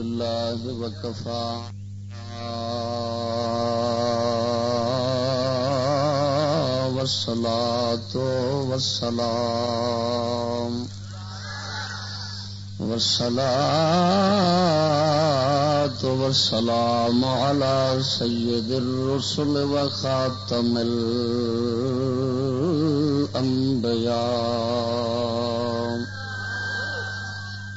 الله وكفى والصلاة والسلام. والصلاة والسلام على سيد الرسل وخاتم الأنبياء.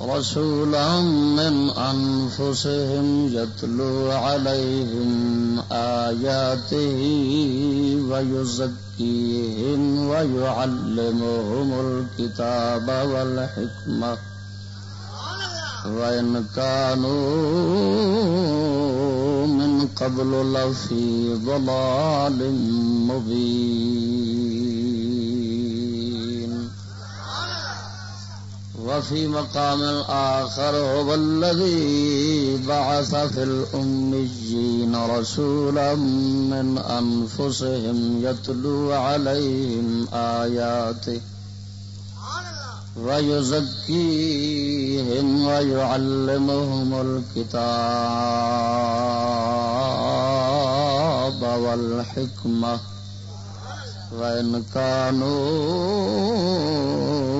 رسولا من أنفسهم يتلو عليهم آياته ويزكيهم ويعلمهم الكتاب والحكمة. وإن كانوا من قبل لفي ضلال مبين. وفي مقام آخر هو الذي بعث في الأميين رسولا من أنفسهم يتلو عليهم آياته ويزكيهم ويعلمهم الكتاب والحكمة وإن كانوا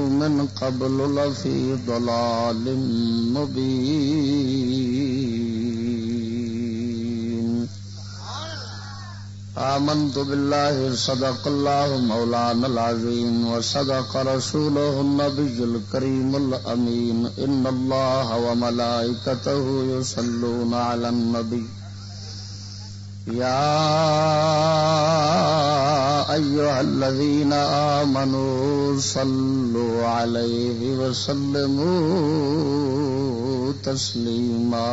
من قبل لفي ضلال مبين آمنت بالله صدق الله مولانا العظيم وصدق رسوله النبي الكريم الأمين إن الله وملائكته يصلون على النبي يا أيها الذين آمنوا صلوا عليه وسلموا تسليما.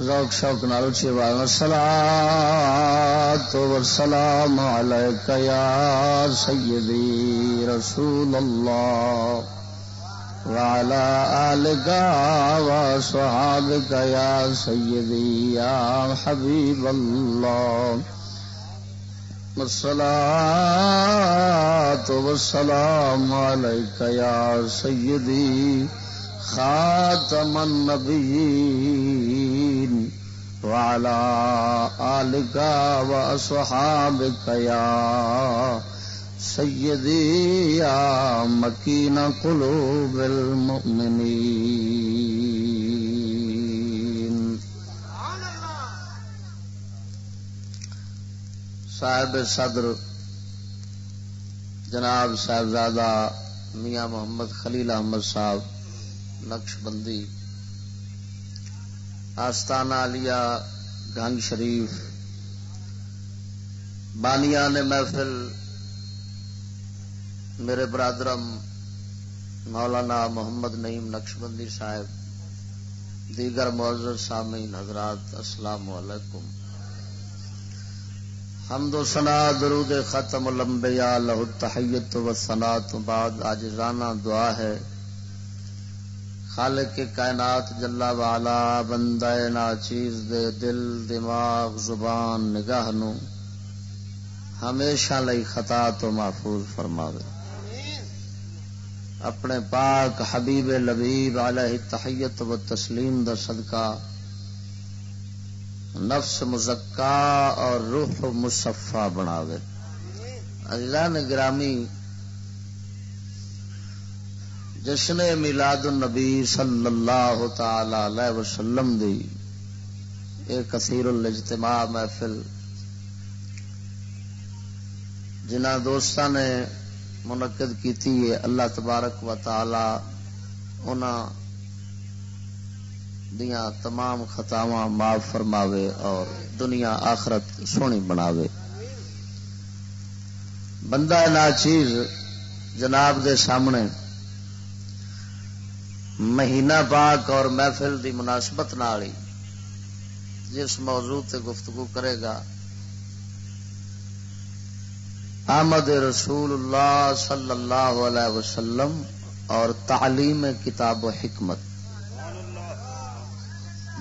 ذوق شوق نال چیوا الصلاة والسلام عليك يا سيدي رسول الله وعلى آلك وصحابك يا سيدي يا حبيب الله. والصلاة والسلام عليك يا سيدي خاتم النبيين. وعلى آلك وأصحابك يا سيدي يا مكين قلوب المؤمنين صاحب صدر جناب صاحبزادہ میاں محمد خلیل احمد صاحب، نقش بندی، آستانہ علیہ گنگ شریف بانیا نے محفل میرے برادرم، مولانا محمد نعیم نقش بندی صاحب، دیگر معذر سامعین حضرات، السلام علیکم۔ حمد و سنا درود ختم الانبیاء لہ تحیت و سنا تو بعد آج رانا دعا ہے۔ خالق کے کائنات جلا والا بندہ نا چیز دے دل، دماغ، زبان، نگاہ نو، ہمیشہ لئی خطا تو محفوظ فرماوے۔ اپنے پاک حبیب لبیب علیہ تحیت و تسلیم دا صدقہ۔ نفس مزکا اور روح مصفا بناوے۔ عزیزان گرامی جشن میلاد النبی صلی اللہ تعالی علیہ وسلم دی، ایک کثیر الاجتماع محفل۔ جنہ دوست نے منعقد کی اللہ تبارک و تعالی دیا تمام خطاواں معاف فرماوے اور دنیا آخرت سونی بناوے۔ بندہ ناچیز جناب دے سامنے مہینہ پاک اور محفل دی مناسبت نالی جس موضوع تے گفتگو کرے گا احمد رسول اللہ صلی اللہ علیہ وسلم اور تعلیم کتاب و حکمت۔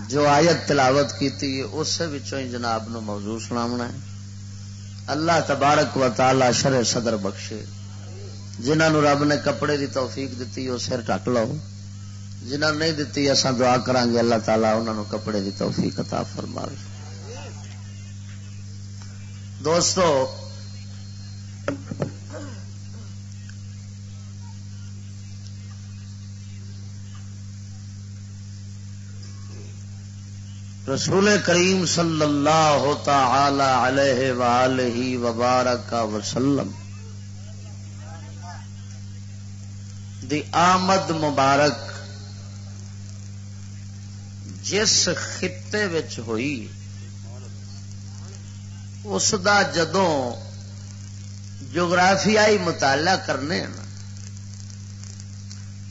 جو آیت تلاوت کی تھی، اس جناب نو موضوع سنا اللہ تبارک و تعالی شر صدر بخشے۔ جنہوں رب نے کپڑے دی توفیق دیتی وہ سر ٹک لو۔ جنہوں نہیں دتی اصا دعا کران گے اللہ تعالیٰ انہوں کپڑے دی توفیق عطا فرما دوستو رسول کریم صلی اللہ تعالی علیہ وآلہ وبارک وسلم دی آمد مبارک جس خطے ہوئی، اس دا جدوں جغرافیائی مطالعہ کرنے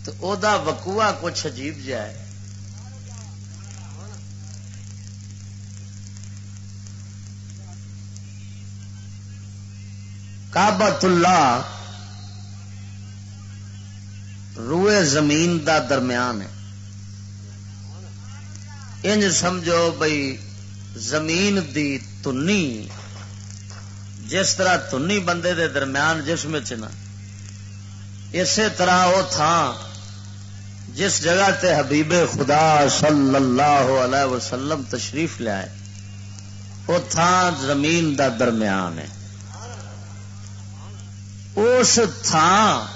تو او دا وقوع کچھ عجیب جائے کابت اللہ روئے زمین دا درمیان ہے۔ انج سمجھو بھائی زمین دی تنی، جس طرح تنی بندے دے درمیان جسم چنا اسی طرح وہ تھا جس جگہ تے حبیب خدا صلی اللہ علیہ وسلم تشریف لیا ہے وہ تھا زمین دا درمیان ہے۔ اس تھان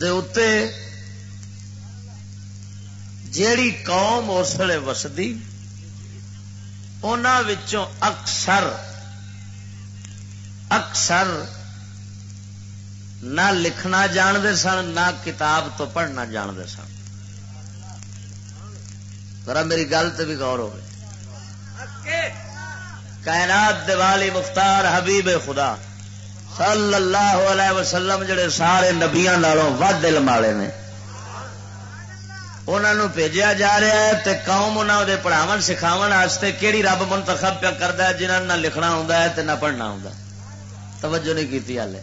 دے اتے جیڑی قوم اس وسدی ان اکثر اکثر نہ لکھنا جانتے سن، نہ کتاب تو پڑھنا جانتے سن۔ ذرا میری گل تو بھی غور ہو کائنات دیوالی مختار حبیب خدا۔ صلی اللہ علیہ وسلم جڑے سارے نبیا نالوں ود علم والے نے انہوں بھیجا جا رہا ہے تے قوم انہوں دے پڑھاو سکھاو واسطے کہڑی رب منتخب پیا کرتا ہے جنہوں نہ لکھنا آتا ہے تے نہ پڑھنا آتا توجہ نہیں کی ہال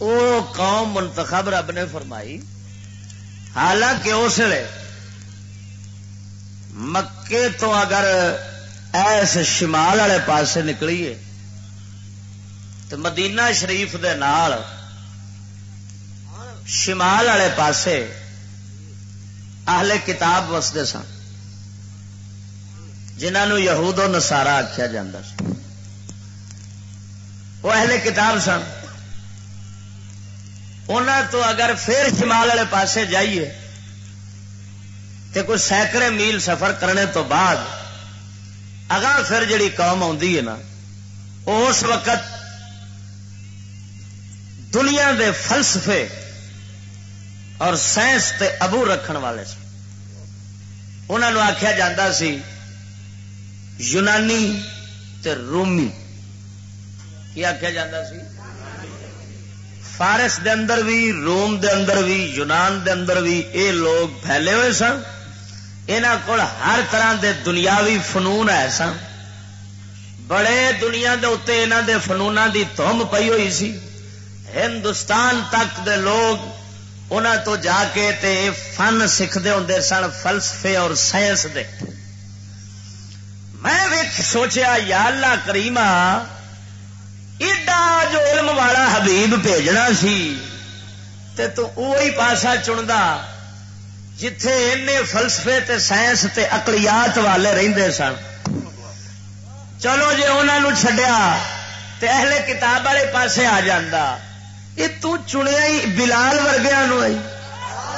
وہ قوم منتخب رب نے فرمائی، حالانکہ اس لیے مکے تو اگر ایس شمال والے پاسے نکلیے تو مدینہ شریف دے نال شمال والے پاسے اہل کتاب وستے سن جنہوں یہود و نسارا آخیا جا وہ اہل کتاب سن۔ ان تو اگر پھر شمال والے پاسے جائیے تو کوئی سینکڑے میل سفر کرنے تو بعد اگر پھر جڑی قوم آتی ہے نا اس وقت دنیا دے فلسفے اور سائنس تے ابو رکھن والے سن۔ انہوں آخیا جا سی، یونانی تے رومی۔ کی آخیا جا سی؟ فارس دے اندر بھی روم دے اندر بھی یونان دے اندر بھی اے لوگ پھیلے ہوئے سن۔ یہاں کو ہر طرح دے دنیاوی فنون ہے سن۔ بڑے دنیا دے اتنے یہاں دے فنون دی تم پئی ہوئی سی۔ ہندوستان تک دے لوگ انہوں تو جا کے تے فن سیکھتے ہوں سن، فلسفے اور سائنس دے۔ میں سوچیا، یا اللہ کریما ایڈا جو علم والا حبیب بھیجنا سی، تے تو وہی پاسا چنتا جتھے این فلسفے تے سائنس تے اقلیات والے رہندے سن۔ چلو جی انہوں چڈیا تے اہل کتاب والے پاسے آ جاندہ یہ تو چنیا ہی بلال ورگیا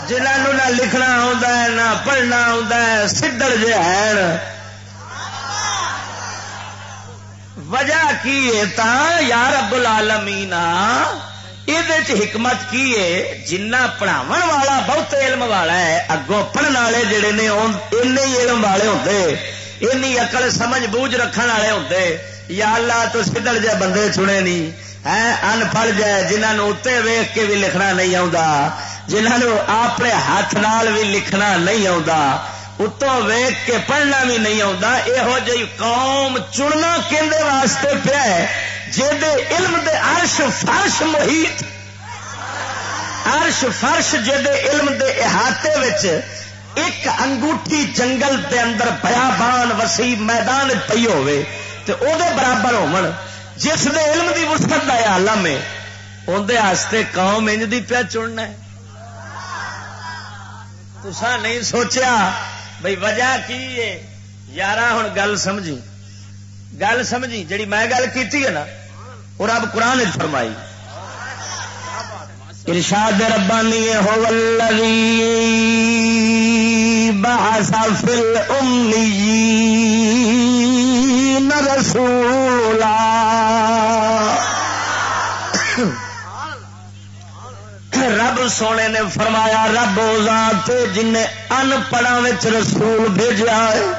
جنہوں نہ لکھنا آتا ہے نہ پڑھنا آتا ہے سدڑ جہ ہے وجہ کی ہے تا یار ابل العالمین یہ حکمت کی ہے جنہ پڑھاو والا بہت علم والا ہے اگوں پڑھنے والے جڑے نے این علم والے ہوتے این اقل سمجھ بوجھ رکھنے والے ہوتے یا اللہ تو سدڑ جہ بندے چنے نہیں ان پڑھ جائے جنہوں اتنے ویخ کے بھی لکھنا نہیں آتا جنہوں اپنے ہاتھ نال بھی لکھنا نہیں آتا اتوں ویخ کے پڑھنا بھی نہیں آتا یہو جی قوم چننا کہ واسطے پیا علم دے عرش فرش محیط عرش فرش علم دے احاطے ایک انگوٹھی جنگل دے اندر بیابان وسیع میدان پی ہوے تو او دے برابر ہو جس دے علم دی وسط کا عالم ہے اندر قوم انج دی پیا چننا ہے۔ تسا نہیں سوچیا بھائی وجہ کی ہے؟ یار ہوں گل سمجھی۔ گل سمجھی، جڑی میں گل کی ہے نا وہ رب قرآن فرمائی۔ ارشاد ربانی ہو باسا فل امی رسولا سونے نے فرمایا، رب ذات جن ان پڑھا رسول بھیجا ہے۔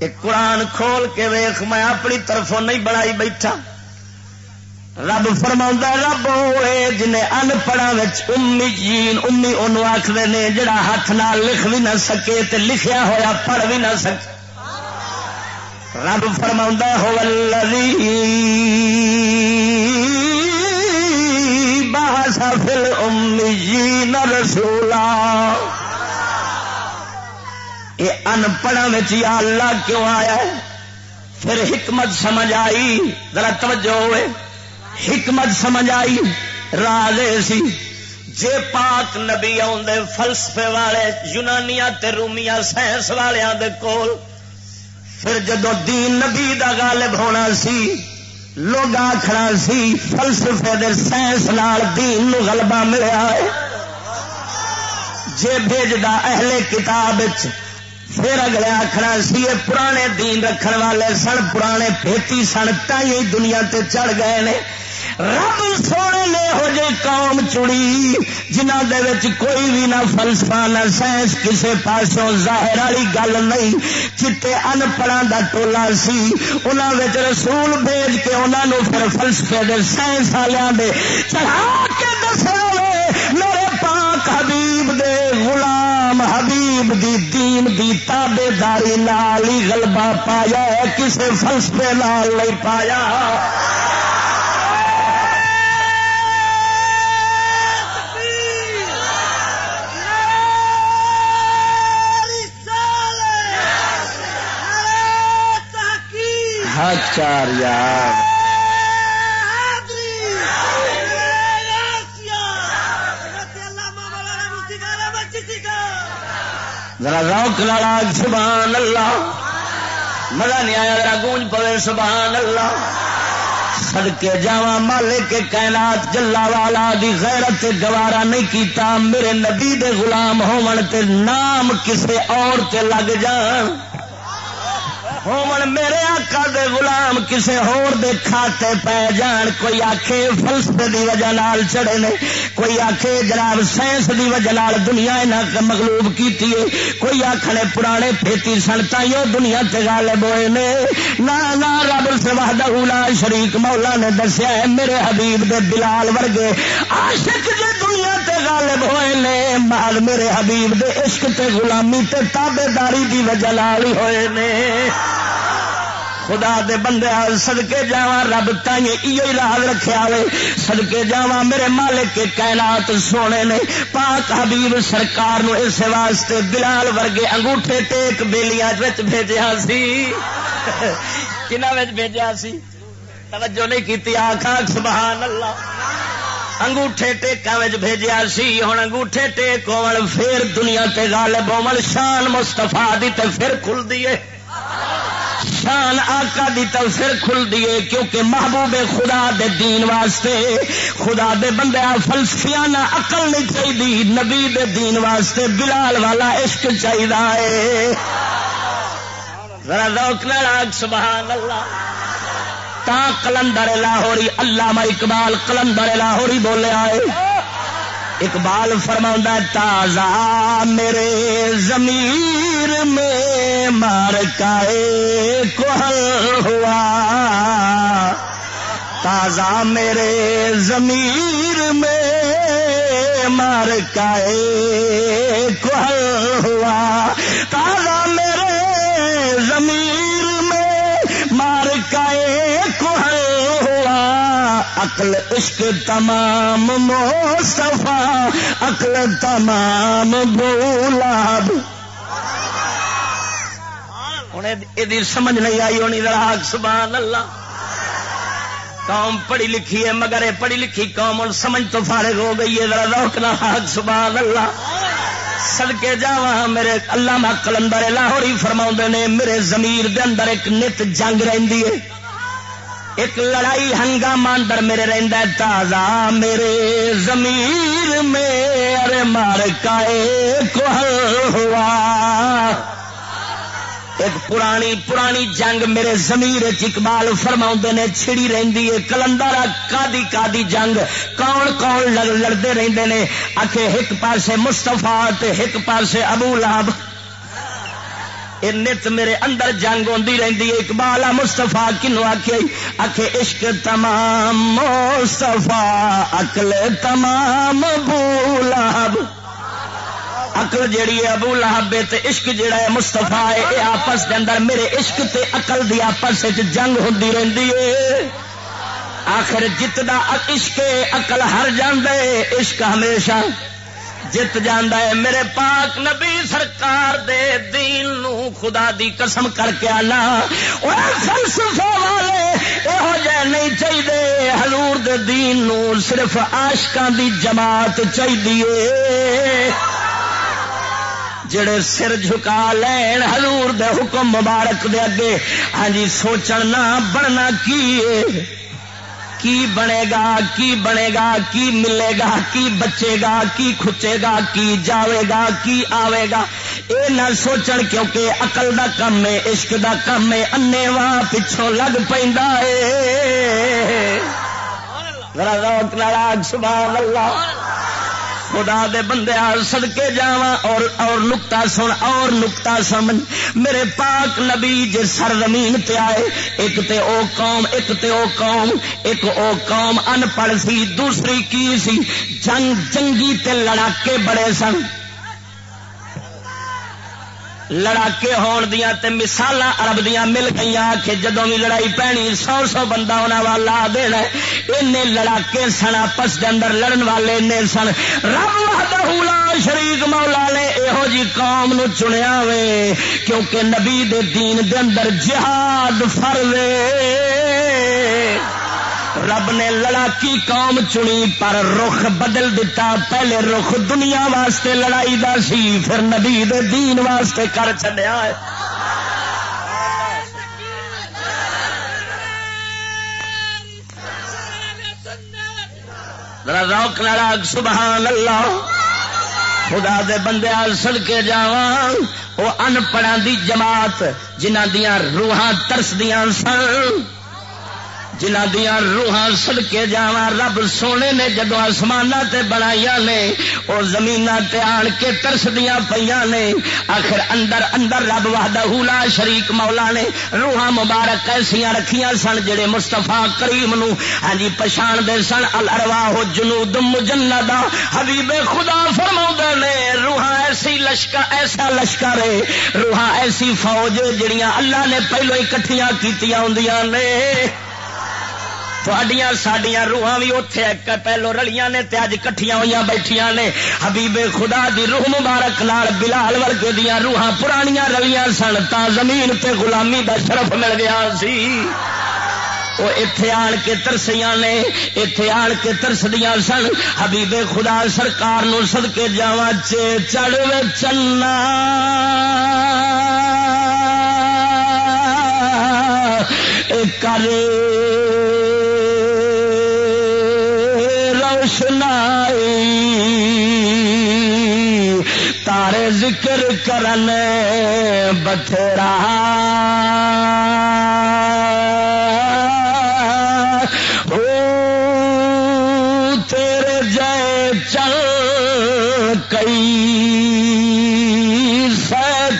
ایک قرآن کھول کے ویخ میں اپنی طرفوں نہیں بڑائی بیٹھا۔ رب فرما رب ہوئے جنہیں ان پڑھا امی جین، امی ان آخر نے، جڑا ہاتھ نال لکھ بھی نہ سکے تے لکھیا ہوا پڑھ بھی نہ سکے۔ رب فرما ہو فل امی رسولا۔ یہ ان پڑھا یا اللہ کیوں آیا ہے؟ پھر حکمت سمجھ آئی۔ ذرا توجہ ہوئے۔ حکمت سمجھ آئی۔ راز سی۔ جے پاک نبی آدھے فلسفے والے یونانیا رومیا سائنس والوں دے کول، پھر جدو دین نبی دا غالب ہونا سی لوگ آخنا سی، فلسفے در سائنس نال دین نو غلبہ ملیا ہے۔ جے بھیجدا اہل کتاب پھر اگلے آخنا سی، یہ پرانے دین رکھن والے سن، پرانے پیتی سن تھی دنیا تے چڑھ گئے نے۔ رب سونے نے ہو جی قوم چڑی جنہ دے کوئی بھی نہ فلسفہ، نہ سائنس کسے پاسوں ظاہر والی گل نہیں چیٹے ان پڑھا کا ٹولا سی انہوں رسول بھیج کے انہوں پھر فلسفے دے سائنس والوں دے چڑھا کے دسا میرے پاک حبیب دے غلام حبیب دی دین دی تابے داری نال ہی غلبہ پایا کسے فلسفے نال نہیں پایا۔ چار یار۔ ذرا روک لالا سبحان اللہ۔ مزہ نہیں آیا، ذرا گونج پوے، سبحان اللہ۔ سڑکے جا مالے کے کائنات جلا والا دی غیرت گوارا نہیں کیتا۔ میرے نبی دے غلام ہون تے نام کسے اور تے لگ جان۔ میرے آقا دے غلام کسے ہور دے کھاتے پہ جان، کوئی آکھے فلسفے دی وجہ نال چڑے نے، کوئی آکھے جناب سائنس دی وجہ نال دنیا انہاں مغلوب کیتی ہے، کوئی آخنے پرانے پھیتی سنتا دنیا تے غالب ہوئے نے۔ نہ رب سواد لا شریک مولا نے دسیا ہے، میرے حبیب دے بلال ورگے عاشق دے دنیا تے غالب ہوئے نے۔ مال میرے حبیب دے عشق تے غلامی تے تابے داری دی وجہ نال ہوئے نے۔ خدا دے بندے سدکے جا رب تھی راز رکھا ہوئے سدکے جا میرے مالک کائنات سونے نے۔ پاک حبیب سرکار نو اس واسطے بلال ورگے انگوٹھے ٹیک بےلیاں بھیجا سی۔ کنا بھیجا سی؟ توجہ نہیں کی آخا سبحان اللہ۔ انگوٹھے ٹیکا بھیجا سی۔ ہوں انگوٹھے ٹیک ہو پھر دنیا تے غالب ہو شان مستفا دی تے پھر کھل دیے شان آقا دی تو پھر کھل دیے کیونکہ محبوب خدا دے دین واسطے، خدا دے بندے فلسفیانہ عقل نہیں چاہیے نبی دے دین واسطے بلال والا عشق چاہیے ذرا روک نہ سبحان اللہ۔ تا کلندر لاہوری اللہ اقبال کلندر لاہوری بولے آئے۔ اقبال فرما تازہ میرے ضمیر میں مار کا کوہل ہوا۔ تازہ میرے ضمیر میں مار کا کوہل ہوا۔ تازہ عقل عشق تمام مصطفیٰ عقل تمام بولا یہ سمجھ نہیں آئی ہونی راگ سبحان اللہ۔ قوم پڑھی لکھی ہے، مگر یہ پڑھی لکھی قوم اور سمجھ تو فارغ ہو گئی ہے۔ ذرا روک نہ حق سبحان اللہ۔ سدکے جا میرے اللہ کلندر لاہوری فرما نے، میرے زمیر دے اندر ایک نت جنگ رہی ہے۔ ایک لڑائی ہنگامہ اندر میرے رہندا تازہ میرے زمیر میں ارے مار کائے ہوا۔ ایک پرانی پرانی جنگ میرے زمیر اقبال فرما نے، چھڑی رہی ہے کلندر کادی کادی جنگ۔ کون کون لڑتے رہتے ہیں آخ ایک پاسے مستفا ایک پاسے ابو لاب نت میرے اندر جنگ ہوتی رہتی ہے۔ اقبال مستفا کنو آخ آخ عشق تمام مستفا اکل تمام بولاب اکل جیڑی ہے ابو لہب عشق جیڑا ہے مستفا ہے یہ آپس کے اندر میرے عشق تے اقل دی آپس جنگ ہوتی رہتی ہے۔ آخر جتنا عشق اقل ہر جاندے عشق ہمیشہ جت جانا ہے میرے پاک نبی سرکار دے دین نو خدا دی قسم کر کے آنا۔ فلسفے والے یہو جہ نہیں چاہیے ہلور دے دین نو صرف آشکان دی جماعت چاہیے جڑے سر جھکا لین ہلور دے حکم مبارک دے اگے۔ ہاں جی سوچن نہ بننا کی کی بنے گا کی بنے گا کی ملے گا کی بچے گا کی کھچے گا کی جاوے گا کی آوے گا اے نہ سوچن کیونکہ اقل دا کم ہے، عشق دا کم ہے، انے واہ پچھوں لگ پہ سبحان اللہ۔ خدا دے بندے سدکے جا اور اور نکتا سن اور نکتا سمجھ۔ میرے پاک نبی جے سر زمین تے آئے، ایک تے او قوم، ایک تے او قوم، ایک او قوم ان پڑھ سی، دوسری کی سی؟ جنگ جنگی تے لڑاکے بڑے سن۔ لڑاکے ہون دیا تے مثال ارب دیا مل گئی کہ جدو بھی لڑائی پینی سو سو بندہ انہوں والا دینا این لڑاکے سن آپس کے اندر لڑن والے نے سن۔ رب شریک مولا نے یہو جی قوم نو چنیا وے، کیونکہ نبی دے دین دے اندر جہاد فرے رب نے لڑاکی قوم چنی، پر رخ بدل دیتا۔ پہلے رخ دنیا واسطے، لڑائی دا سی، پھر نبی دے دین واسطے کر چلیا ہے۔ روک لڑاک سبحان اللہ خدا دے بندے سڑ کے جا وہ انپڑھا دی جماعت جنہ دیا روحاں ترسدیاں سن۔ جنہ دیا روحاں سڑکے جا رب سونے نے جدو آسمان تے نے وہ زمین تے آن کے ترس دیا پہ نے، آخر اندر اندر رب وحدہ لا شریک مولا نے روحاں مبارک ایسیا رکھیاں سن جڑے مستفا کریم نو۔ ہاں جی پچھان دے سن الروا ہو جنو دم جندا حبیب خدا فرما نے۔ روحاں ایسی لشکر، ایسا لشکر ہے، روحاں ایسی فوج جڑیاں اللہ نے پہلو اکٹھیاں کیتیاں ہوں نے۔ تھوڑیاں سڈیا روحاں بھی اتے پہلو رلیاں نے اج کٹیاں ہوئی بیٹھیا نے حبیب خدا دی روح مبارک نال بلال ورگے دیا روحاں پرانیاں رلیاں سن تا زمین تے غلامی دا شرف مل گیا سی وہ اتے آن کے ترسیاں نے اتے آن کے ترسدیاں سن حبیب خدا سرکار نو سد کے جا چڑھ چنا تارے روشنائی تارے ذکر کرن بتھیرا۔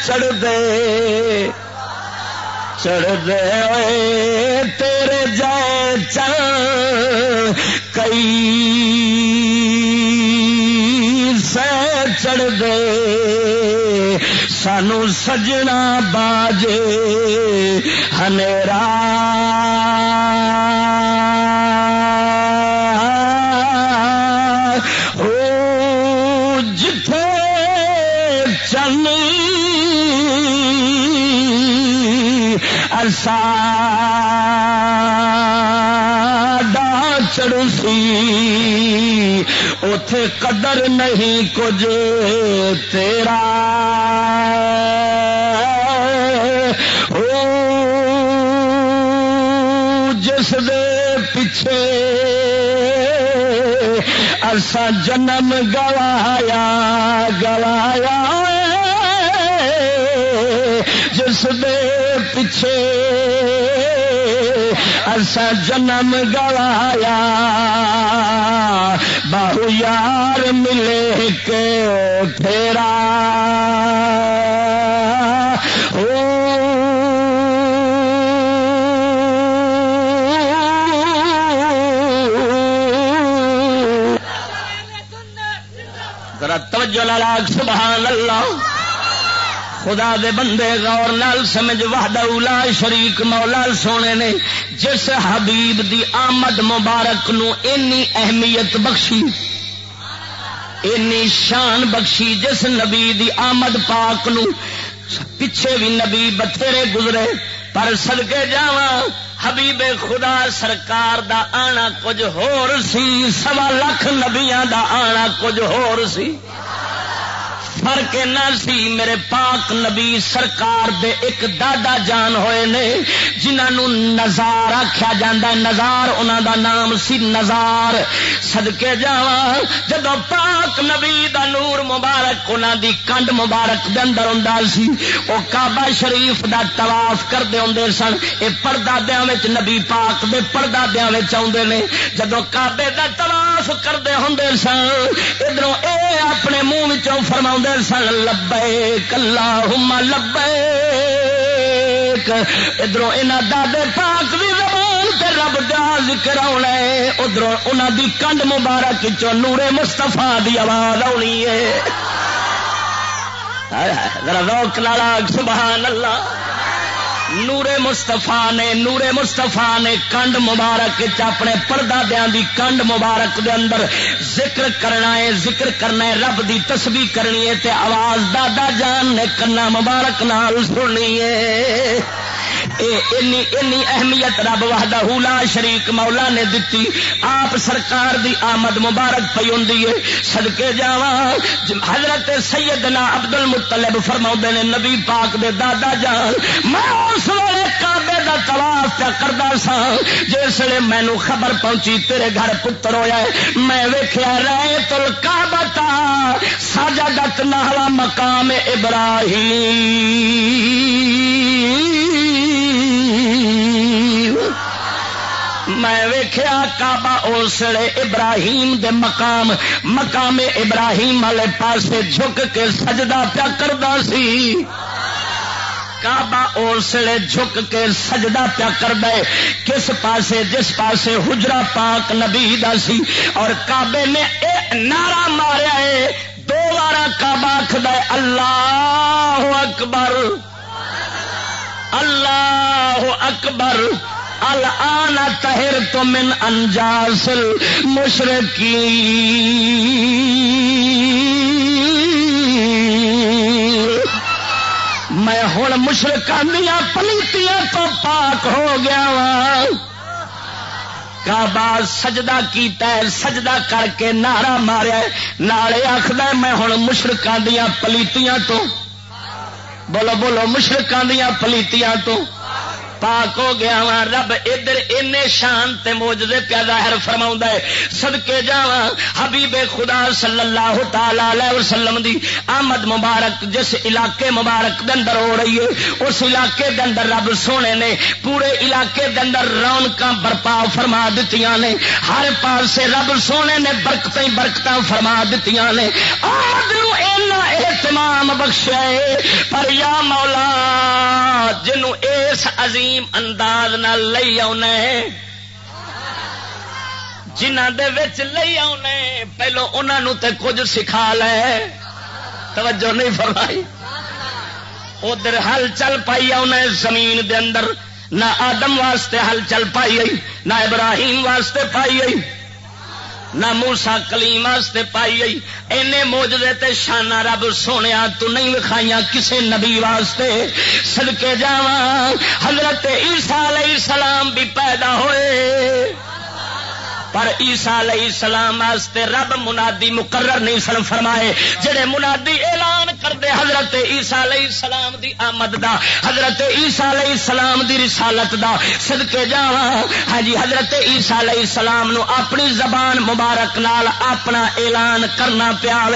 چڑھ دے۔ چڑھ دے تیرے جائے چل کئی چڑھ دے سانو سجنا باجے ہنیرا۔ چڑ قدر نہیں کچھ تیرا۔ جس دے پیچھے ارسا جنم گوایا گوایا جس دے پیچھے ایسا جنم گوایا۔ بہو یار ملے کے پھیرا۔ توجہ لاگ سبحان اللہ۔ خدا دے بندے غور نال سمجھ، وحدہ اولا شریک مولا سونے نے، جس حبیب دی آمد مبارک نو اینی اہمیت بخشی، اینی شان بخشی، جس نبی دی آمد پاک نو پچھے بھی نبی بتھیرے گزرے، پر سدکے جاواں، حبیب خدا سرکار دا آنا کچھ ہور سی، سوا لکھ نبیاں دا آنا کچھ ہور سی۔ فرق نہ سی، میرے پاک نبی سرکار دے ایک دادا جان ہوئے نے جنہوں نزار آخیا جا نزار انہوں دا نام سی نزار سدکے جا جب پاک نبی دا نور مبارک انہوں دی کنڈ مبارک دے اندر ہوں سی وہ کعبہ شریف دا طواف کرتے ہوں سن۔ یہ پردادیا نبی پاک دے پردادیا آدھے نے۔ جدو کعبے دا طواف کرتے ہوں سن ادھر اے اپنے منہ فرما آدھے سن لبے کلا ہوما لبے ادھر یہاں دادے پاک بھی زبان تے رب دا ذکر آنا ہے۔ ادھر انہوں دی کنڈ مبارک چو نورے مستفا دی آواز آنی ہے۔ ذرا روک لالا سبحان اللہ۔ نورے مستفا نے نورے مستفا نے کنڈ مبارک اپنے پردادیا دی کنڈ مبارک دے اندر ذکر کرنا ہے، ذکر کرنا ہے، رب دی تسبیح کرنی ہے تے آواز دادا جان نے کنا مبارک نال سننی ہے۔ اہمیت رب وحدہ لا شریک مولا نے دتی۔ آپ سرکار دی آمد مبارک پی ہوں سدکے جا حضرت سیدنا عبد المطلب فرما نے، نبی پاک دے دادا جان، میں اس ویلے کابے کا تلاش پیا کرتا سا جس ویلے مینو خبر پہنچی، تیرے گھر پتر ہوا میں ویخیا رہے تل کا بتا ساجا دت مقام ابراہیم۔ میں ویخیا کعبہ اسلے ابراہیم دے مقام مقام ابراہیم والے پاسے جھک کے سجدہ پیا کرتا سی۔ کعبہ اسلے جھک کے سجدہ پیا کر دے کس پاسے؟ جس پاسے حجرا پاک نبی دا سی۔ اور کعبے نے اے نعرہ ماریا ہے۔ دو بارہ کعبہ آخد اللہ اکبر۔ اللہ اکبر، الان تہر تو من انجاسل مشرقی میں ہوں مشرقان دیا پلیتیاں تو پاک ہو گیا وا کعبہ سجدہ کیتا ہے، سجدہ کر کے نعرہ ماریا نالے آخد میں ہوں مشرقان دیا پلیتیاں تو بولو بولو مشرقان دیا پلیتیاں تو پاک ہو گیا وا، رب ادھر این شان تے موجدے پیا ظاہر فرما ہے۔ سدکے جا حبیب خدا صلی اللہ تعالی وسلم دی آمد مبارک جس علاقے مبارک دے اندر ہو رہی ہے، اس علاقے دے اندر رب سونے نے پورے علاقے دے اندر رونق برپا فرما دیتی نے۔ ہر پاس رب سونے نے برکت برکت فرما دیتی نے۔ آج اہتمام بخشا پر یا مولا جنوں اس عظیم انداز نہ لئی آنا جنہ دے وچ لئی آنے پہلو انہوں تے کچھ سکھا لے۔ توجہ نہیں فرمائی۔ ادھر ہل چل پائی انہیں زمین دے اندر۔ نہ آدم واسطے ہل چل پائی نہ ابراہیم واسطے پائی آئی۔ نہ موسا کلیم واسطے پائی گئی اینے موجدے تے شانہ رب سونے تو نہیں لکھائیاں کسے نبی واسطے۔ سدکے جا حضرت عیسیٰ علیہ السلام بھی پیدا ہوئے۔ پر عیسا علیہ السلام واسطے رب منادی مقرر نہیں سن فرمائے، جڑے منادی اعلان کرتے حضرت عیسا علیہ السلام دی آمد دا، حضرت عیسا علیہ السلام دی رسالت دا، صدقے جا ہاں جی حضرت عیسا علیہ السلام نو اپنی زبان مبارک نال اپنا اعلان کرنا پیا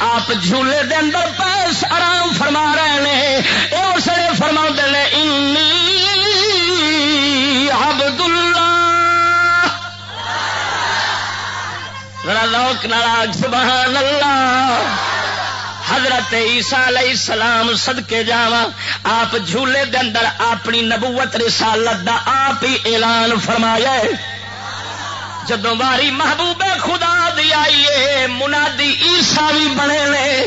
آپ جھولے دے اندر پیس آرام فرما رہے ہیں اس لیے فرما نے عبد اللہ لوک ناراگ سبحان اللہ۔ حضرت عیسیٰ علیہ السلام صدقے جاوا آپ جھولے دے اندر اپنی نبوت رسالت دا آپ ہی اعلان فرمایا ہے۔ جدو باری محبوب خدا دی آئیے منادی عیسا بھی بنے لے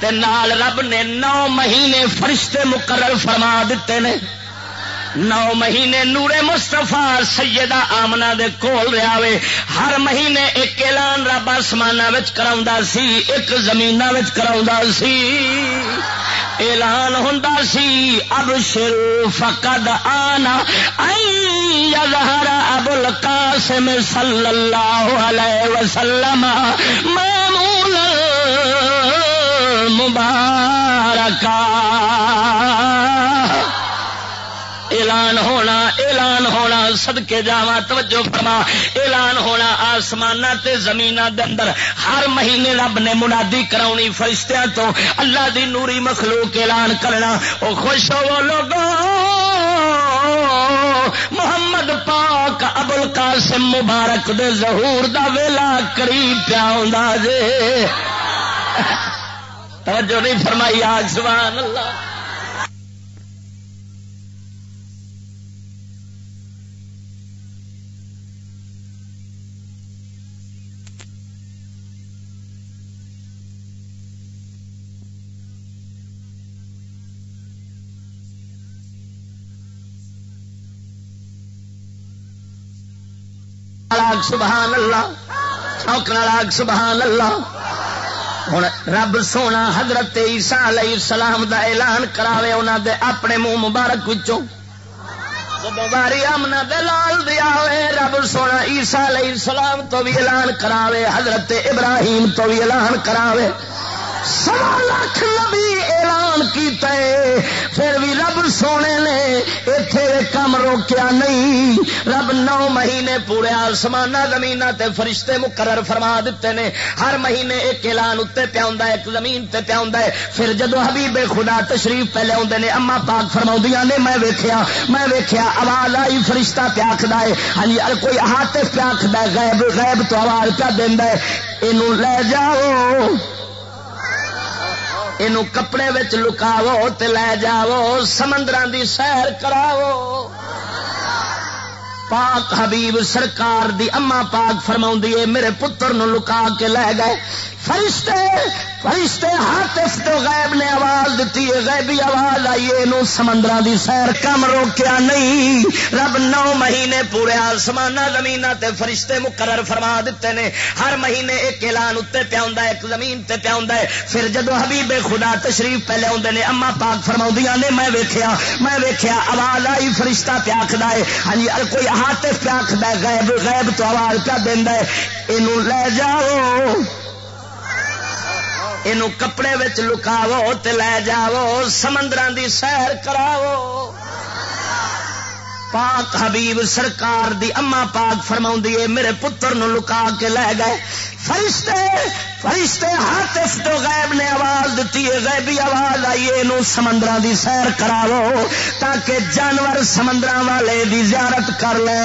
تے نال رب نے نو مہینے فرشتے مقرر فرما دیتے نے۔ نو مہینے نورے مستفا سیدہ آمنا دے کول رہا وے ہر مہینے ایک اعلان رب آسمان کرا سی، ایک زمین کرا سی۔ اعلان ہوں سی اب شروع فقد آنا۔ یظہر ابو القاسم صلی اللہ علیہ وسلم معمول مبارکہ اعلان ہونا اعلان ہونا سدکے جا توجہ فرما، اعلان ہونا آسمان تے زمین دے اندر۔ ہر مہینے رب نے منادی کرانی فرشتیاں تو اللہ دی نوری مخلوق اعلان کرنا۔ وہ خوش ہو لوگ محمد پاک ابل قاسم مبارک دے ظہور دا ویلا قریب پیا ہوندا جے۔ توجہ نہیں فرمائی آج، سبحان اللہ۔ سبحان اللہ چوکنا سبحان اللہ۔ ہوں رب سونا حضرت عیسیٰ علیہ السلام دا اعلان کراوے انہوں دے اپنے منہ مبارک وچوں۔ باری امنا دلال دیا ہوئے، رب سونا عیسیٰ علیہ السلام تو بھی اعلان کراوے، حضرت ابراہیم تو بھی اعلان کراوے۔ سوا لاکھ نبی اعلان کیتا ہے۔ پھر بھی رب سونے نے اتے کم روکیا نہیں۔ رب نو مہینے پورے آسمان زمین تے فرشتے مقرر فرما دیتے نے۔ ہر مہینے ایک اعلان اتنے پیا ایک زمین تے پیا ہے۔ پھر جدو حبیب خدا تشریف پہ لیا نے اما پاک فرما نے، میں ویکیا میں ویکیا آواز آئی، فرشتہ پیا آخد ہے۔ ہاں جی کوئی ہاتھ پیا آخد غیب غیب تو آواز پیا دینا ہے۔ یہ لے جاؤ۔ یہ کپڑے لکاو تے لے جاو سمندر دی سیر کراو پاک حبیب سرکار دی اما پاک فرما میرے پتر نو لکا کے لے گئے۔ فرشتے فرشتے حاطف تو غیب نے آواز دیتی ہے، غیبی آواز آئیے نو سمندر دی سیر کم روکیا نہیں۔ رب نو مہینے پورے آسمان زمین تے فرشتے مقرر فرما دیتے نے۔ ہر مہینے ایک اعلان اتنے پیا ایک زمین تے پیا ہے۔ پھر جدو حبیب خدا تشریف پہ لیا نے اما پاک فرما نے، میں ویکیا میں ویکیا آواز آئی، فرشتہ پیا آخد ہے۔ ہاں جی کوئی ہاتھ پیا آخد غیب غیب تو آواز پیا دینا ہے۔ یہ لے جاؤ۔ یہ کپڑے لکاو تے لے جاو سمندر دی سیر کراو پاک حبیب سرکار دی اما پاک فرما میرے پتر نو لکا کے لے گئے۔ فرشتے فرشتے ہاتف تو غیب نے آواز دیتی ہے، غیبی آواز آئیے نو سمندر دی سیر کرا لو تاکہ جانور سمندر والے دی زیارت کر لے۔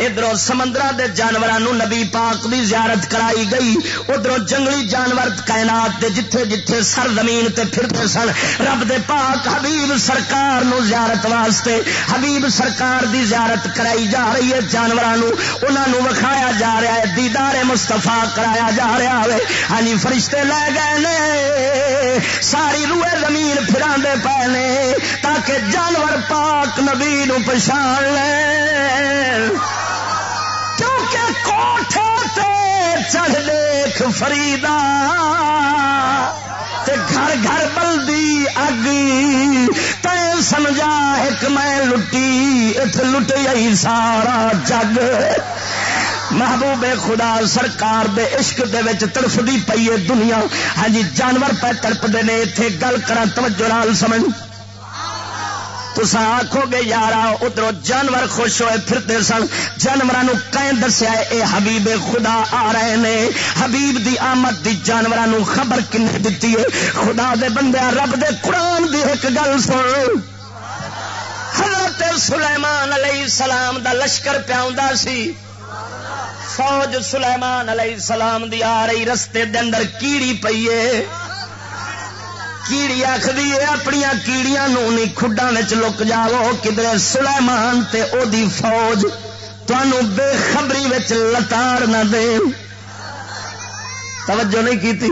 ادھر سمندر کے جانوروں نبی پاک دی زیارت کرائی گئی، ادھر جنگلی جانور کائنات دے جتھے جتھے سر زمین تے پھرتے سن، رب دے پاک حبیب سرکار نو زیارت واسطے، حبیب سرکار دی زیارت کرائی جا رہی ہے جانوروں انہوں وکھایا جا رہا ہے، دیدار مستفا کرایا جا رہا ہے۔ ہاں جی، فرشتے لے گئے نے، ساری روئے زمین پھرا دے پے نے، تاکہ جانور پاک نبی نو پچھان لے۔ کیونکہ کوٹھے تے چڑھ دیکھ فریدا تے گھر گھر بلدی اگ تے سمجھا ایک میں لٹی ات لٹ گئی سارا جگ۔ محبوب خدا سرکار دے عشق دے وچ تڑفدی پئی ہے دنیا۔ ہاں جی جانور پہ تڑپتے نے اتنے گل کرا توجہ نال سمجھ۔ تسا آخو گے یار ادھر جانور خوش ہوئے پھرتے سن۔ جانوروں کہیں دسیا اے حبیب خدا آ رہے نے۔ حبیب دی آمد دی جانوروں خبر کن دیتی ہے۔ خدا دے بندے، رب دے قرآن دی ایک گل سن۔ حضرت سلیمان علیہ السلام دا لشکر پیا سی۔ فوج سلیمان علیہ السلام دی آ رہی رستے دے اندر کیڑی پیے کیڑی آخری اپنی کیڑیاں نہیں کھڈا لک جاؤ کدھر سلیمان تے او دی فوج تنوع بے خبری لتاڑ نہ دے۔ توجہ نہیں کی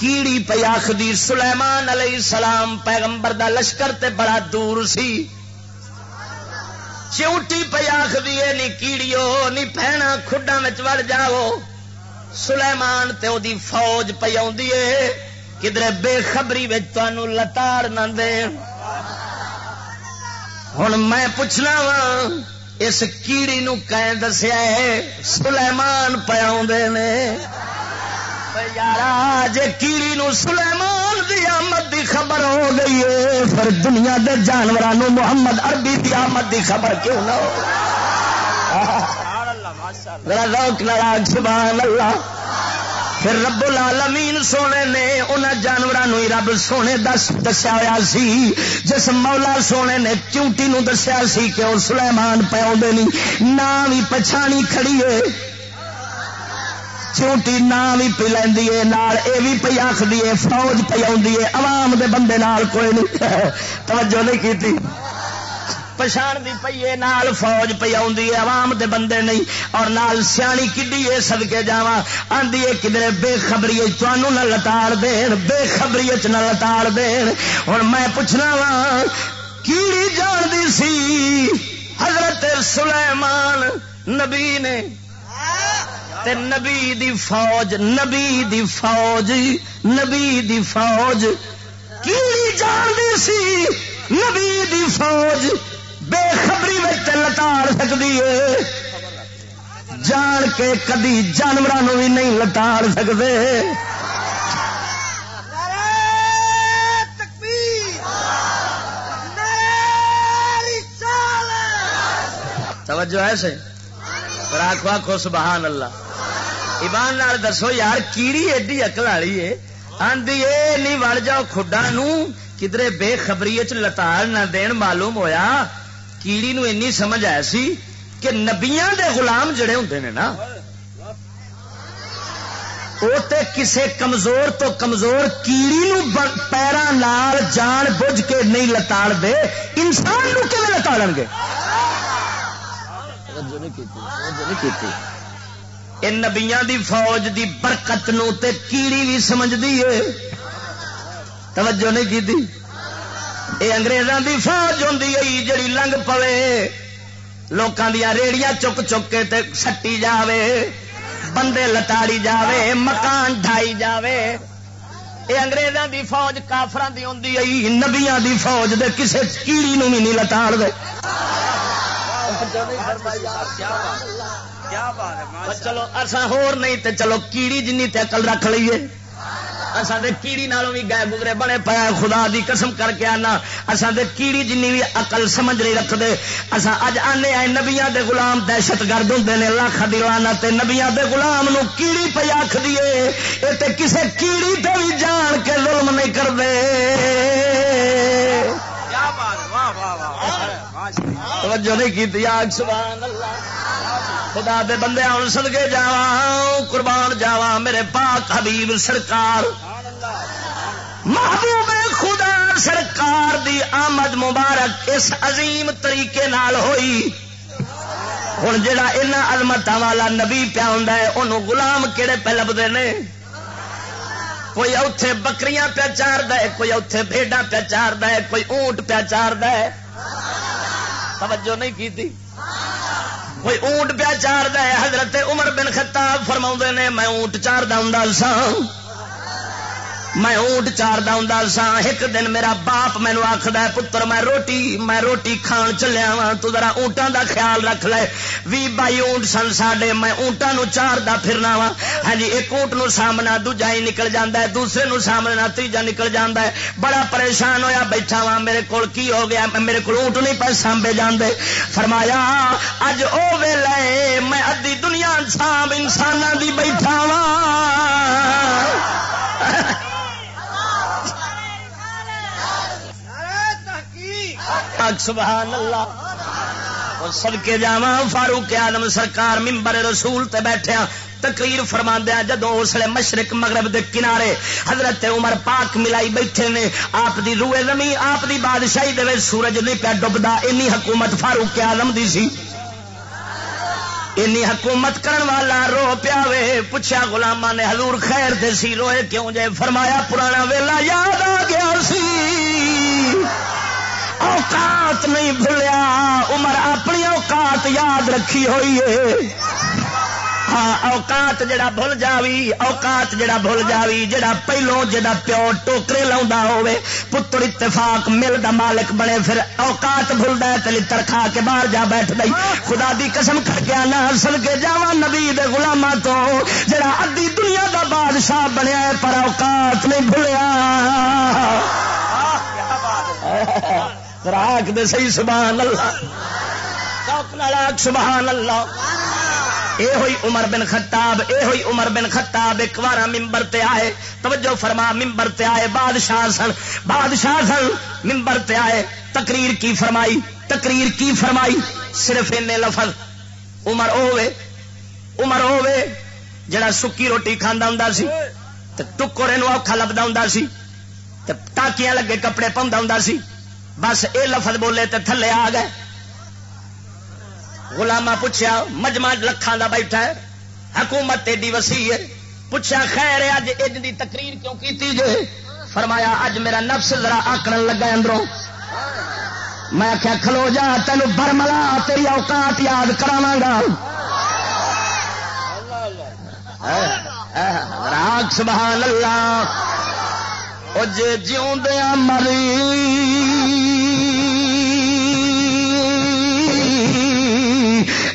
کیڑی پی آخری، سلیمان علیہ السلام پیغمبر دا لشکر تے بڑا دور سی۔ چوٹی پی آخری نی کیڑیو، نی پہنا کھڈا وڑ جاؤ سلیمان تے او دی فوج پی آ کدھر بے خبری لتاڑ نہ دے۔ ہوں میں پوچھنا وا، اس کیڑی نو دسیا ہے؟ سلیمان پیا یار جی کیڑی نو سلیمان دی آمد دی خبر ہو گئی ہے، پھر دنیا دے جانوروں محمد عربی دی آمد دی خبر کیوں نہ ہو؟ سبحان اللہ۔ پھر رب العالمین سونے نے ان جانوروں ہی رب سونے دس دسیا ہوا سی، جس مولا سونے نے چونٹی نو دسیا سی کہ وہ سلیمان پہ آدھے نہیں نہ بھی پچھانی کھڑی ہے۔ چونٹی نہ بھی پی لینی ہے، نال اے بھی پی آخری ہے، فوج پی آئی ہے، عوام دے بندے نال کوئی نہیں۔ توجہ نہیں کی پچھان دی پیے نال فوج پی عوام دے بندے نہیں، اور نال سیانی کڈی ہے سدکے جا آدھی ہے کدھر بے خبری تمہوں نہ لتاڑ دین، بے خبری چ نہ لتاڑ دین۔ ہوں میں پوچھنا وا کیڑی جان سی؟ حضرت سلیمان نبی نے۔ تے نبی دی فوج، نبی دی فوج، نبی دی فوج۔ کیڑی جان دی سی؟ نبی دی فوج۔ بے خبری لتاڑ سکتی ہے جان کے کدی جانوروں بھی نہیں لتاڑ سکتے توجہ ہے سی راک آخو سبحان اللہ۔ ایمان نال دسو یار، کیڑی ایڈی اکل والی ہے آدھی نہیں وڑ جاؤ کھڈا کدرے بے خبری لتاڑ نہ دین معلوم ہویا۔ کیڑی نو اینی سمجھ آیا سی کہ نبیاں دے غلام جڑے ہوں نے نا وہ کسے کمزور تو کمزور کیڑی نو پیرا نال جان بوجھ کے نہیں لتاڑ دے، انسان نو کہ لتاڑ گے؟ نبیاں دی فوج دی برکت نو تے کیڑی بھی سمجھ دی ہے توجہ نہیں کی یہ اگریزوں کی فوج ہوں جڑی لنگ پوے۔ لوگوں دیا ریڑیاں چک چک کے تے سٹی جاوے بندے لتاڑی جاوے مکان ڈھائی جاوے۔ یہ انگریزوں دی فوج کافران دی ہوں نبیاں دی فوج دے کسے کیڑی نو بھی نہیں لتاڑ دے۔ چلو اصا ہور نہیں تے چلو کیڑی جنی تے اکل رکھ اصل کیڑی نالوں بھی گئے گزرے بڑے پایا خدا دی قسم کر کے آنا۔ اصل کیڑی جن بھی اقل سمجھ نہیں رکھتے اصا اج آنے آئے نبیا دے غلام دہشت گرد ہوں نے لاکھ دلانا نبیا دے غلام نو کیڑی پہ آخ دیے یہ تو کسے کیڑی تے بھی جان کے ظلم نہیں کرتے توجہ نہیں کی سبحان اللہ۔ خدا دے بندے آن سدگے جا قربان جاوا میرے پاک حبیب سرکار، محبوب خدا سرکار دی آمد مبارک اس عظیم طریقے نال ہوئی۔ ہوں جا علمت والا نبی پیا ہوں انہوں غلام کہڑے پہ لبتے ہیں کوئی اوتے بکریاں پیا چار کوئی اوتے بھیڈا پیا چار کوئی اونٹ پیا چار توجہ نہیں کی تھی کوئی اونٹ پیا چار حضرت عمر بن خطاب فرما نے، میں اونٹ چار ہوں ہاں۔ سا میں اونٹ چار ہوں سا، ایک دن میرا باپ مینو آخد پتر، میں روٹی میں روٹی کھان چلیا وا تو ذرا اونٹان دا خیال رکھ لے۔ وی بائی اونٹ سن ساڈے، میں اونٹان چار دا پھرنا وا ہاں جی ایک اونٹ نو سامنا دوجا ہی نکل جانا ہے، دوسرے نو سامنا تیجا نکل جانا ہے۔ بڑا پریشان ہویا بیٹھا وا میرے کول کی ہو گیا؟ میرے کو اونٹ نہیں پہ سانبے جاندے۔ فرمایا، اج او ویلے میں ادی دنیا سانب انسان دی بیٹھا وا سبحان اللہ۔ سب کے جا فاروق آدم سرکار ممبر رسول تے بیٹھے تقریر فرما دیا جدو اسلے مشرق مغرب دے کنارے حضرت عمر پاک ملائی بیٹھے نے، آپ دی روئے زمین، آپ دی بادشاہی دے سورج نہیں پیا ڈبدا، اینی حکومت فاروق آدم دی سی۔ اینی حکومت کرن والا رو پیا وے پوچھا غلامہ نے حضور خیر دے سی، روئے کیوں جے؟ فرمایا پرانا ویلا یاد آ گیا سی۔ اوقات نہیں بھولیا۔ عمر اپنی اوقات یاد رکھی ہوئی ہے۔ ہاں اوقات جڑا بھول جاوی اوقات جڑا بھول جاوی جڑا پہلو جڑا پیو ٹوکرے لا ہوے پتر اتفاق مل دا مالک بنے پھر اوقات بھول دے تلی ترکھا کے باہر جا بیٹھ گئی خدا دی قسم کر کے آنا سل کے جا نبی دے غلاماں تو جڑا ادی دنیا دا بادشاہ بنیا ہے پر اوقات نہیں بھولیا۔ راک دے صحیح سبحان اللہ سبحان اللہ اے ہوئی عمر بن خطاب اے ہوئی عمر بن خطاب ایک بار ممبر تے آئے۔ توجہ فرما ممبر تے آئے۔ بادشاہ سن بادشاہ سن ممبر تے آئے۔ تقریر کی فرمائی، تقریر کی فرمائی۔ صرف ان لفظ۔ عمر ہوے عمر ہوے جڑا سکی روٹی کھانا ہوں سی ٹکڑے نو اوکھا لبدا ہوں سی ٹاکیاں لگے کپڑے پاؤں ہوں سی۔ بس اے لفظ بولے تے تھلے آ گئے۔ گلاما پوچھا مجمع لکھان کا بیٹھا ہے، حکومت ایڈی وسیع ہے۔ پوچھا خیر اج اج دی تقریر کیوں کی جے فرمایا، اج میرا نفس ذرا آکڑ لگا اندروں۔ میں آخیا کھلو جا تین برملا، تیری اوقات یاد کرا گا۔ راک سبحان اللہ۔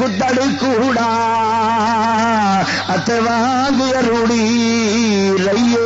گدڑ کوڑا اتوانگ روڑی رہیے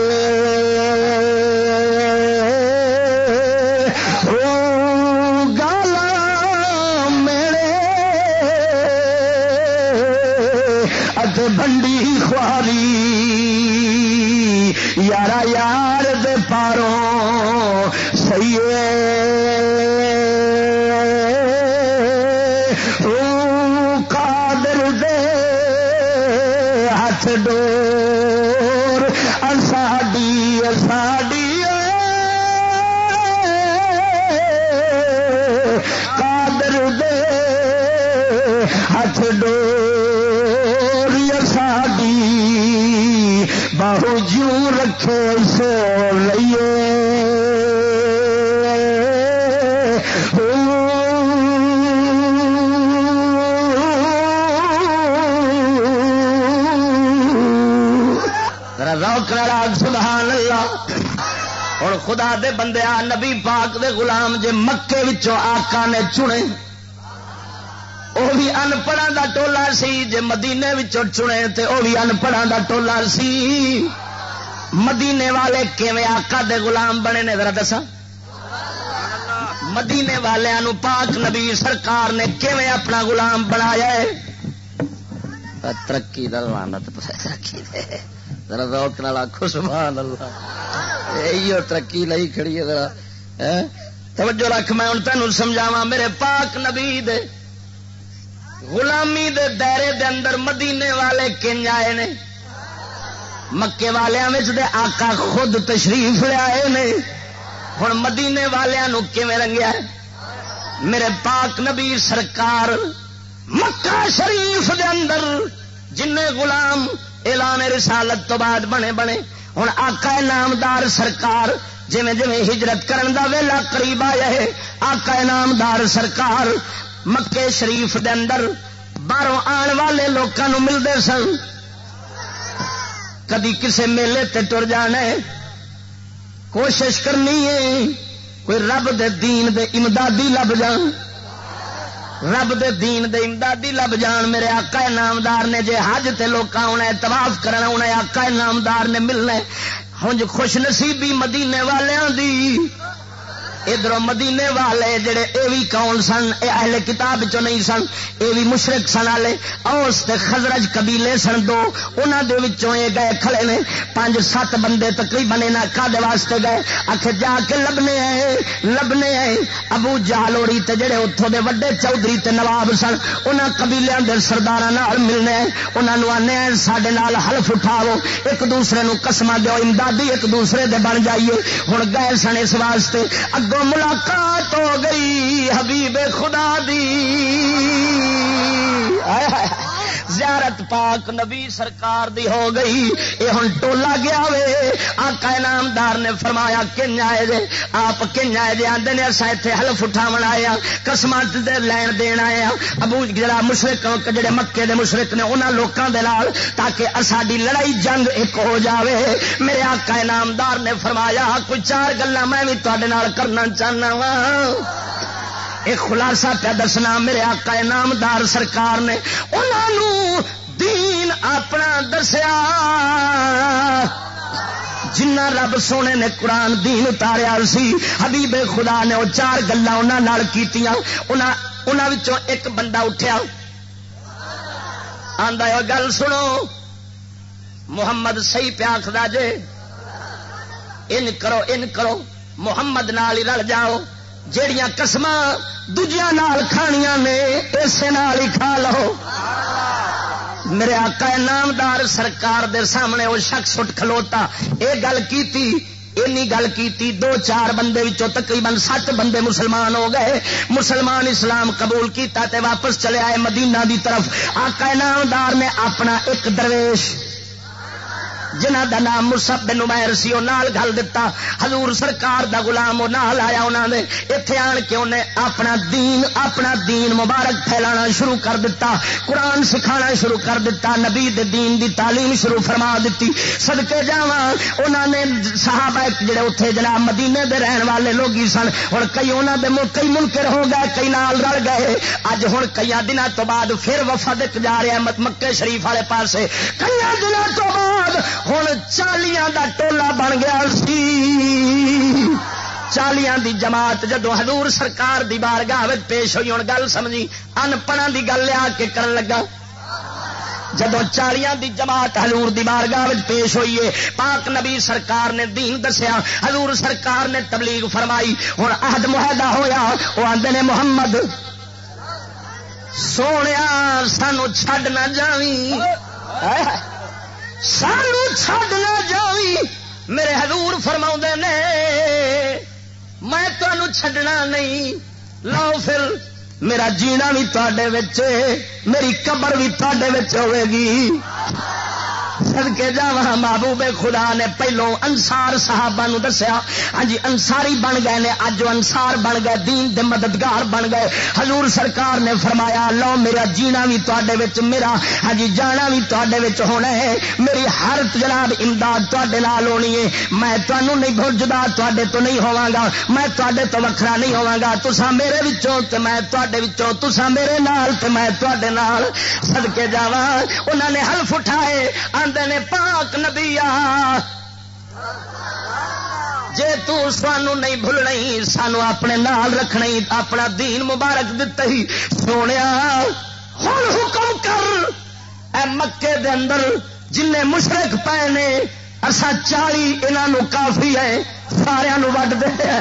خدا دے بندے آ، نبی پاک دے غلام جے مکے وچوں آقا نے چنے۔ وہ بھی انپڑھا دا ٹولا سی، جے مدینے وچوں چنے تے وہ بھی انپڑھا دا ٹولا سی۔ مدینے والے کیویں آقا دے غلام بنے نے؟ ذرا دسا مدینے والوں پاک نبی سرکار نے کیویں اپنا غلام بنایا ہے؟ ترقی دلوانت ترقی دے۔ ذرا روک نال آخو سبحان اللہ۔ یہ ترقی لئی کھڑی ہے ذرا توجہ رکھ، میں ہوں تینوں سمجھاوا میرے پاک نبی دے، غلامی دے دائرے دے اندر مدینے والے کنج آئے نے، مکے والوں دے آقا خود تشریف لے نے۔ ہوں مدینے والوں کیون رنگیا؟ میرے پاک نبی سرکار مکہ شریف دے اندر جن غلام اعلان رسالت تو بعد بنے بنے ہوں آقا نامدار سرکار جی جی ہجرت کرن دا ویلا قریب آیا ہے، آقا نامدار سرکار مکے شریف دے اندر باہروں آن والے لوگوں ملتے سن۔ کدی کسے میلے تے ٹر جانا کوشش کرنی ہے، کوئی رب دے دین دے امدادی لب جان۔ رب دے دین دے امدادی لب جان میرے آقا نامدار نے جے حج تے لوکاں ہونا ہے تباف کرنا انہیں آقا نامدار نے ملنا ہوں جی خوش نصیبی مدینے والوں دی۔ ادھر مدینے والے جڑے اے بھی کون سن، اے اہل کتاب چ نہیں سن، اے بھی مشرق سن والے، اوس تے خزرج قبیلے سن دو، انہاں دے وچوں اے گئے کھڑے نے، پانچ سات بندے تقریباً انہاں کادے واسطے گئے اکھ جا کے لبنے آئے لبنے آئے، ابو جالوڑی تے جڑے اتھوں دے وڈے چودھری تے نواب سن، انہاں قبیلیاں دے سرداراں نال ملنے انہاں نو آنے ساڈے نال حلف اٹھاؤ، ایک دوسرے نو قسماں دیو، امدادی ایک دوسرے دے بن جائیے، ہن گئے سن اس واسطے جدو ملاقات ہو گئی، حبیب خدا دی۔ زیارت پاک نبی سرکار دی ہو گئی۔ یہ ہوں ٹولا گیا آقا انعامدار نے فرمایا، کن آئے جے آپ کن آئے جے آدھے نے اصا اتنے حلف اٹھاو آئے ہاں، قسمت دے لین دین آئے ہاں۔ ابو جڑا مشرق جڑے مکے دے مشرق نے انہوں لوگوں کے لال تاکہ ساری لڑائی جنگ ایک ہو جاوے۔ میرے آقا انعامدار نے فرمایا، کوئی چار گلا میں بھی تے کرنا چاہنا وا ایک خلاصہ پہ دسنا، میرے آقا نامدار سرکار نے انہوں دین اپنا دسیا۔ جنہ رب سونے نے قرآن دین اتاریا سی، حبیب خدا نے وہ چار گلا کی انہوں ایک بندہ اٹھیا۔ آدھا گل سنو، محمد سی پیاکھدا جے، ان کرو ان کرو، محمد نال ہی رل جاؤ، جیڑیاں قسم دجیا نال کھانیاں نے، اسے نال ہی کھا لو۔ میرے آقا نامدار سرکار دے سامنے وہ شخص اٹھ کھلوتا۔ یہ گل کیتی، اینی گل کیتی، دو چار بندے وچوں تقریباً سات بندے مسلمان ہو گئے۔ مسلمان اسلام قبول کیتا تے واپس چلے آئے مدینہ دی طرف۔ آقا نامدار نے اپنا ایک درویش جنہ دا نام مسب بن عمیر سی وہ نال گل دتا۔ حضور سرکار دا غلام وہ نال آیا انہوں نے اتے آن کے انہیں اپنا دین اپنا دین مبارک پھیلانا شروع کر دیتا قرآن سکھانا شروع کر دیتا نبی دے دین دی تعلیم شروع فرما دیتی سدکے جا انہوں نے صحابہ جڑے اتنے جناب مدینے دے رہن والے لوگ سن۔ ہوں کئی انہوں دے کئی منکر ہو گئے، کئی نال رل گئے۔ اج ہوں کئی دنوں تو بعد پھر وفد جا رہا ہے مکے شریف والے پاسے۔ کئی دنوں تو بعد ہوں چالیا کا ٹولا بن گیا سی چالیا دی جماعت جدو حضور سرکار دی بار گاہ پیش ہوئی ہوں گل سمجھی انپڑا دی گل لیا کے کرن لگا جدو چالیا دی جماعت ہزور دی بارگاہ پیش ہوئی ہے پاک نبی سرکار نے دین دسیا حضور سرکار نے تبلیغ فرمائی ہوں عہد معاہدہ ہویا وہ آدھے نے محمد سونے سانو چڈ نہ جاوی سانو چڈ نہ جاوی۔ میرے حضور فرما نے، میں تمہوں چڈنا نہیں۔ لو پھر، میرا جینا بھی تے میری قبر بھی تے ہوے گی۔ سدکے جا محبوب خدا نے پہلو انسار صحابہ نو دسیا۔ ہاں جی انساری بن گئے نے اج انسار بن گئے، دین دے مددگار بن گئے۔ حضور سرکار نے فرمایا، لو میرا جینا بھی تے میرا ہاں جی جانا بھی تے ہونا ہے۔ میری ہر جناب امداد تے ہونی ہے۔ میں تمہوں نہیں بھول جدا تے تو نہیں ہوا گا۔ میں تے تو وکھرا نہیں ہوا گا۔ تسا میرے وچوں تے میں تے تسا میرے نال تے میں تے نال سدکے جا انہوں نے حلف اٹھائے آدھے نے پاک نبی جے تو سانو نہیں بھولنا سانو اپنے نال رکھنا اپنا دین مبارک دتا ہی سونے ہوں حکم کر۔ اے مکے دے اندر جن مشرق پے نے اصا چالی انہوں کافی ہے سارا وڈ دے۔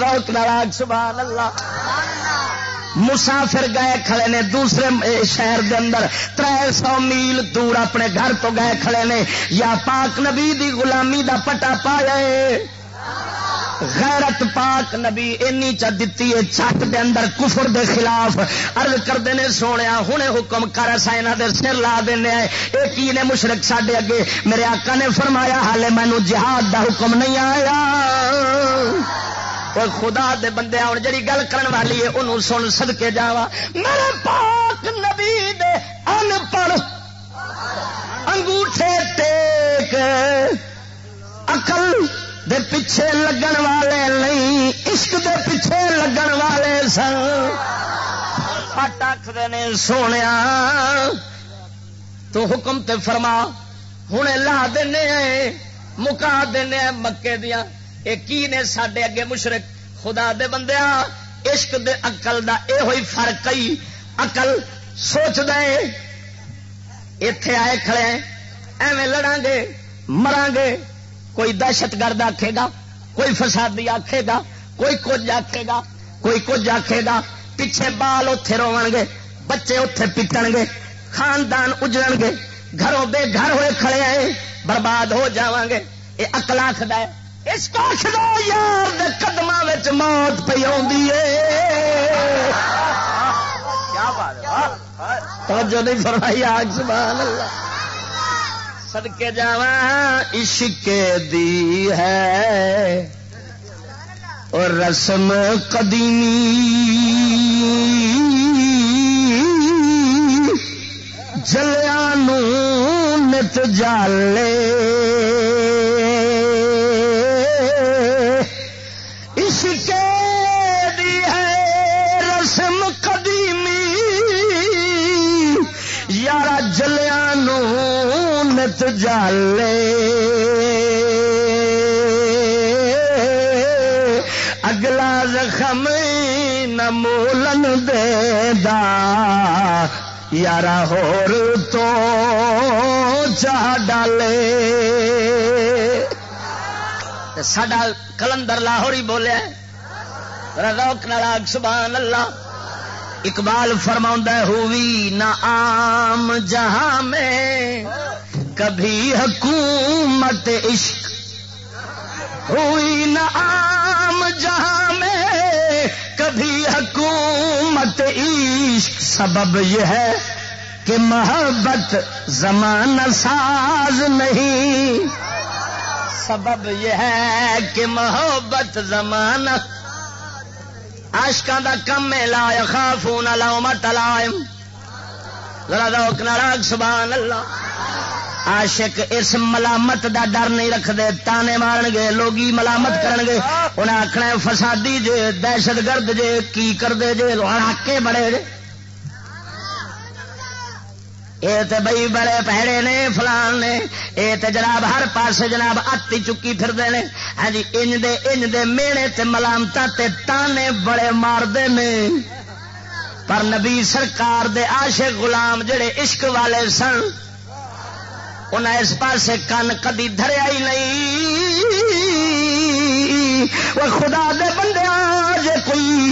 روک ناراگ سبحان اللہ۔ مسافر گئے کھڑے نے دوسرے شہر دے اندر تر سو میل دور اپنے گھر تو گئے کھڑے نے، یا پاک نبی دی غلامی دا پٹا پایا غیرت پاک نبی اینی چا دتی ہے چھت دے اندر کفر دے خلاف۔ عرض کرتے نے سونے ہوں حکم کر سا یہاں دے سر لا دینا ہے یہ کی نے مشرق ساڈے اگے؟ میرے آقا نے فرمایا، حالے مینو جہاد دا حکم نہیں آیا۔ خدا دے بندے ہوں جی گل کرن والی ہے، انہوں سن سد کے جا میرے پاک نبی دے ان پڑھ انگوٹھے ٹیک اقل دے پیچھے لگن والے نہیں، عشق دے پیچھے لگن والے سن۔ پٹ آخر نے سونے تو حکم تے فرما ہوں لا دینے، مکا دینے، مکے کی نے سڈے اگے مشرق خدا دے بندے عشق دے اقل دا اے ہوئی فرق ہی۔ اقل سوچ دے اتے آئے کھڑے ایویں لڑا گے مرا گے کوئی دہشت گرد آکھے گا، کوئی فسادی آکھے گا، کوئی کچھ آکھے گا، کوئی کچھ آکھے گا۔ پیچھے بال اتے رو گے بچے اتے پیٹن گے خاندان اجڑ گے گھروں بے گھر ہوئے کھڑے آئے برباد ہو جا گے یہ اکل آخد ہے اس پاس یار قدم موت پی توجہ نہیں فرمائی آگ سبحان اللہ۔ سدکے جا عشق دی ہے۔ اور رسم قدیمی۔ جلیا نت جالے۔ جالے اگلا زخم نمولن دے دا۔ یارا ہور تو چاہ ڈالے۔ سڈا کلندر لاہور ہی بولیا روک ناراگ سبحان اللہ۔ اقبال فرما ہوئی نہ آم جہاں میں۔ کبھی حکومت عشق ہوئی نہ عام جہاں میں، کبھی حکومت عشق۔ سبب یہ ہے کہ محبت زمانہ ساز نہیں۔ سبب یہ ہے کہ محبت زمانہ۔ آشکا دا کم میں لا خافون لومت لائم ذرا روک ناراگ سبحان اللہ۔ عاشق اس ملامت دا ڈر نہیں رکھتے تانے مارن گے لوگ ملامت کرن گے انہیں آخنا فسادی جے، دہشت گرد جے، کی کرتے جے ہاکے بڑے جے۔ یہ تو بئی بڑے پیڑے نے، فلان نے۔ یہ تو جناب ہر پاسے جناب اتی چکی پھرتے ہیں ہاں جی انج دے انج دے مینے تے ملامت تے تانے بڑے مارتے نے۔ پر نبی سرکار دے عاشق غلام جڑے عشق والے سن انہیں اس پاسے کن کدی دریا ہی نہیں۔ وہ خدا دے کوئی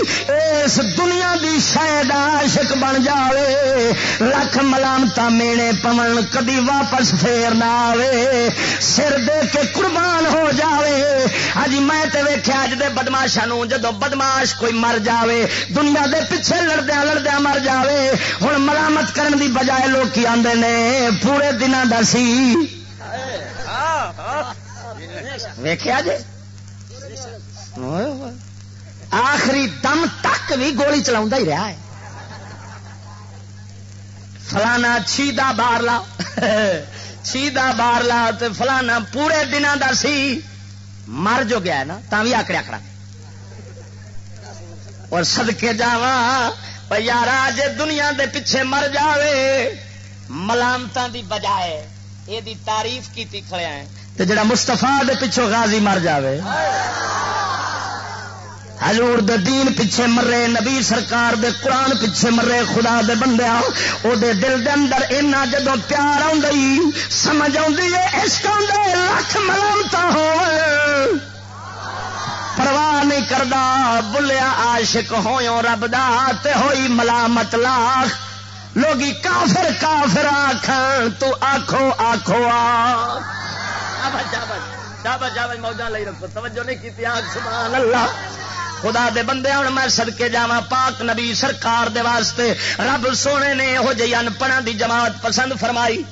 اس دنیا دی شاید عاشق بن جاوے لکھ ملامتا مینے پون کدی واپس پھیر نہ آوے سر دے کے قربان ہو جاوے۔ ہاں جی میں ویخیا اج دے بدماشا جدو بدماش کوئی مر جاوے دنیا دے پیچھے لڑدیا لڑدیا مر جاوے۔ ہوں مرامت کرن دی بجائے لوگ آدھے نے پورے دنوں کا سی۔ ویخیا جی؟ آخری دم تک بھی گولی چلا ہی رہا ہے۔ فلانا چھیدا بار لا چھیدا بار لا فلانا پورے دنوں کا سی۔ مر جو گیا ہے نا تا بھی آکڑیا کھڑا اور سدکے جا یار، آج دنیا دے پیچھے مر جاوے۔ ملامت دی بجائے یہ تعریف کی کھڑے ہیں۔ جڑا مستفا دے پیچھوں غازی مر جاوے۔ حضور دے دین پیچھے مرے، نبی سرکار دے قرآن پیچھے مرے، خدا دے بندیا او دے دل دے اندر اینا جدو پیار آئی سمجھ آئی عشق لکھ ملامتا ہو پرواہ نہیں کردا، بلیا عاشق ہوئیوں رب دا تے ہوئی ملامت لاکھ۔ لوگی کافر کافر آخ تو آخو آخو آ۔ موجہ لئی رکھو، توجہ نہیں کی آگ سبحان اللہ۔ خدا دے بندے ہوں، میں سدکے جا پاک نبی سرکار دے واسطے۔ رب سونے نے یہو جی انپڑا دی جماعت پسند فرمائی۔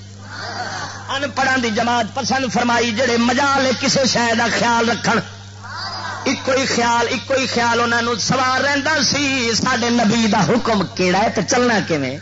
انپڑا دی جماعت پسند فرمائی، جڑے مجال کسی شہ کا خیال رکھن۔ ایک ہی خیال ایک ہی خیال انہوں سوار رہتا سی۔ سڈے نبی دا حکم کیڑا ہے تو چلنا کیویں؟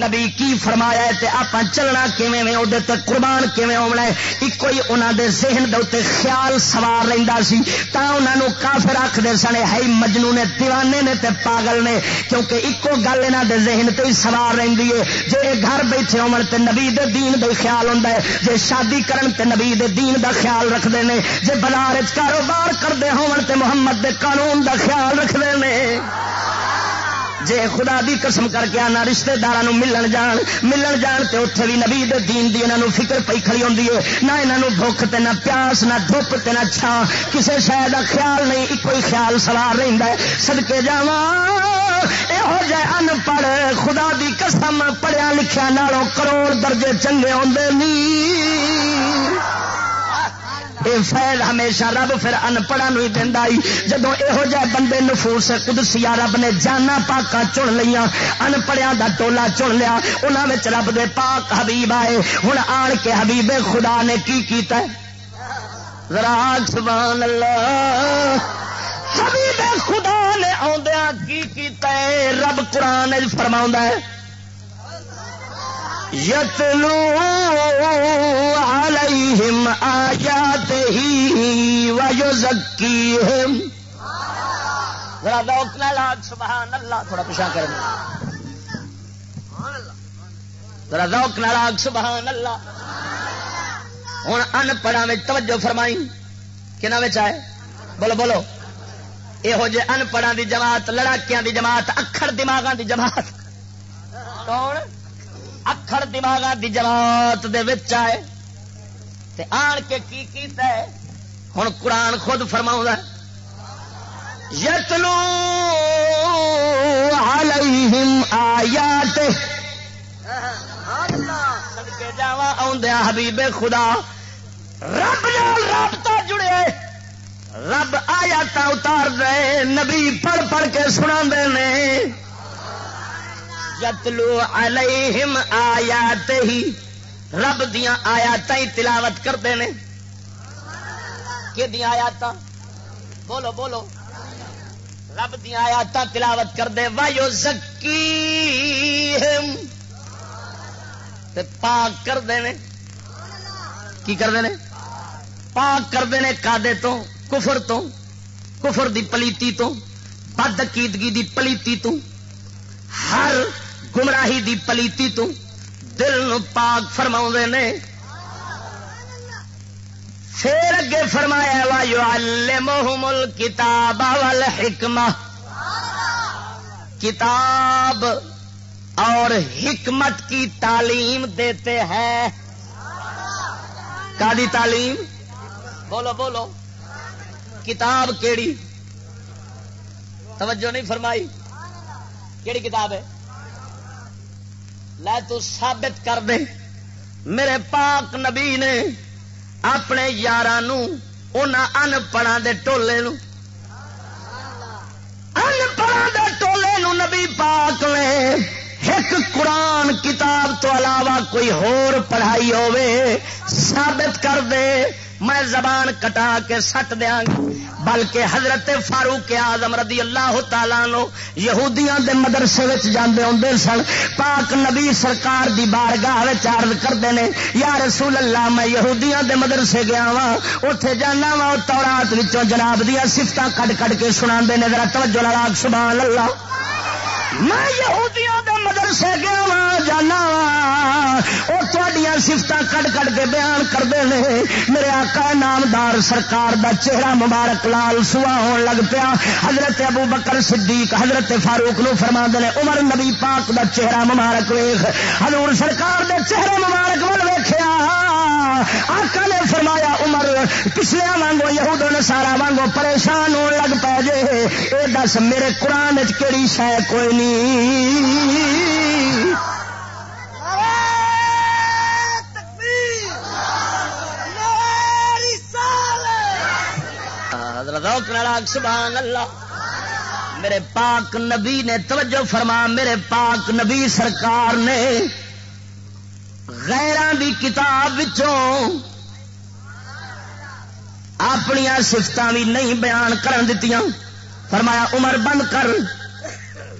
نبی کی فرمایا ہے آپ چلنا کیویں وہ قربان کیویں ہونا ہے؟ ایک ہی انہوں دے ذہن دے اتنے خیال سوار رہتا سی۔ تا انہوں کافر آخر سنے ہے مجنو نے، دیوانے نے تے پاگل نے۔ کیونکہ ایکو گل یہاں دے ذہن تے سوار رہی ہے۔ جی گھر بیٹھے ہو تے نبی دے دین دے خیال ہوتا ہے جی شادی کرن تے نبی دے دین دا خیال رکھتے ہیں جی بازار کاروبار کرتے ہو محمد دے قانون دا خیال رکھتے ہیں جے خدا دی قسم کر کے آنا رشتے دار ملن جان ملن جان تے اتنے بھی نبی دے دین دی انہوں فکر پی کھڑی ہوتی ہے نہ یہاں بھوک تے نہ پیاس، نہ دھوپ تے نہ چھان کسے شہ کا خیال نہیں ایک ہی خیال سوار رہتا ہے سدکے جا یہو جہ ان پڑھ خدا دی قسم پڑھیا لکھیا نالوں کروڑ درجے چنگے آدھے نہیں یہ فیض ہمیشہ رب پھر انپڑھا ہی دینا جب یہو جہ بندے نفوس قدسیا رب نے جانا پاکا چن لیا انپڑھیا دا ٹولا چن لیا انہوں رب دے پاک حبیب آئے۔ ہوں آن کے حبیب خدا نے کی کیتا ہے؟ سبحان اللہ۔ حبیب خدا نے آدھا کی کیتا ہے؟ رب قرآن فرما ہے۔ یتلو علیہم آیات ہی ویزکیہم۔ ذرا ذوق نہ لاگ، سبحان اللہ، تھوڑا پیچھا کریں۔ ذرا ذوق نہ لاگ، سبحان اللہ۔ ہوں ان پڑھا میں توجہ فرمائی۔ کہنا آئے؟ بولو بولو۔ یہو جہ ان پڑھا دی جماعت، لڑاکیاں دی جماعت، اکھڑ دماغاں دی جماعت۔ کون؟ اکھڑ دماغ دی جماعت دے وچ آئے تے آن کے کی کیتا ہے؟ ہن قرآن خود فرماؤں یتلو علیہم آیات کے جاوا آدھا حبیب خدا۔ رب نال رابطہ جڑے رب آیات اتار دے، نبی پڑھ پڑھ کے سنا دے نے۔ یتلو علیہم آیات ہی رب دیا آیات ہی تلاوت کرتے ہیں کہ دیا آیات بولو بولو۔ رب دیا آیات تلاوت کر دے وایو زکی پاک کرتے ہیں کی کرتے ہیں پاک کرتے ہیں کادے تو، کفر تو، کفر دی پلیتی تو، بد عقیدگی دی پلیتی تو۔ ہر گمراہی دی پلیتی تو دل نو پاک فرما نے۔ پھر اگے فرمایا، وا یو المحمل کتاب حکمہ۔ کتاب اور حکمت کی تعلیم دیتے ہیں۔ کا تعلیم؟ بولو بولو۔ کتاب کیڑی؟ توجہ نہیں فرمائی۔ کیڑی کتاب ہے؟ لے تو ثابت کر دے میرے پاک نبی نے اپنے یار ان پڑھا دے ٹولے ان پڑھا دے ٹولے نو نبی پاک نے ایک قرآن کتاب تو علاوہ کوئی ہور پڑھائی ہوے ثابت کر دے۔ میں زبان کٹا کے سٹ دیا گا بلکہ حضرت فاروق آزم رضی اللہ تعالیٰ نو یہودیاں دے مدرسے جاندے ہوں سن۔ پاک نبی سرکار دی بارگاہ عرض کرتے ہیں یا رسول اللہ، میں یہودیاں دے مدرسے گیا وا اتے جانا وا تورات جناب دیا سفت کٹ کٹ کے سنا ذرا توجہ لاگ سبحان اللہ۔ میں یہودیاں دے مدرسے گیا وا جانا وا وہ تھوڑیاں سفت کٹ کٹ کے بیان کرتے ہیں میرے آقا نامدار سرکار دا چہرہ مبارک لال سوا ہون لگ پیا۔ حضرت ابو بکر صدیق، حضرت فاروق نو فرما دے عمر نبی پاک دا چہرہ مبارک ویخ حضور سرکار دے چہرے مبارک ول ویخیا آقا نے فرمایا، عمر پچھلے وانگو یہود سارا وانگو پریشان ہون لگ پے جے۔ اے دس، میرے قرآن چیڑی شہ کوئی نہیں سبحان اللہ۔ میرے پاک نبی نے توجہ فرما، میرے پاک نبی سرکار نے غیران دی کتاب اپنی سفت بھی نہیں بیان کرن دتیاں۔ فرمایا، عمر بند کر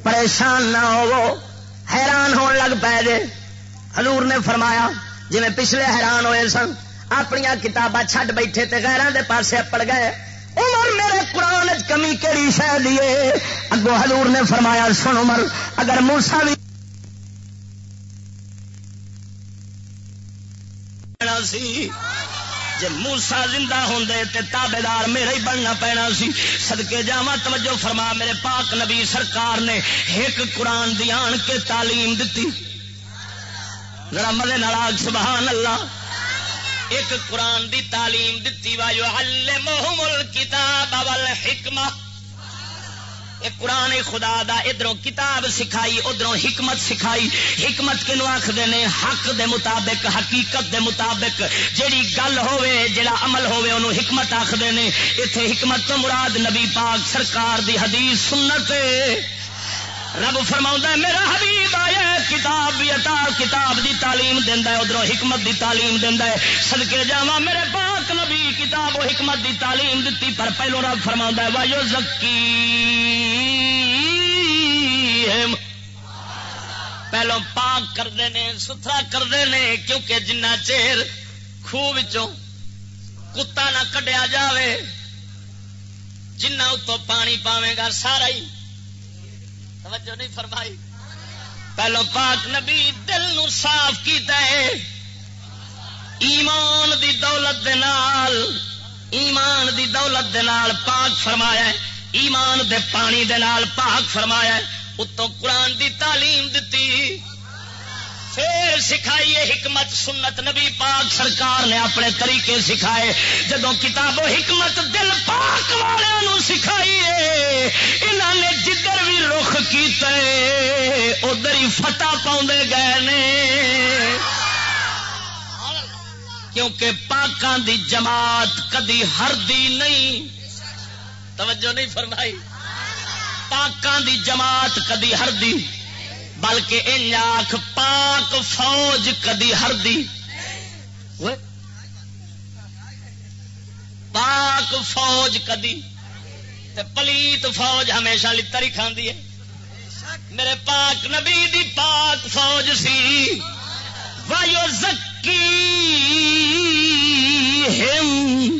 پریشان نہ ہو حیران ہون لگ پے جے حضور نے فرمایا جی پچھلے حیران ہوئے سن اپنی کتاباں چھڈ بیٹھے تے غیران دے پاسے پڑ گئے۔ عمر میرے قرآن کمی کہڑی شہ دیے اگو حضور نے فرمایا، سن عمر، اگر موسا بھی سی جی موسا زندہ ہوں تابے دار میرا ہی بننا پینا سی سدکے جا توجہ فرما، میرے پاک نبی سرکار نے ایک قرآن دی آن کے تعلیم دیتی ذرا مزے ناراض سبحان اللہ۔ ایک قرآن دی تعلیم دیتی وا جو علمہم الکتاب والحکمہ قرآن خدا دا ادھر کتاب سکھائی ادھر حکمت سکھائی۔ حکمت کنو آخر نے؟ حق دے مطابق، حقیقت دے مطابق۔ جیڑی گل ہوے جڑا عمل ہوے انہوں حکمت آخر نے۔ اتے حکمت تو مراد نبی پاک سرکار دی حدیث سنت رب فرما میرا حبیب آیا کتاب بھی عطا، کتاب دی تعلیم دینا ہے، ادھر حکمت دی تعلیم دینا ہے۔ سدکے جا میرے پاک نبی، کتاب و حکمت دی تعلیم دیتی پر پہلو رب فرما وایو زکی پہلو پاک کرتے ہیں ستھرا کرتے ہیں کیونکہ جنہ چیر خوہ کتا نہ کڈیا جاوے، جنہ اتوں پانی پاوے گا، سارا ہی توجہ نہیں فرمائی۔ پہلو پاک نبی دل نو صاف کیتا ہے۔ ایمان دی دولت دے نال، ایمان دی دولت دے نال پاک فرمایا ہے۔ ایمان دے پانی دے نال پاک فرمایا ہے۔ اتوں قرآن دی تعلیم دیتی پھر سکھائیے حکمت سنت نبی پاک سرکار نے اپنے طریقے سکھائے۔ جدو کتاب حکمت دل پاک والوں سکھائیے انہوں نے جدھر بھی رخ کیتے، ادھر ہی فتح پاؤ گئے نے۔ کیونکہ پاکان دی جماعت کدی ہردی نہیں۔ توجہ نہیں فرمائی۔ پاکان دی جماعت کدی ہردی بلکہ ان آخ پاک فوج کدی ہردی۔ پاک فوج کدی۔ پلیت فوج ہمیشہ لڑی کھاندی ہے۔ میرے پاک نبی دی پاک فوج سی۔ وایو زکی ہم۔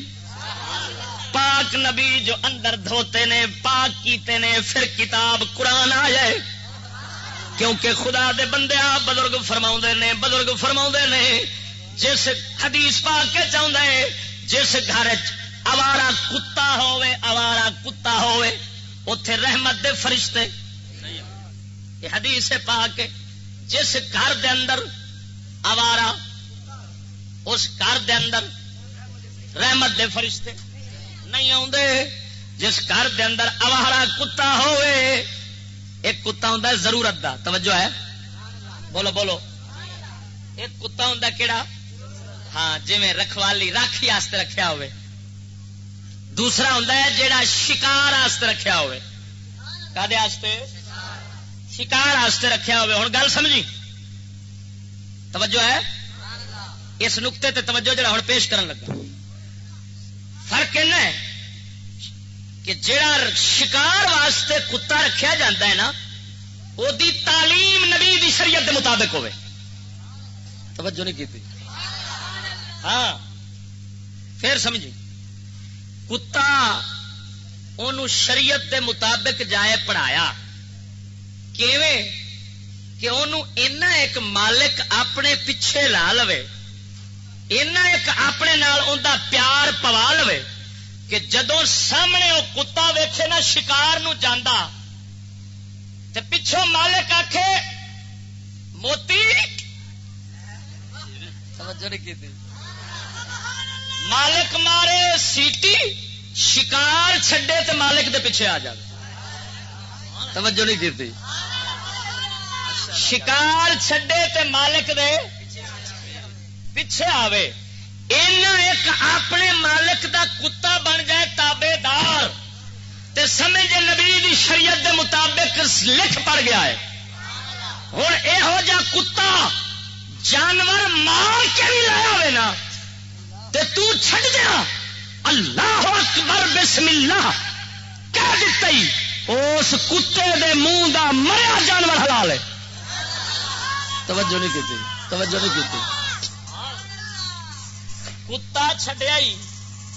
پاک نبی جو اندر دھوتے نے، پاک کیتے نے، پھر کتاب قرآن آ جائے کیونکہ خدا دے بندے بزرگ فرما نے، بزرگ فرما نے۔ جس حدیث پا کے چاہتے جس گھر اوارا کتا ہوے اوارا کتا ہوے اتے رحمت دے فرشتے۔ یہ حدیث پا کے جس گھر دے اندر اوارا اس گھر دے اندر رحمت دے فرشتے نہیں آدھے جس گھر دے اندر اوارا کتا ہوئے ایک کتا ہوں ضرورت دا، توجہ ہے۔ بولو بولو۔ ایک کتا ہوں کہڑا ہاں جی رکھوالی راکھی آستے رکھیا ہوئے۔ دوسرا ہوں جا شکار رکھا ہوئے۔ کدے آستے؟ شکار رکھا ہوئے۔ ہوں گل سمجھی؟ توجہ ہے۔ اس نقطے تے توجہ جڑا ہوں پیش کرن لگا۔ فرق ہے کہ جڑا شکار واسطے کتا رکھیا رکھا جا نا وہ تعلیم نبی دی شریعت دے مطابق ہوئے۔ توجہ نہیں کی ہاں۔ پھر سمجھی کتا ان شریعت دے مطابق جائے پڑھایا۔ کیویں؟ کہ انہوں اینا ایک مالک اپنے پیچھے لا لو اینا ایک اپنے نال اندا پیار پوا لو کہ جدو سامنے وہ کتا ویچے نا شکار نو جانا تے پچھوں مالک آخ موتی؟ مالک مارے سیٹی شکار چھڈے تے مالک دے پیچھے آ جائے توجہ نہیں کی شکار چھڈے تے مالک دے پیچھے آوے۔ ایک اپنے مالک دا کتا بن جائے تابے دار تے سمجھ نبی دی شریعت دے مطابق لکھ پڑ گیا ہے۔ ہوں یہو جا کتا جانور مار کے بھی لایا ہوئے نا۔ تے تو چھڑ دیا۔ اللہ اکبر، بسم اللہ۔ کہہ دیتا ہی، اس کتے دے منہ دا مریا جانور حلال ہے۔ توجہ نہیں کی توجہ نہیں کی کتا چڈیا ہی،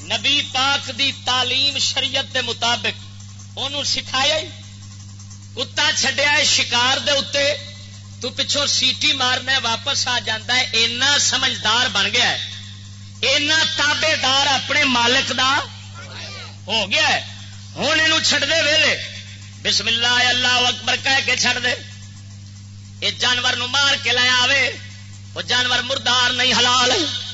نبی پاک دی تعلیم شریعت دے مطابق انہوں سکھایا ہی۔ کتا چڈیا ہے شکار دے اتے، تو پچھوں سیٹی مارنا واپس آ جاتا ہے۔ اینا سمجھدار بن گیا ہے۔ اینا تابے دار اپنے مالک دا ہو گیا ہے۔ ہوں یہ چڈ دے ویلے۔ بسم اللہ اللہ اکبر کہہ کے چڑ دے یہ جانور نو مار کے لیا آئے وہ جانور مردار نہیں، حلال ہے۔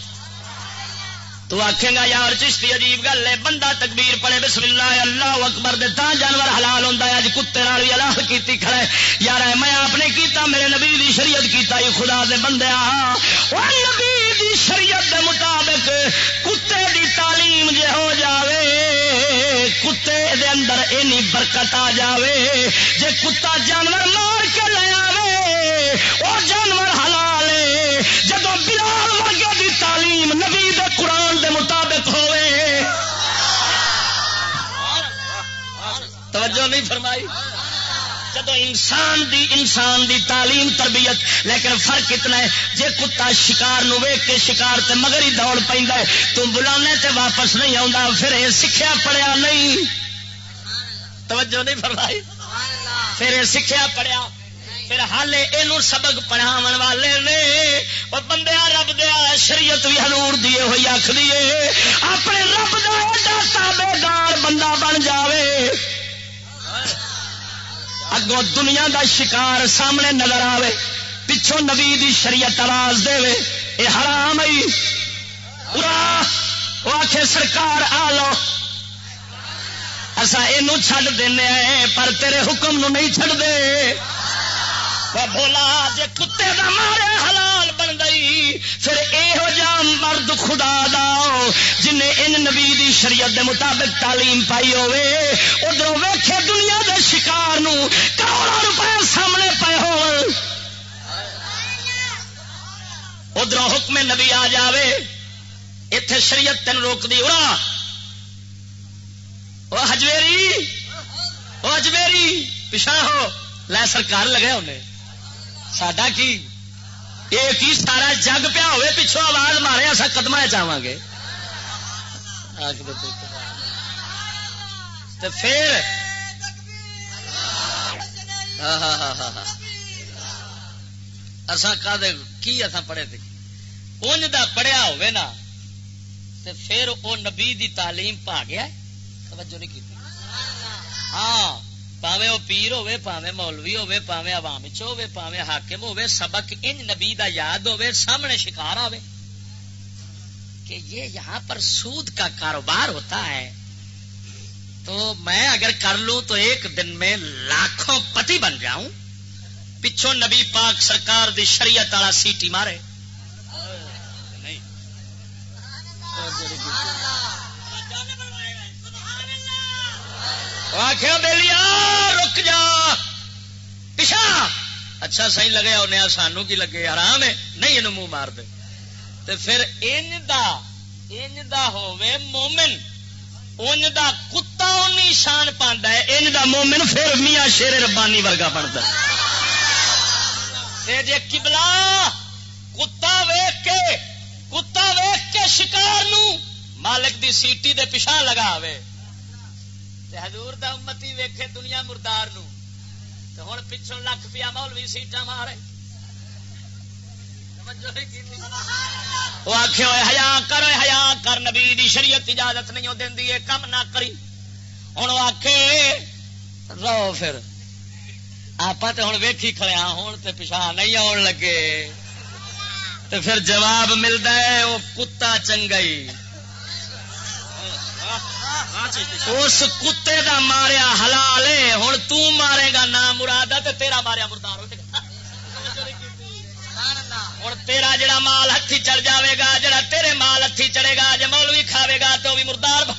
تو آخے گا، یار چشتی عجیب گل ہے، بندہ تکبیر پڑے بسم اللہ اللہ اکبر، دے تا جانور حلال ہوتا ہے، اج کتے بھی اللہ کی کھڑے یار میں آپ نے کیتا، میرے نبی دی شریعت کیتا ہی خدا دے بندے نبی دی شریعت دے مطابق کتے دی تعلیم جے ہو جاوے، کتے دے اندر اینی برکت آ جاوے۔ جے کتا جانور مار کے لے آوے وہ جانور حلال جدو بلال ورگے دی تعلیم نبی دے قرآن دے مطابق ہوئے. توجہ نہیں فرمائی؟ جب انسان دی انسان دی تعلیم تربیت، لیکن فرق اتنا ہے، جے کتا شکار نو ویک کے شکار تے مگر ہی دوڑ پہ تو بلانے تے واپس نہیں آتا پھر یہ سیکھا پڑیا نہیں۔ توجہ نہیں فرمائی؟ پھر یہ سیکھا پڑیا پھر حال یہ سبق پڑھاو والے نے اور بندے رب دیا شریعت بھی ہلور دیے ہوئی آخ دیے اپنے رب دے دار بندہ بن جاوے۔ اگوں دنیا دا شکار سامنے نظر آوے، پچھوں نبی دی شریعت آواز دے یہ حرام آئی وہ آخ سرکار آ لو اصا یہ چڈ دینا پر تیرے حکم نو نہیں چڈ دے بولا، جے کتے دا مارے حلال بن گئی، پھر یہو جا مرد خدا دا، جنہیں ان نبی دی شریعت دے مطابق تعلیم پائی ہوے ادھر دنیا دے شکار نو کروڑوں روپے سامنے پے ہو ادھر حکم نبی آ جاوے اتے شریعت تین روک دی اڑا۔ وہ ہجویری وہ ہجویری پچھا ہو، لے سرکار لگے انہیں سڈا کی؟ ایک ہی سارا جگ پیا ہوئے پچھو آواز مارے اصا قدم چاہوں گے۔ تو پھر؟ کی اصا پڑھے تھے انج دا پڑھیا ہوئے نا، تے پھر وہ نبی دی تعلیم پا گیا توجہ نہیں کی۔ ہاں۔ پاوے وہ پیر ہوے پاوے مولوی ہوے پاوے عوام چ ہوے پاوے حاکم ہوے سبق ان نبی دا یاد ہوے سامنے شکار آوے۔ کہ یہ یہاں پر سود کا کاروبار ہوتا ہے تو میں اگر کر لوں تو ایک دن میں لاکھوں پتی بن جاؤں۔ پچھوں نبی پاک سرکار دی شریعت والا سیٹی مارے۔ آخیا بہلی رک جا۔ پچھا اچھا سی لگیا انہیں سانو کی لگے آرام ہے۔ نہیں یہ منہ مار دے۔ پھر انج انج دا ہووے مومن۔ انج دا کتا اونی شان پاندا ہے۔ انج دا مومن پھر میاں شیر ربانی ورگا بنتا جے کبلا کتا ویخ کے، کتا ویخ کے شکار نو مالک دی سیٹی دے پچھا لگا حضور دا امتی ویکھے دنیا مردار نو۔ ہوں پچھوں لکھ پیا مولوی سیٹا مارے۔ وہ آخ ہیا کر ہیا کر، نبی دی شریعت اجازت نہیں دینی ہے کم نہ کری۔ ہوں وہ آخ رو پھر۔ آپ تو ہوں ویکھی کھڑے ہوں تو پچھا نہیں آن لگے۔ تو پھر جواب ملتا ہے، وہ کتا چنگئی۔ اس کتے دا ماریا حلال ہے ہوں تارے گا، نہ مراد تیرا ماریا مردار ہوں تیرا جڑا مال ہاتھی چڑھ جاوے گا، جڑا تیرے مال ہاتھی چڑھے گا جی بھی کھاوے گا تو بھی مردار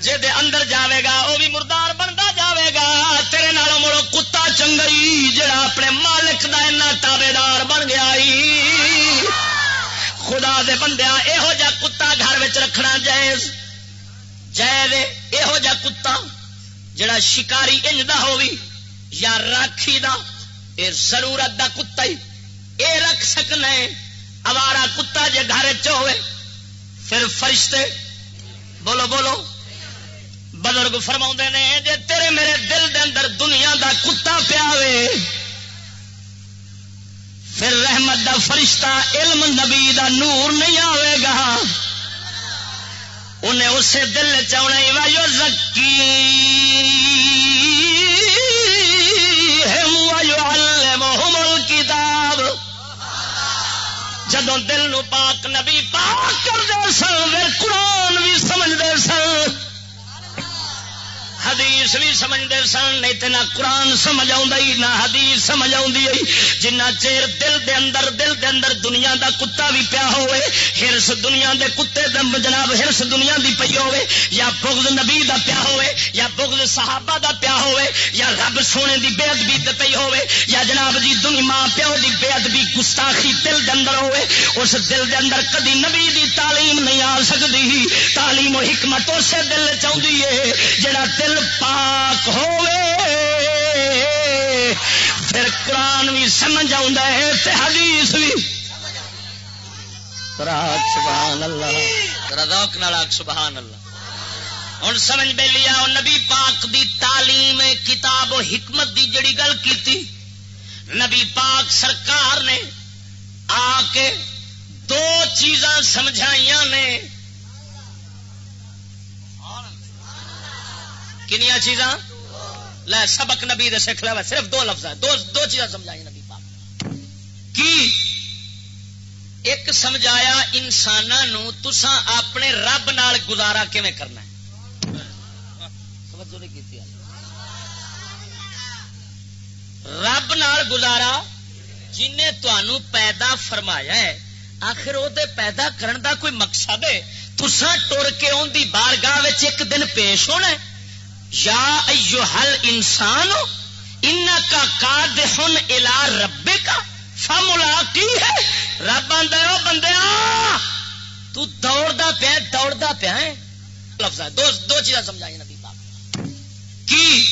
جی اندر جاوے گا وہ بھی مردار بنتا جاوے گا۔ تیرے نال مڑو کتا چنگئی جڑا اپنے مالک دا اینا تابے دار بن گیا خدا دے بندیا یہو جا کتا گھر رکھنا جائز۔ جائز یہو جا کتا جڑا شکاری انج دا ہوگی یا راکھی دا، اے ضرورت دا کتا ہی۔ اے رکھ سکنا ہے، اوارا کتا جے گھر ہوئے پھر فرشتے بولو بولو۔ بزرگ فرما نے، جے تیرے میرے دل دے اندر دنیا دا کتا پیا پھر رحمت دا فرشتہ، علم نبی دا نور نہیں آئے گا۔ انہیں اسے دل چاہنا وایو زکی کتاب جدو دل نو پاک نبی پاک کرتے سن قرآن بھی سمجھتے سن۔ حدیث بھی سمجھتے سن، نہیں تو نہ قرآن سمجھ آئی نہ حدیث سمجھ آئی جنہ چیر دل دے اندر، دل دے اندر دنیا دا کتا بھی پیا ہوئے، ہرس دنیا دے کتے دم جناب ہرس دنیا دی پی ہوئے، یا بغض نبی دا پیا ہوئے، یا بغض صحابہ دا پیا ہوئے، یا رب سونے دی بے ادبی پی ہوئے، یا جناب جی دنیا ماں پیو دی بے ادبی گستاخی دل دے اندر ہوئے، اس دل دے اندر کدی نبی دی تعلیم نہیں آ سکتی تعلیم و حکمت اسے دل چاہیے جڑا دل دل پاک پھر قرآن بھی سمجھ حدیث بھی۔ سبحان اللہ۔ سبحان اللہ۔ ہوں سمجھ بے لیا نبی پاک دی تعلیم، کتاب و حکمت دی جڑی گل کی نبی پاک سرکار نے آ کے دو چیزاں سمجھائی نے۔ کنیا چیزاں؟ لے سبق نبی دے سکھ لیا صرف دو لفظ ہے دو دو چیزاں سمجھائی نبی پاک۔ کی؟ ایک سمجھایا انسانوں تسا اپنے رب نال گزارا کیون کرنا ہے؟ رب نال گزارا جن تنوع پیدا فرمایا ہے، آخر وہ پیدا کرن دا کوئی مقصد ہے؟ تسا ٹر کے ان دی بارگاہ ایک دن پیش ہونا ہے۔ یا ایو حل انسان ان کا کاد ہن الا ربے کا فملا کی ہے رب آدھا بندے تو دوڑتا پیا دوڑتا پیا ہے۔ لفظ ہے، دو دو چیزاں سمجھائی نبی پاک۔ کی؟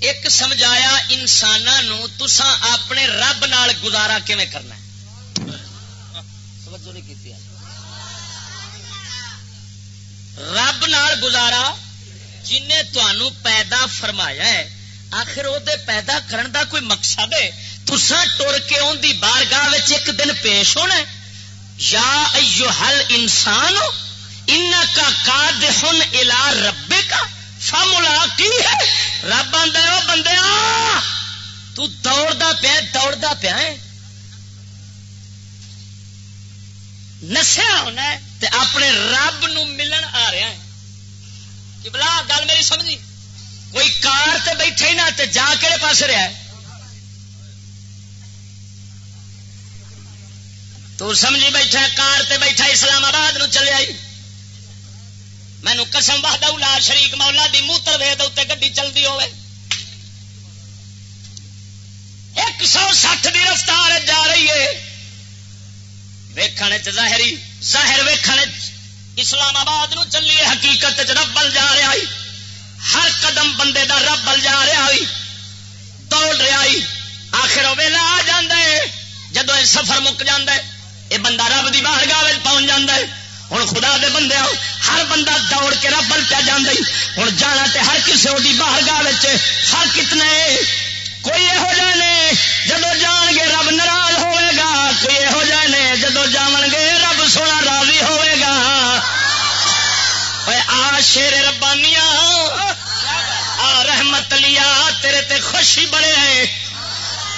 ایک سمجھایا انسانوں تسا اپنے رب نال گزارا کیون کرنا ہے؟ توجہ نہیں کیتی رب نال گزارا جن پیدا فرمایا ہے، آخر وہ پیدا کرن دا کوئی مقصد ہے؟ تسا ٹر کے ان دی بارگاہ ایک دن پیش ہونا یا ایو حل انسان ان کا کاد ہن الا ربے کا فملا کی ہے رب آدھا وہ بندے تو دوڑتا پیا دوڑتا پیا نسیا ہونا ہے تے اپنے رب نو ملن آ رہا ہے۔ بلا گل میری سمجھی۔ کوئی کار تے بیٹھے ہی نہ تے جا کہڑے پاس رہا ہے۔ تو سمجھی بیٹھا کار تے بیٹھا اسلام آباد نو چلے آئی۔ مینو قسم واہدہ شریک مولا دی موتر وے دے گی چلتی ہوئے ایک سو سٹھ کی رفتار جا رہی ہے۔ ویخنے ظاہری، ظاہر ویخنے اسلام آباد نو چلیے حقیقت رب بل جا رہا ہر قدم بندے دا رب بل جا رہا دوڑ رہا آخر ویلا آ جدو یہ سفر مک یہ بندہ رب کی باہر گاہ پہنچ جا ہوں خدا دے بندے آؤ۔ ہر بندہ دوڑ کے رب بل پہ جانا ہوں جانا تے ہر کسی وہ باہر گاہ فرق کتنے کوئی یہو جانے جدو جان گے رب ناراض ہوئے گا۔ کوئی یہو جانے جدو جان گے رب سونا راضی ہوئے گا۔ آ شیر ربانیاں آ رحمت لیا تیرے تے خوشی بڑے ہیں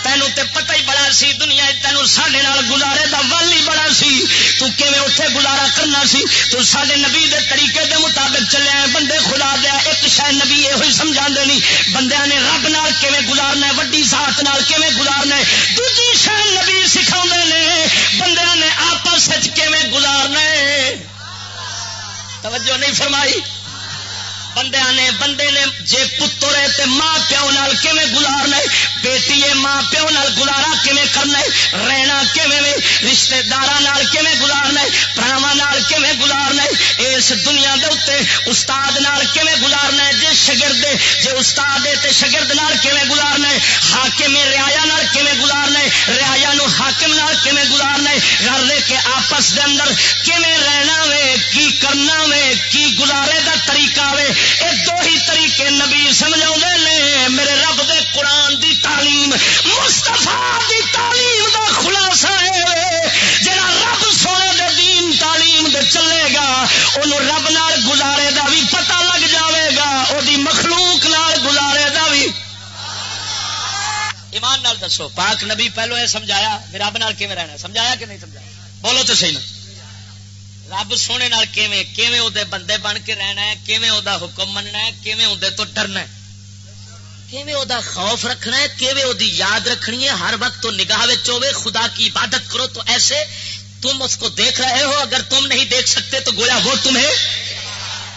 تینوں تے پتہ ہی بڑا سی دنیا تینوں سڈے گزارے دا ول ہی بڑا سی تو کیویں اتے گزارا کرنا سی تو سڈے نبی دے طریقے دے مطابق چلے بندے خدا دیا ایک شاید نبی یہ سمجھا نہیں بندے نے رب نال کیویں گزارنا وڈی ساتھ نال کیویں گزارنا دوجی شاید نبی سکھا نے بندے نے آپس کیویں گزارنا توجہ نہیں فرمائی بندے نے بندے نے جے پتر ہے تے ماں پیو نال کیویں گزارنا ہے؟ بیٹی ہے، ماں پیو نال گزارا کیویں کرنا ہے؟ رہنا کیویں رشتے دار کیویں گزارنا پراواں نال کیویں گزارنا ہے؟ اس دنیا دے اوتے استاد نال کیویں گزارنا جے شاگرد جے استاد ہے تے شاگرد نال کیویں گزارنا حاکم رعایا نال کیویں گزارنا رعایا نو حاکم نال کیویں گزارنا گھر لے کے آپس دے اندر کیویں رہنا وے؟ کی کرنا وے؟ کی گزارے دا طریقہ وے؟ یہ دو ہی طریقے نبی سمجھا نے، میرے رب دے قرآن دی تعلیم مستفا دی تعلیم دا خلاصہ ہے۔ جڑا رب سونے دے دین تعلیم دے چلے گا انہوں رب نال گزارے دا بھی پتہ لگ جاوے گا وہ مخلوق نال گزارے دا بھی۔ ایمان نال دسو، پاک نبی پہلو یہ سمجھایا رب نال کیون رہنا، سمجھایا کہ نہیں سمجھایا؟ بولو تو صحیح نا۔ رب سونے دے بندے بن کے رہنا ہے؟ کیویں حکم مننا ہے؟ کیویں تو ڈرنا ہے؟ کیویں خوف رکھنا ہے؟ کیویں یاد رکھنی ہے؟ ہر وقت تو نگاہ ہوے خدا کی عبادت کرو تو ایسے تم اس کو دیکھ رہے ہو، اگر تم نہیں دیکھ سکتے تو گویا وہ تمہیں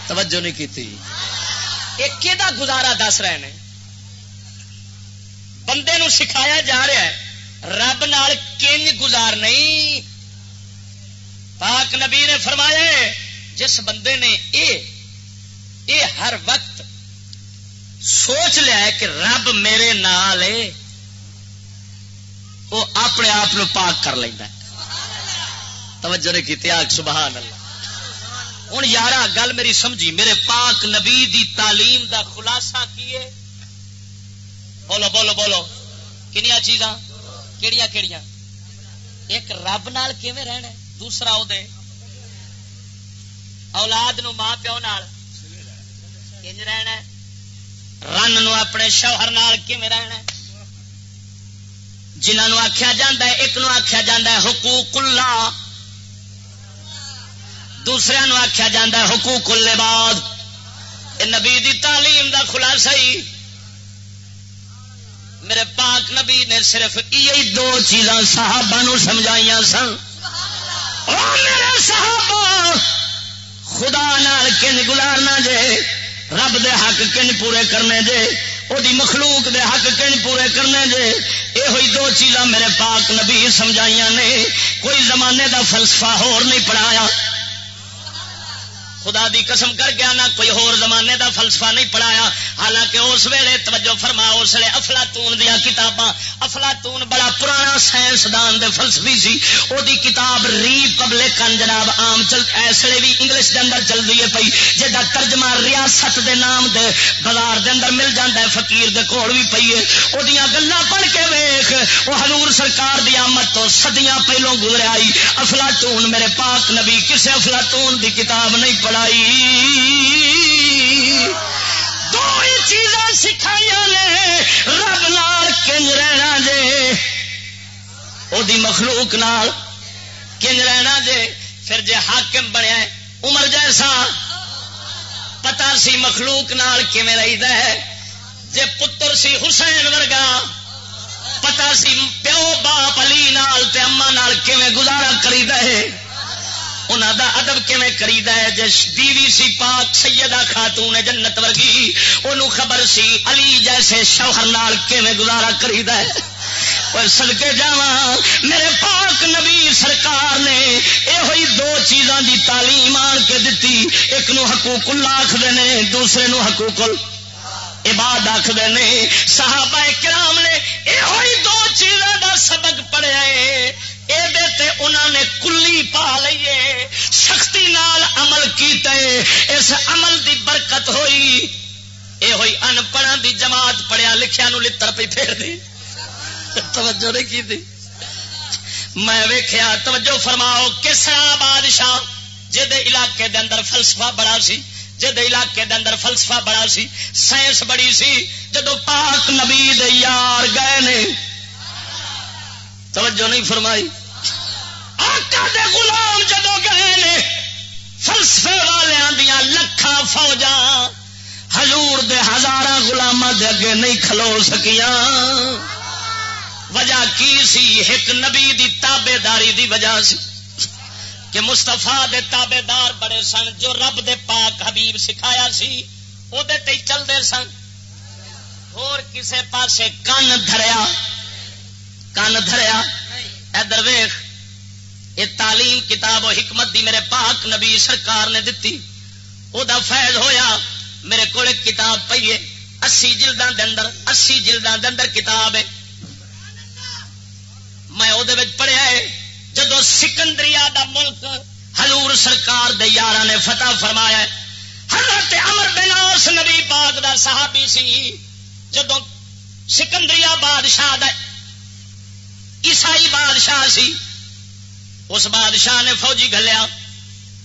توجہ نہیں کی ایک گزارا دس رہے ہیں بندے نو سکھایا جا رہا ہے، رب نال کنج گزار نہیں؟ پاک نبی نے فرمایا جس بندے نے اے اے ہر وقت سوچ لیا ہے کہ رب میرے نال ہے، وہ اپنے آپ پاک کر لینا توجہ نے کی تیاگ سبحان اللہ۔ ہوں یار گل میری سمجھی، میرے پاک نبی دی تعلیم دا خلاصہ کی ہے؟ بولو بولو بولو۔ کنیا چیزاں؟ کہڑیاں کہڑیاں ایک رب نال کیویں رہنا ہے؟ دوسرا وہ اولاد نو ماں پیو کنج رہنا رن نو اپنے شوہر نال رہنا جنہوں آخیا جا ایک نو آخیا جا حقوق اللہ۔ دوسرے نو آخیا جا حقوق العباد یہ نبی دی تعلیم دا خلاصہ ہی میرے پاک نبی نے صرف یہ دو چیزاں صحابہ سمجھائی سن۔ میرے صحابہ، خدا نال کنج گزارنا جے، رب دے حق کنج پورے کرنے جے وہ مخلوق دے حق کنج پورے کرنے جے یہ دو چیزاں میرے پاک نبی سمجھائیاں نے، کوئی زمانے دا فلسفہ ہور نہیں پڑھایا۔ خدا دی قسم کر گیا نہ کوئی ہور زمانے دا فلسفہ نہیں پڑھایا۔ حالانکہ اس ویلے توجہ فرما، اس ویلے افلاطون دیا کتاباں۔ افلاطون بڑا پرانا سائنسدان دے فلسفی سی۔ او دی کتاب ری پبلک جناب عام چل، اس ویلے بھی انگلش دے اندر چل رہی ہے پئی جدا ترجمہ ریاست دے نام دے بازار دے اندر مل جاندا ہے، فقیر دے کول بھی پئی ہے۔ او دیاں گلاں پڑھ کے ویکھ، او حضور سرکار دی آمد تو صدیاں پہلوں گزر آئی۔ افلاطون میرے پاک نبی، کسے افلاطون دی کتاب نہیں پڑھ دو ہی چیزاں سکھائی نے، رب نال کنج رہنا جے۔ او دی مخلوق نال کنج رہنا جے، پھر جے حاکم بنیا ہے، عمر جیسا۔ پتا سی مخلوق نال کیویں رہیدا ہے۔ جے پتر سی حسین ورگا، پتا سی پیو باپ علی نال تے اما نال کیویں گزارا کریدا ہے۔ انہوں دا ادب کیون کریدا ہے؟ جس بیوی سی پاک سیدہ خاتون جنت ورگی انہوں خبر سی علی جیسے شوہر نال کیون گزارا کریدا ہے؟ اور سدکے جا میرے پاک نبی سرکار نے یہ دو چیزاں دی تعلیم آن کے دتی، ایک نو حقوق اللہ آخر نے، دوسرے نو حقوق عباد آخر نے۔ صحابہ کرام نے یہ دو چیزوں دا سبق پڑھیا ہے۔ انہوں نے کلی پا لیے سختی نال عمل کیتے، اس عمل دی برکت ہوئی۔ اے ہوئی ان پڑھا دی جماعت پڑھیا لکھیا نو لتر پہ پھیر دی۔ توجہ نہیں کی تھی میں ویخیا توجہ فرماؤ، کس بادشاہ جہد علاقے دے اندر فلسفہ بڑا سی جہد علاقے دے اندر فلسفہ بڑا سی، سائنس بڑی سی جدو پاک نبی دے یار گئے نے توجہ نہیں فرمائی؟ آقا دے غلام جدو گئے نے، فلسفے والوں دیا لکھا فوجا ہزور دے ہزار گلام دے اگے نہیں کھلو سکیاں۔ وجہ کی سی؟ ایک نبی دی تابے داری دی وجہ سی۔ کہ مستفا دے تابے دار بڑے سن، جو رب دے پاک حبیب سکھایا سی وہ چلتے سن۔ اور کسے پاسے کن دھریا۔ کن دھریا۔ ادھر ویخ یہ تعلیم، کتاب و حکمت دی میرے پاک نبی سرکار نے دتی۔ او دا فیض ہویا۔ میرے کو کتاب پیے اسی جلدان دے اندر، اسی جلدان دے اندر کتاب ہے۔ میں وہ پڑھیا ہے۔ جدو سکندری دا ملک حضور سرکار دے یار نے فتح فرمایا ہے، حضرت امر بناس نبی پاک دا صحابی سی۔ جدو سکندری بادشاہ دا عیسائی بادشاہ سی۔ اس بادشاہ نے فوجی گلیا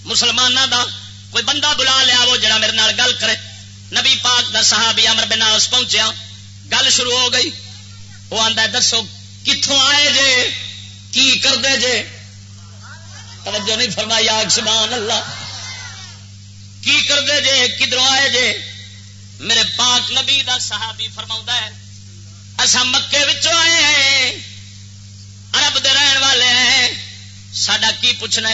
مسلمانوں دا کوئی بندہ بلا لیا وہ جڑا میرے نال گل کرے۔ نبی پاک دا صحابی امر بناس پہنچیا۔ گل شروع ہو گئی۔ وہ آدھا دسو کتوں آئے جے؟ کی کرتے جے؟ توجہ نہیں فرمائی، آگ سبحان اللہ۔ کی کرتے جے؟ کدھر آئے جے؟ میرے پاک نبی دا صحابی فرما ہے اصا مکے آئے ہیں۔ عرب دے رہن والے ہیں۔ سڈا کی پوچھنا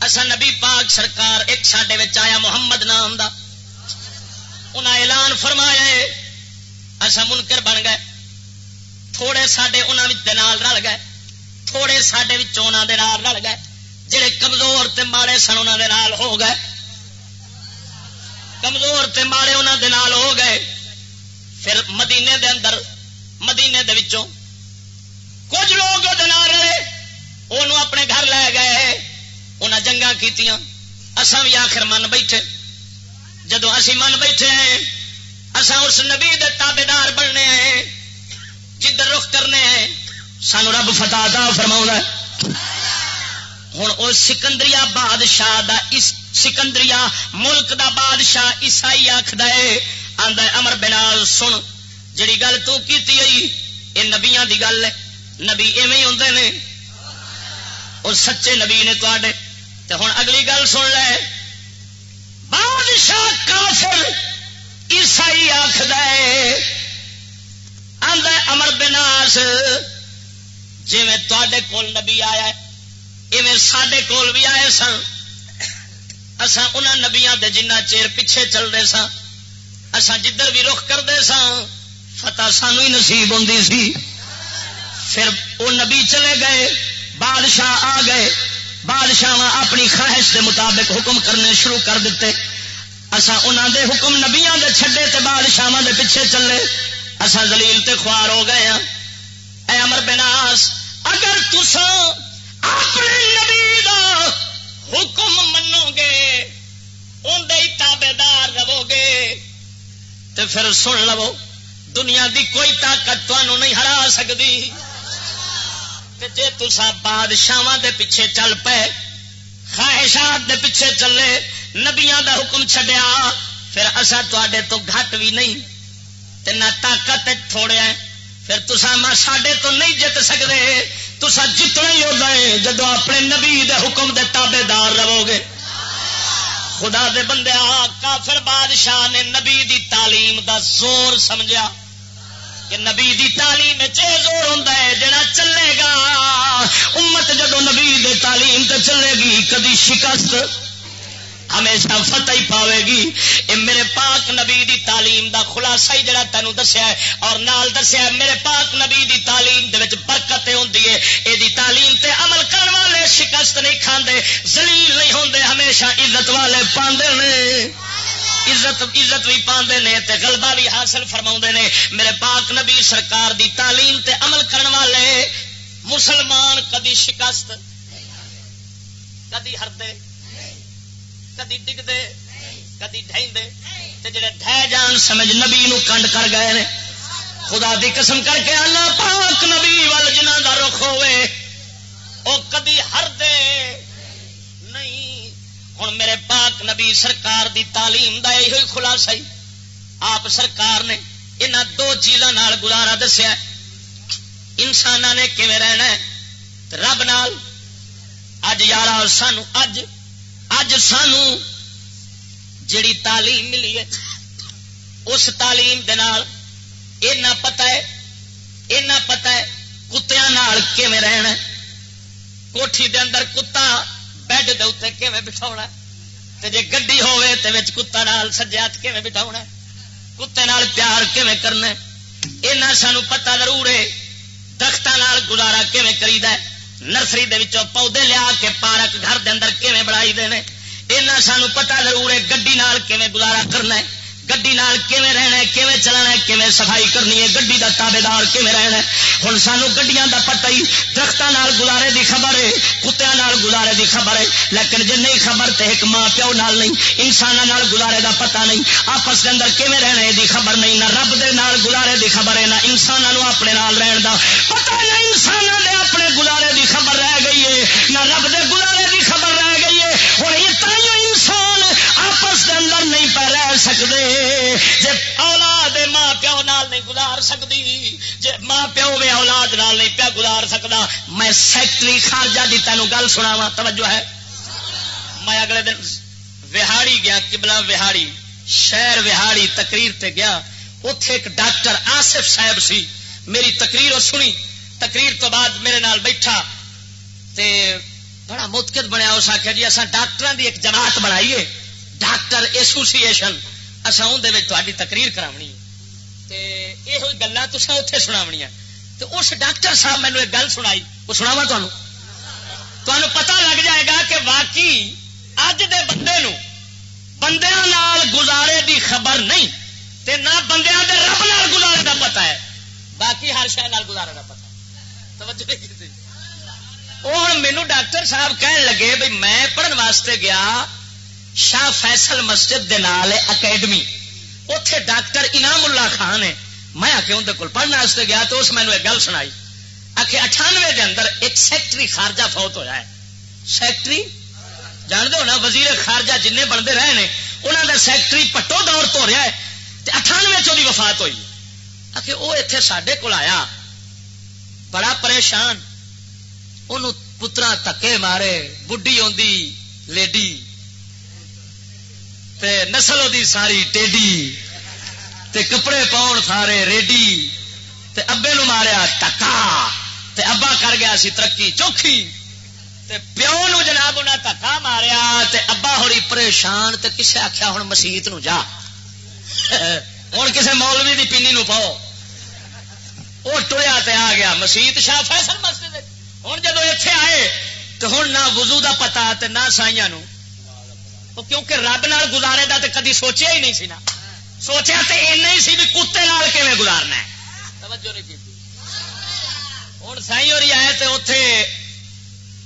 اصا نبی پاک سرکار ایک سڈے آیا محمد نام دا۔ انہیں اعلان فرمایا اصا منکر بن گئے۔ تھوڑے سڈے انہوں رل گئے۔ تھوڑے سڈے رل گئے۔ جہے کمزور تے ماڑے سن انہوں ہو گئے۔ کمزور تے ماڑے انہوں ہو گئے۔ پھر مدینے دے اندر، مدینے دے وچوں کچھ لوگ رہے وہ اپنے گھر لے گئے انہیں جنگا کی اسان بھی آخر من بیٹھے۔ جدو اسی من بیٹھے ہیں اسان اس نبی دے تابے دار بننے ہیں، جدھر رخ کرنے ہیں، سانو رب فتح دا فرما ہوں وہ سکندری بادشاہ دا اس سکندری ملک دا بادشاہ عیسائی آخد آدھا امر بنال سن جڑی گل تو کیتی ہوئی یہ نبیاں دی گل ہے۔ نبی ایویں ہوں نے۔ اور سچے نبی نے تے ہوں اگلی گل سن لے۔ بادشاہ کافر عیسائی آخد امر بناس جی تے کول نبی آیا ایویں سڈے کول بھی آئے سن۔ اسان ان نبیا دے جنہ چیر پیچھے چلتے سا اسان جدھر بھی رخ کرتے سا فتح سانو ہی نصیب ہوں سی۔ پھر وہ نبی چلے گئے، بادشاہ آ گئے۔ بادشاہ اپنی خواہش کے مطابق حکم کرنے شروع کر دیتے۔ اسان انہوں دے حکم نبیا دے چھڈے تے بادشاہ دے پیچھے چلے۔ اصا زلیل تے خوار ہو گئے ہیں اے امر بناس اگر تسا اپنے نبی دا حکم منو گے اندر تابے دار رہو گے تو پھر سن لو، دنیا دی کوئی طاقت تمہوں نہیں ہرا سکتی جی تسا بادشاہ دے پیچھے چل پے، خواہشات دے پیچھے چلے نبیا دا حکم چڈیا پھر اصا تے تو گھٹ بھی نہیں، تے نہ طاقت تھوڑے پھر تسا سڈے تو نہیں جت سکتے تسا جتنا ہی ہوتا ہے جب اپنے نبی دے حکم دے تابے دار رہو گے۔ خدا دے بندے کافر بادشاہ نے نبی دی تعلیم دا زور سمجھا کہ نبی دی تعلیم زور ہوں جڑا چلے گا۔ امت جدو نبی دے تعلیم تے چلے گی، کدی شکست ہمیشہ فتح ہی پاوے گی۔ اے میرے پاک نبی دی تعلیم دا خلاصہ ہی جڑا تینوں دسیا ہے، اور نال دسیا ہے، میرے پاک نبی دی تعلیم دے وچ برکت ہوندی ہے۔ اے دی تعلیم تے عمل کرن والے شکست نہیں کھاندے، ذلیل نہیں ہوندے، ہمیشہ عزت والے پاندے نے۔ عزت عزت بھی پاندے نے تے غلبہ بھی حاصل فرما نے۔ میرے پاک نبی سرکار دی تعلیم تے عمل کرن والے مسلمان کدی شکست، کدی ہردے، کدی ڈگتے کدی ڈھائندے تے جڑے ڈھہ جان سمجھ نبی نو کنڈ کر گئے نے، خدا دی قسم کر کے اللہ پاک نبی وال جنہ دا رخ ہوئے، او کدی ہر دے نہیں ہوں میرے پاک نبی سرکار دی تعلیم دا یہ خلاصہ ہی۔ آپ سرکار نے انہاں دو چیزاں نال گزارا دسیا انسان نے کیویں رہنا ہے؟ رب نال۔ اج یار سانو اج اج سانو جڑی تعلیم ملی ہے، اس تعلیم اینا پتا ہے، اینا پتا ہے کتیا رہنا کوٹھی دے اندر کتا بیڈ دے اتنے کیون بٹھا جی گی ہوا نال سجات کیون بٹھا کتے نال پیار کیون کرنا اینا سانو پتا ضرور ہے درختوں گزارا کیون کریدا ہے نرسری پودے لیا کے پارک گھر دے اندر کیون بڑائی دے اینا سانو پتا ضرور ہے گڈی نال کیویں گزارا کرنا ہے گڈی نال کیویں رہنا ہے، کیویں چلنا ہے، کیویں صفائی کرنی ہے، گڈی دا تابے دار کیویں رہنا ہے؟ ہن سانو گڈیاں دا پتہ ہی درختاں نال گزارے دی خبر ہے کتےاں گزارے دی خبر ہے، لیکن جے نہیں خبر تے ایک ماں پیو نال نہیں، انساناں نال گزارے دا پتہ نہیں، آپس دے اندر کیویں رہنا دی خبر نہیں، نہ رب دے نال گزارے دی خبر ہے، نہ انساناں نو اپنے نال رہن دا پتہ نہ انساناں دے اپنے گزارے دی خبر رہ گئی ہے، نہ رب دے گزارے دی خبر رہ گئی ہے۔ ہن اتنا انسان آپس دے اندر نہیں پہ رہ سکتے جی اولاد ماں پیو نال نہیں گزار سکتی جی ماں پیو میں اولاد نال نہیں پیا گزار سکتا میں سیکٹری خارجہ دی تینوں گل سنا وا توجہ ہے۔ میں اگلے دن وہاڑی گیا کبلا وہاڑی، شہر وہاڑی تقریر تے گیا۔ اتے ایک ڈاکٹر آصف صاحب سی، میری تقریر سنی۔ تقریر تو بعد میرے نال بیٹھا تے بڑا متکد بنیا، اس آخیا جی اصا ڈاکٹر دی ایک جماعت بنائیے۔ ڈاکٹر ایسوسیشن اصا اندر تقریر کرانی یہ گلا تو اتنے سناوی تو اس ڈاکٹر صاحب مینو ایک گل سنائی، وہ سناوا تمہیں پتا لگ جائے گا کہ واقعی اج دے بندے نو بندیاں گزارے دی خبر نہیں، تے نہ بندیاں دے رب نال گزارے دا پتا ہے۔ باقی ہر شہر گزارے دا پتا ہے۔ توجہ نہیں ہوں مینو ڈاکٹر صاحب کہن لگے بھائی میں پڑھن واسطے گیا شاہ فیصل مسجد دے نال اکیڈمی۔ اتے ڈاکٹر انعام اللہ خان ہے۔ میں آ کے اندر پڑھنے واسطے گیا تو اس مینو ایک گل سنائی۔ آ کے اٹھانوے دے اندر ایک سیکٹری خارجہ فوت ہوا ہے۔ سیکٹری؟ جان دو نا وزیر خارجہ جن بنتے رہے ہیں انہوں کا سیکٹری پٹو دور تو رہا ہے اٹھانوے چوی وفات ہوئی۔ آ کے وہ اتنے سڈے کول آیا۔ بڑا پریشان۔ ان پترا تکے مارے بڈی آدھی لیڈی تے نسل دی ساری ٹیڈی، تے کپڑے پاؤن سارے ریڈی، تے ابے نو ماریا ٹکا، تے ابا کر گیا سی ترقی چوکھی، تے پیو نو جناب انہیں ٹکا ماریا، تے ابا ہوئی پریشان، تے کسے آخیا ہوں مسیت نو جا۔ ہوں کسے مولوی دی پینی نو پاؤ۔ وہ ٹریا تے آ گیا مسیت شاہ فیصل مسجد۔ ہوں جب اتے آئے تو ہوں نہ وضو دا پتا تے نہ سائیاں نو۔ کیونکہ رب نال گزارے دا تے کدی سوچیا ہی نہیں سی نا سوچیا تے ہی سی بھی کتے نال کیویں گزارنا ہے توجہ نہیں کی ہوں سائی اور آئے تے اتے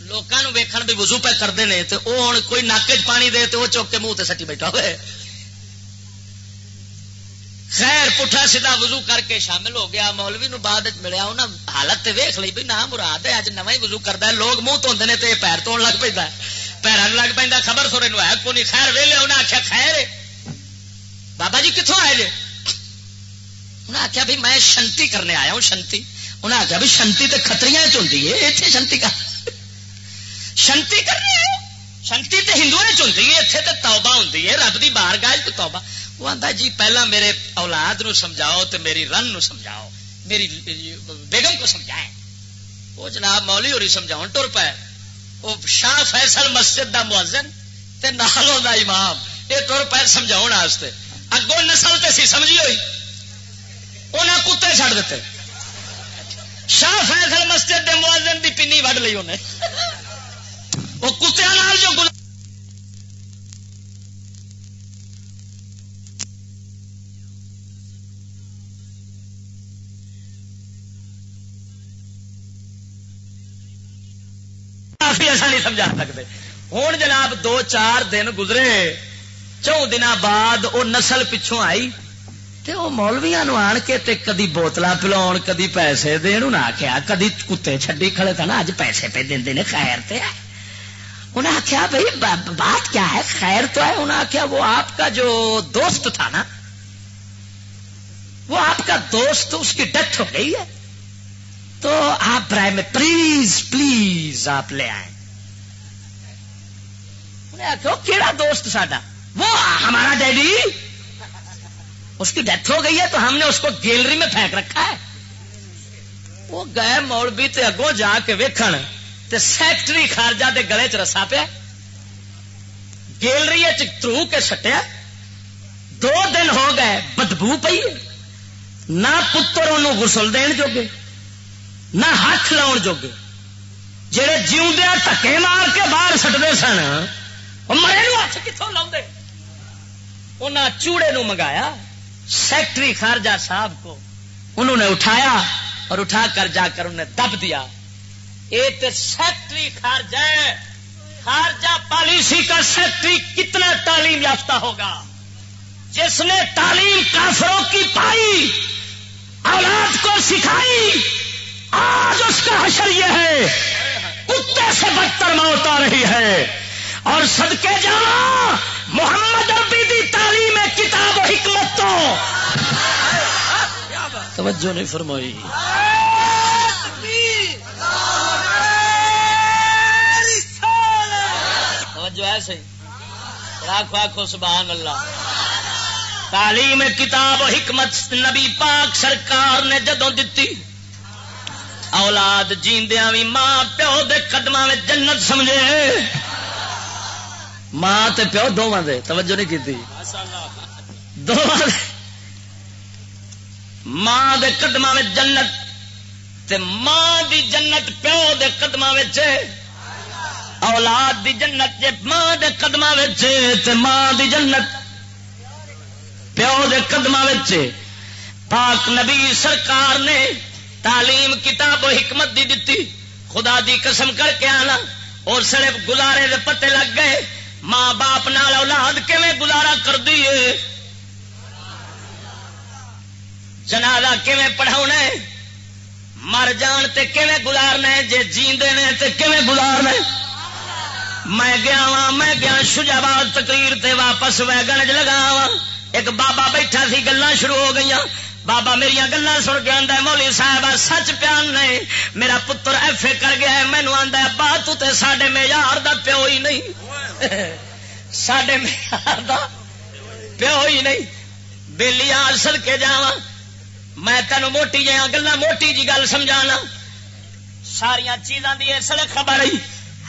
لوگوں ویکھن بھی وضو پہ کرتے ہیں تو وہ ہوں کوئی ناک چ پانی دے تو وہ چوک کے منہ تے سٹی بیٹھا ہوئے خیر پٹھا سیدھا وضو کر کے شامل ہو گیا مولوی نو بعد ملیا انہیں حالت ویخ لی بھائی نہ مراد ہے اج نو ہی وضو کرتا ہے لوگ منہ دھوتے ہیں تو پیر تو لگ پہ پیران لگ پہ خبر تھوڑے نو ہے کونی خیر ویلے انہیں آخیا خیر بابا جی کتوں آئے جی انہیں آخیا بھائی میں شنتی کرنے آیا ہوں شنتی انہیں آخیا بھی شنتی تو خطری چلتی ہے اتنے شنتی کا شنتی کرنے آئے شنتی تو ہندو چلتی ہے اتنے تو توبہ ہوں رب کی بار گاہ توبہ وہ آتا جی پہلا میرے اولاد نو سمجھاؤ تو میری رن نو سمجھاؤ میری بیگم کو سمجھائیں وہ جناب مولی ہوئی سمجھاؤ ٹر پائے شاہ فیصل مسجد دا مؤذن تے نالوں دا امام۔ یہ تر پیر سمجھاؤ اگوں نسل تے سی سمجھی ہوئی۔ انہیں کتے چڑ دیتے۔ شاہ فیصل مسجد دے مؤذن دی پنی وڈ لی انہیں۔ وہ کتیا جو گل کافی ایسا نہیں سمجھا سکتے۔ ہوں جناب دو چار دن گزرے، چون دن بعد وہ نسل پچھوں آئی تے وہ مولویا آن کے تے کدی بوتل پلاؤ کدی پیسے دین انہیں آخیا کدی کتے چڈی کھڑے تھا نا اج پیسے پہ دے نے خیر تے انہیں آخیا بھائی بات کیا ہے؟ خیر تو ہے۔ انہیں آخیا وہ آپ کا جو دوست تھا نا، وہ آپ کا دوست، اس کی ڈیتھ ہو گئی ہے۔ تو آپ برائے میں پلیز پلیز آپ لے آئے انہیں آخو دوست ساڈا؟ وہ ہمارا ڈیڈی؟ اس کی ڈیتھ ہو گئی ہے تو ہم نے اس کو گیلری میں پھینک رکھا ہے۔ وہ گئے مولوی تے اگوں جا کے ویکھن تے سیکٹری خارجہ دے گلے چ رسا پیا۔ گیلری ترو کے سٹیا۔ دو دن ہو گئے، بدبو پی نہ پتر انہوں غسل دین جوگے۔ نہ ہاتھ لاؤ جوگے۔ جہے جیوندیا تکے مار کے باہر سٹتے سن مرے ہاتھ کتوں لاؤ انہیں چوڑے نو منگایا، سیکٹری خارجہ صاحب کو انہوں نے اٹھایا اور اٹھا کر جا کر انہیں دب دیا۔ ایک سیکٹری خارجہ خارجہ پالیسی کا سیکٹری کتنا تعلیم یافتہ ہوگا؟ جس نے تعلیم کافروں کی پائی، اولاد کو سکھائی آج اس کا حشر یہ ہے، کتے سے بدتر موت آ رہی ہے۔ اور صدقے جا محمد اربی دی تعلیم کتاب و حکمت تو۔ توجہ نہیں فرمائی۔ توجہ ہے صحیح۔ آخو آخو سبحان اللہ۔ تعلیم کتاب و حکمت نبی پاک سرکار نے جدوں دتی۔ اولاد جیندیاں بھی ماں پیو دے قدم جنت سمجھے۔ ماں تے پیو دونوں دے، توجہ نہیں کی ماں دے قدم جنت تے ماں دی جنت پیو دے قدم اولاد دی جنت جے ماں دے قدم تے ماں دی جنت پیو دے قدم پاک نبی سرکار نے تعلیم، کتاب و حکمت دی دتی۔ خدا دی قسم کر کے آنا۔ اور سڑے گزارے دے پتے لگ گئے۔ ماں باپ نال اولاد کیویں گزارا کر دیے جنازہ کیویں پڑھا مر جان تے کیویں گزارنا ہے؟ جے جیندے نے تے کیویں گزارنا ہے؟ میں گیا وا میں گیا ہاں، شجاباد تقریر تے واپس ویگن چ لگا وا ایک بابا بیٹھا سی گلا شروع ہو گئی بابا میری گلا سن کے آدھا مولی صاحب سچ پیان نے میرا پتر ایف اے کر گیا مینو آدھا با تے سڈے معیار دا پیو ہی نہیں۔ سڈے معیار دا پیو ہی نہیں۔ بےلی آ سد کے جا میں تینوں موٹی جہاں گلا موٹی جی گل سمجھا ساریا چیزاں دی سڑک خبر آئی،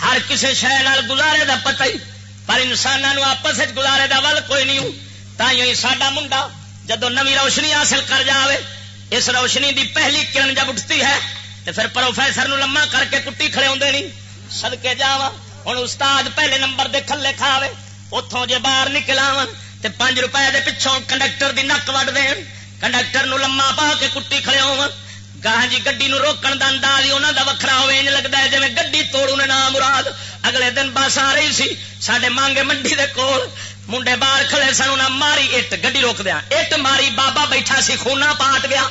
ہر کسی شہر گزارے دا پتہ ہی، پر انسانوں آپس گزارے دا ول کوئی نہیں تھی ساڈا منڈا جدو نمی روشنی حاصل کر جائے اس روشنی دی پہلی کرن جب اٹھتی ہے تو پھر پروفیسر نو لما کر کے کٹی کھڑے ہوتے نہیں۔ سدکے جا ہوں استاد پہلے نمبر دے کھلے کھاوے اتوں جے باہر نکل آن تو پانچ روپئے دے پچھوں کنڈکٹر دی نک وڈ دین۔ کنڈکٹر نو لما پا کے کٹی کھڑے ہو گاہ جی گڈی نو روکن کا انداز ہی انہوں کا وکرا ہوئے لگتا ہے جی گڈی توڑ نام مراد۔ اگلے دن بس آ رہی سی سڈے مانگے منڈی دے کول منڈے باہر کھڑے سن انہیں ماری اٹ گی روک دیا اٹ ماری بابا بیٹھا سی خونا پاٹ گیا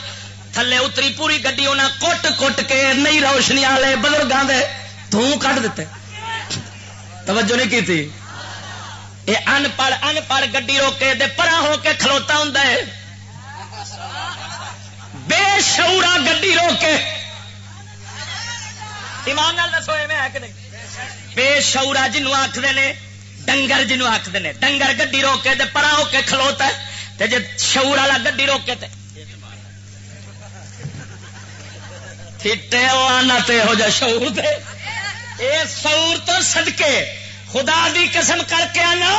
تھلے اتری پوری گی انہیں کٹ کٹ کے نہیں روشنی والے بزرگوں کے توں کٹ دیتے توجہ نہیں کی تھی یہ ان پڑھ ان پڑھ گی روکے دے پرا ہو کے کھلوتا ہوں بے شعورا گی روکے ایمان دسو میں ہے کہ نہیں بے شعورا جنوب آخر نے ڈنگر جنوب آخر نے ڈنگر گڈی روکے تے پرا ہو کے کھلوتا ہے تے جی شعور والا گڈی روکے تے تے ہو جا شعور دے اے شعور تو صدقے خدا دی قسم کر کے آنا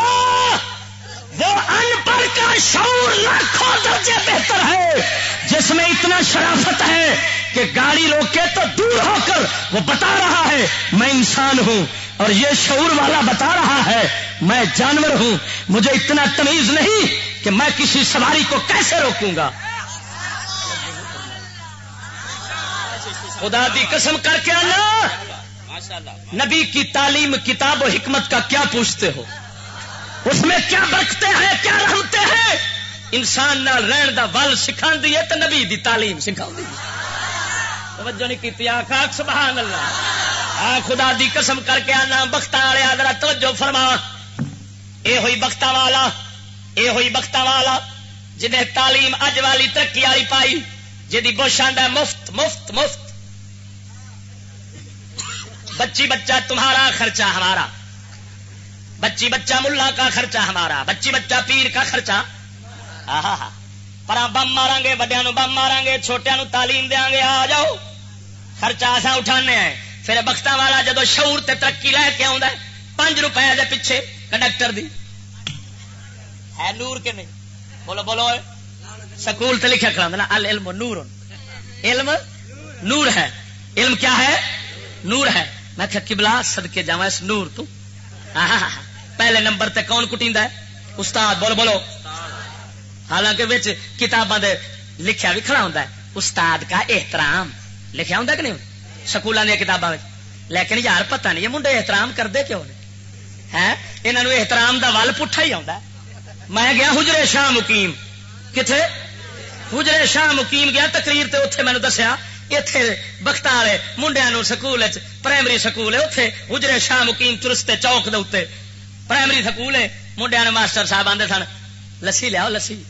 وہ ان پڑھ کا شعور لاکھوں درجے بہتر ہے جس میں اتنا شرافت ہے کہ گاڑی روکے تو دور ہو کر وہ بتا رہا ہے میں انسان ہوں اور یہ شعور والا بتا رہا ہے، میں جانور ہوں، مجھے اتنا تمیز نہیں کہ میں کسی سواری کو کیسے روکوں گا؟ خدا دی قسم کر کے آنا نبی کی تعلیم، کتاب و حکمت کا کیا پوچھتے ہو؟ اس میں کیا برکتے ہیں، کیا رحمتے ہیں؟ انسان نال رہن دا ول سکھا دیے تو نبی دی تعلیم سکھا دی۔ توجہ نہیں کی آخ سبحان اللہ۔ آ، خدا دی قسم کر کے آنا بختا والے آدرا توجہ فرما۔ اے ہوئی بختا والا، اے ہوئی بختا والا، جنہیں تعلیم اج والی ترقی والی پائی جی بوشان مفت مفت مفت۔ بچی بچہ تمہارا خرچہ ہمارا۔ بچی بچہ ملا کا خرچہ ہمارا، بچی بچہ پیر کا خرچہ۔ پر بم مارا گے وڈیا نو بم مارا گے چھوٹیا نو تعلیم دیا گے آ جاؤ۔ خرچہ اصا اٹھانے ہیں پھر بخت والا جدو شعور تے ترقی لے کے آ پانچ روپئے دے پیچھے کنڈکٹر دی۔ ہے نور کے نہیں؟ بولو بولو سکول تے لکھا کرا نا علم نور علم نور ہے۔ علم کیا ہے؟ نور ہے۔ میں کہ کبلا سدکے جا اس نور تو۔ پہلے نمبر تے کون کٹی ہے؟ استاد، بولو بولو۔ حالانکہ کتاباں لکھیا بھی کھڑا ہوتا ہے۔ استاد کا احترام۔ لکھا ہوں کہ نہیں؟ سکولوں دیا کتاباں لیکن یار پتہ نہیں منڈے احترام کرتے کیوں ہے یہاں احترام دا ول پٹھا ہی آتا میں گیا حجرے شاہ مقیم کتنے حجرے شاہ مقیم گیا تقریر تے اتنے مینو دسیا اتے بخت والے منڈیا سکول پرائمری سکول ہے اتنے اجرے شاہ مکیم چرستے چوک دے پرائمری سکول ہے منڈیا نے ماسٹر صاحب آدھے سن لسی لیا لسی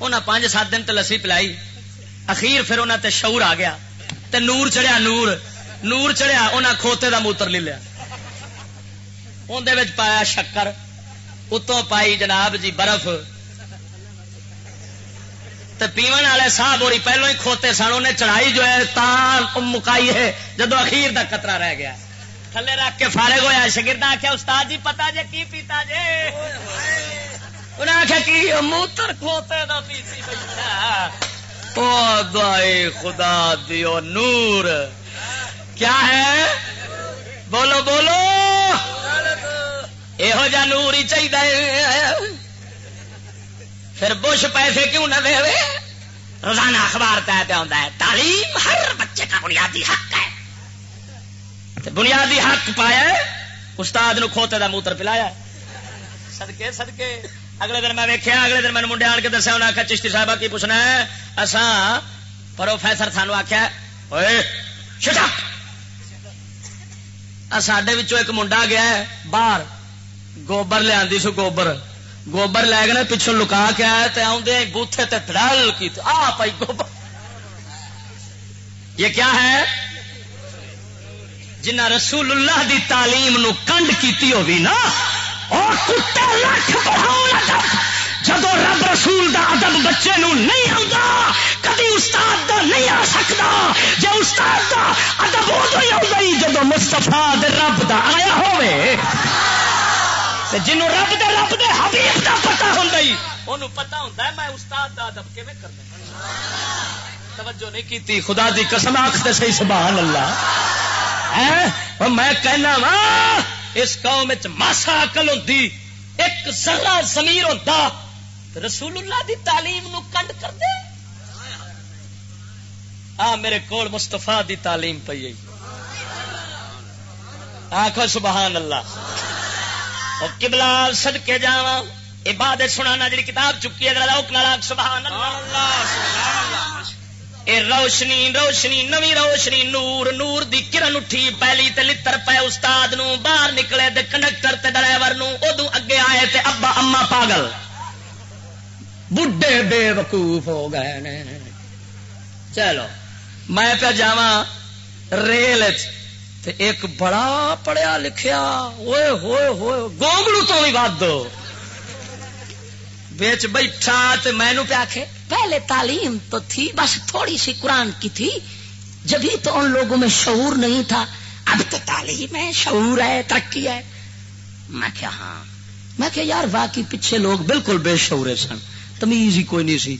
انہیں پانچ سات دن تو لسی پلائی اخیر پھر انہوں تے شعور آ گیا تے نور چڑھیا نور نور چڑھیا انہیں کھوتے دا موتر لے لیا۔ اندر پایا شکر، اتوں پائی جناب جی برف۔ تو پیون والے صاحب ہوئی پہلو ہی کھوتے سن انہیں چڑھائی جو ہے تا مکائی ہے جدو اخیر دا قطرہ رہ گیا۔ تھلے رکھ کے فارغ ہوا شگرد آخیا استاد جی پتا جے کی پیتا جے؟ انہیں آخیا کی موتر کھوتے دا پیسی دعائے خدا دیو نور۔ کیا ہے؟ بولو بولو۔ یہو جا نور ہی چاہیے پھر بش پیسے کیوں نہ دے روزانہ اخبار پہ آتا ہے۔ تعلیم ہر بچے کا بنیادی حق ہے۔ بنیادی حق پایا استاد نو کھوتے کا موتر پلایا سدکے سدکے اگلے دن میں ویکیا اگلے دن میں منڈے آن کے دسیا انہیں آخیا چشتی صاحب کی پوچھنا ہے؟ اصا پروفیسر سانو آخیا سڈے ایک منڈا گیا ہے، باہر۔ گوبر لیا سو گوبر۔ گوبر لے گئے پچھو لکا کے آیا آئے آدھے بوتھے تے دڑل کی آ پائی گوبر۔ یہ کیا ہے؟ جنہ رسول اللہ دی تعلیم نو کنڈ کیتی ہوگی نا اور کتے لکھ جب۔ رب رسول دا ادب بچے نو نہیں آتا کدی استاد دا نہیں آ سکتا جب استاد دا ادب ادو ہی آئی جب مستفا رب دا آیا ہوئے جنوں رب دے رب دے حبیب دا پتا ہوں پتا ہوں میں استاد دا ادب کیون کرنا توجہ نہیں کیتی، خدا دی قسم آخ صحیح سبحان اللہ۔ ہاں، میں کہنا وا اس قوم ماسا اقل ہوتی ایک ذرا زمیر ہوتا رسول اللہ دی تعلیم نو کنڈ کر دے آ میرے کول مستفا دی تعلیم پی آخو سبحان اللہ کبلا سد کے جا عبادت سنانا جی کتاب چکی ہے سبحان اللہ, اللہ, سبحان اللہ اے روشنی روشنی، نوی روشنی، نور نور دی کرن اٹھی، پہلی تے لتر پے استاد نو، باہر نکلے تے کنڈکٹر تے ڈرائیور نو ادو اگے آئے تے ابا اما پاگل۔ بڈھے بے وقوف ہو گئے نے۔ چلو، میں پہ جاوا ریل تے ایک بڑا پڑھیا لکھیا ہوئے ہوئے ہوئے گونگلو تو بھی بات دو بچ بیٹھا تو مینو پہ آخ پہلے تعلیم تو تھی، بس تھوڑی سی قرآن کی تھی۔ جبھی تو ان لوگوں میں شعور نہیں تھا، اب تو تعلیم ہے، شعور ہے، ترقی ہے۔ میں کیا ہاں میں کہ یار واقعی پیچھے لوگ بالکل بے شعور سن، تمیز ہی کوئی نہیں سی۔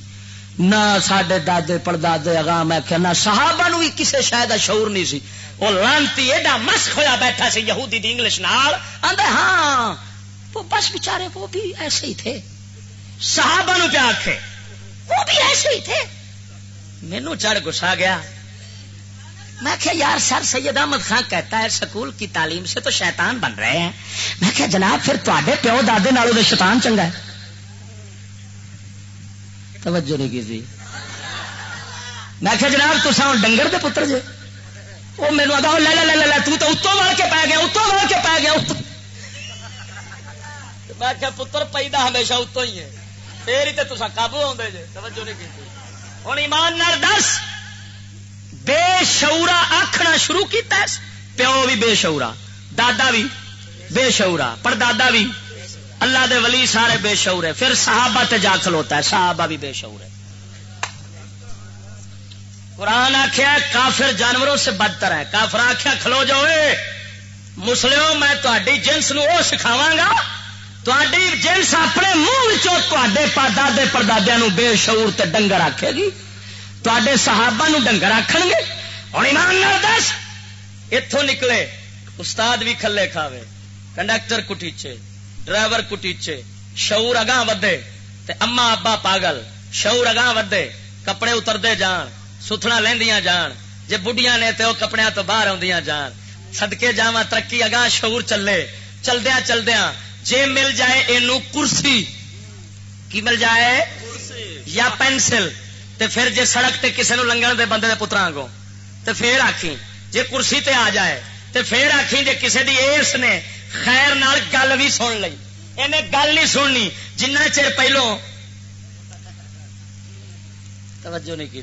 نہ سڈے دادے پردادے اگاں میں کہ نہ صحابہ نو بھی کسی شاید شعور نہیں سی۔ وہ لانتی ایڈا مسک ہوا بیٹھا سی یہودی دی انگلش نال۔ آدھے ہاں وہ بس بچارے وہ بھی ایسے ہی تھے۔ صحابہ نو کیا آخے وہ بھی ایسے ہی تھے۔ مینو چڑھ گسا گیا۔ میں کہ یار سر سید احمد خان کہتا ہے سکول کی تعلیم سے تو شیطان بن رہے ہیں۔ میں کہ جناب پھر تے پیو دادے نالوں شیطان چنگا ہے۔ توجہ نہیں کی میں کہ جناب تو ہوں ڈنگر دے پتر جے۔ وہ میرے ادا لے لے لے لے تو تو اتوں مار کے پی گیا اتوں مار کے پی گیا۔ میں کہ پتر پیدا ہمیشہ اتوں ہی ہے۔ پھر ہی تو قابو آدھے جے توجہ نہیں کی ہوں ایمان نار دس بے شعورا آخنا شروع کیتا ہے پیو بھی بے شعورا دادا بھی بے شعورا پر دادا بھی اللہ دے ولی سارے بے شعور ہے پھر صحابہ تے جا کھلوتا ہے صحابہ بھی بے شعور ہے قرآن آخیا کافر جانوروں سے بدتر ہے کافر آخیا کھلو جاؤ مسلم میں تاری جنس نو وہ سکھاوا گا تاری جنس اپنے منہ چے دے پردادیا بے شعور تے ڈنگر آکھے گی؟ تے صحابہ نو ڈنگر آخ گے؟ ہوں ایمان دس! اتوں نکلے، استاد بھی کھلے کھاوے، کنڈکٹر کٹیچے، ڈرائیور کٹیچے، شعور اگاں ودے تے اما ابا پاگل، شعور اگاں ودے کپڑے اترتے جان ستنا لیندیاں جان، جے بڑھیاں نے تے وہ کپڑے تو باہر آدیاں جان۔ سدکے جا ترقی اگاں شعور چلے چلدیا چلدیا جے مل جائے اینو کرسی، کی مل جائے؟ یا پینسل۔ تے پھر جے سڑک تے کسے نو لنگن دے بندے دے پترا گو تے پھر آخی جے کرسی تے آ جائے، تے پھر آخی جے کسے دی ایس نے خیر نال گل بھی سن لی انہیں گل نہیں سننی، جنہ چر پہلو توجہ نہیں کی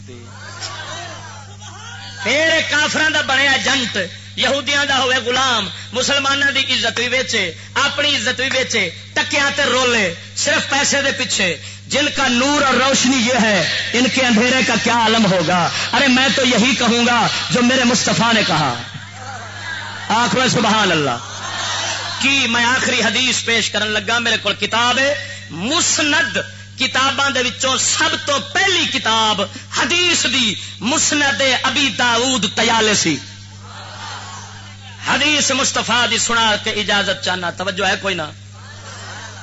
پھر کافران دا بنیا جنٹ یہودیاں دا ہوئے غلام مسلمانوں دی عزت بھی بیچے اپنی عزت بھی بیچے ٹکیا تے رولے، صرف پیسے دے پیچھے۔ جن کا نور اور روشنی یہ ہے، ان کے اندھیرے کا کیا عالم ہوگا؟ ارے میں تو یہی کہوں گا جو میرے مستفا نے کہا۔ آخر سبحان اللہ۔ کی میں آخری حدیث پیش کرن لگا، میرے کو کتاب ہے، مسند کتاباں دے وچوں سب تو پہلی کتاب حدیث دی مسند ابی داؤد تیالے سی۔ حدیث مستفا دی سنا کے اجازت چاہنا، توجہ ہے کوئی نہ۔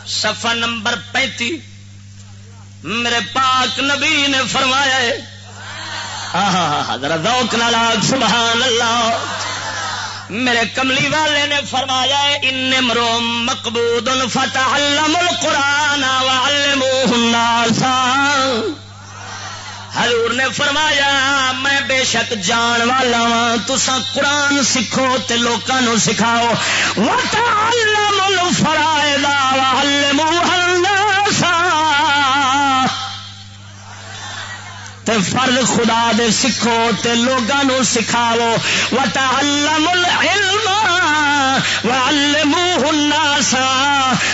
صفحہ نمبر پینتی میرے پاک نبی نے فرمایا ہے۔ ذرا ذوق نال سبحان اللہ۔ میرے کملی والے نے فرمایا ان مرو مقبود فتح القرآن حضور نے فرمایا، میں بے شک جان والا ہاں، وا تسا قرآن سکھو تے لوکاں سکھاؤ۔ وتعلم الفرائض وعلموها تے فرض خدا دے سکھو تے لوگاں نو سکھاو وتعلم العلم وعلموه الناس۔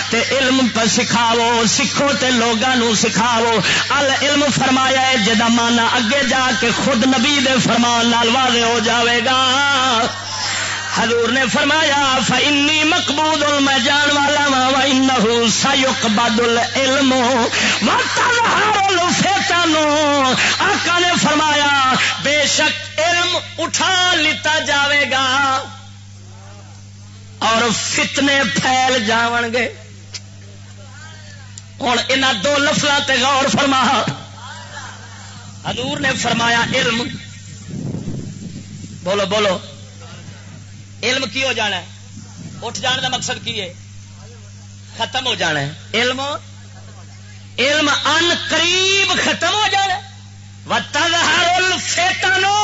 تے علم پر سکھاو سکھو تے لوگاں نو سکھاو العلم فرمایا ہے جدا مانا اگے جا کے خود نبی دے فرمان نال واضح ہو جاوے گا۔ حضور نے فرمایا فنی مقبول میں جان والا وا سایوک بادل علم آقا نے فرمایا، بے شک علم اٹھا لیتا جاوے گا اور فتنے پھیل جاون گے۔ ہوں ان دو لفظ تے غور فرما۔ حضور نے فرمایا، علم۔ بولو بولو۔ علم کی ہو جانا ہے؟ اٹھ جان کا مقصد کی ہے؟ ختم ہو جانا ہے۔ علم علم ان قریب ختم ہو جانا فیتانو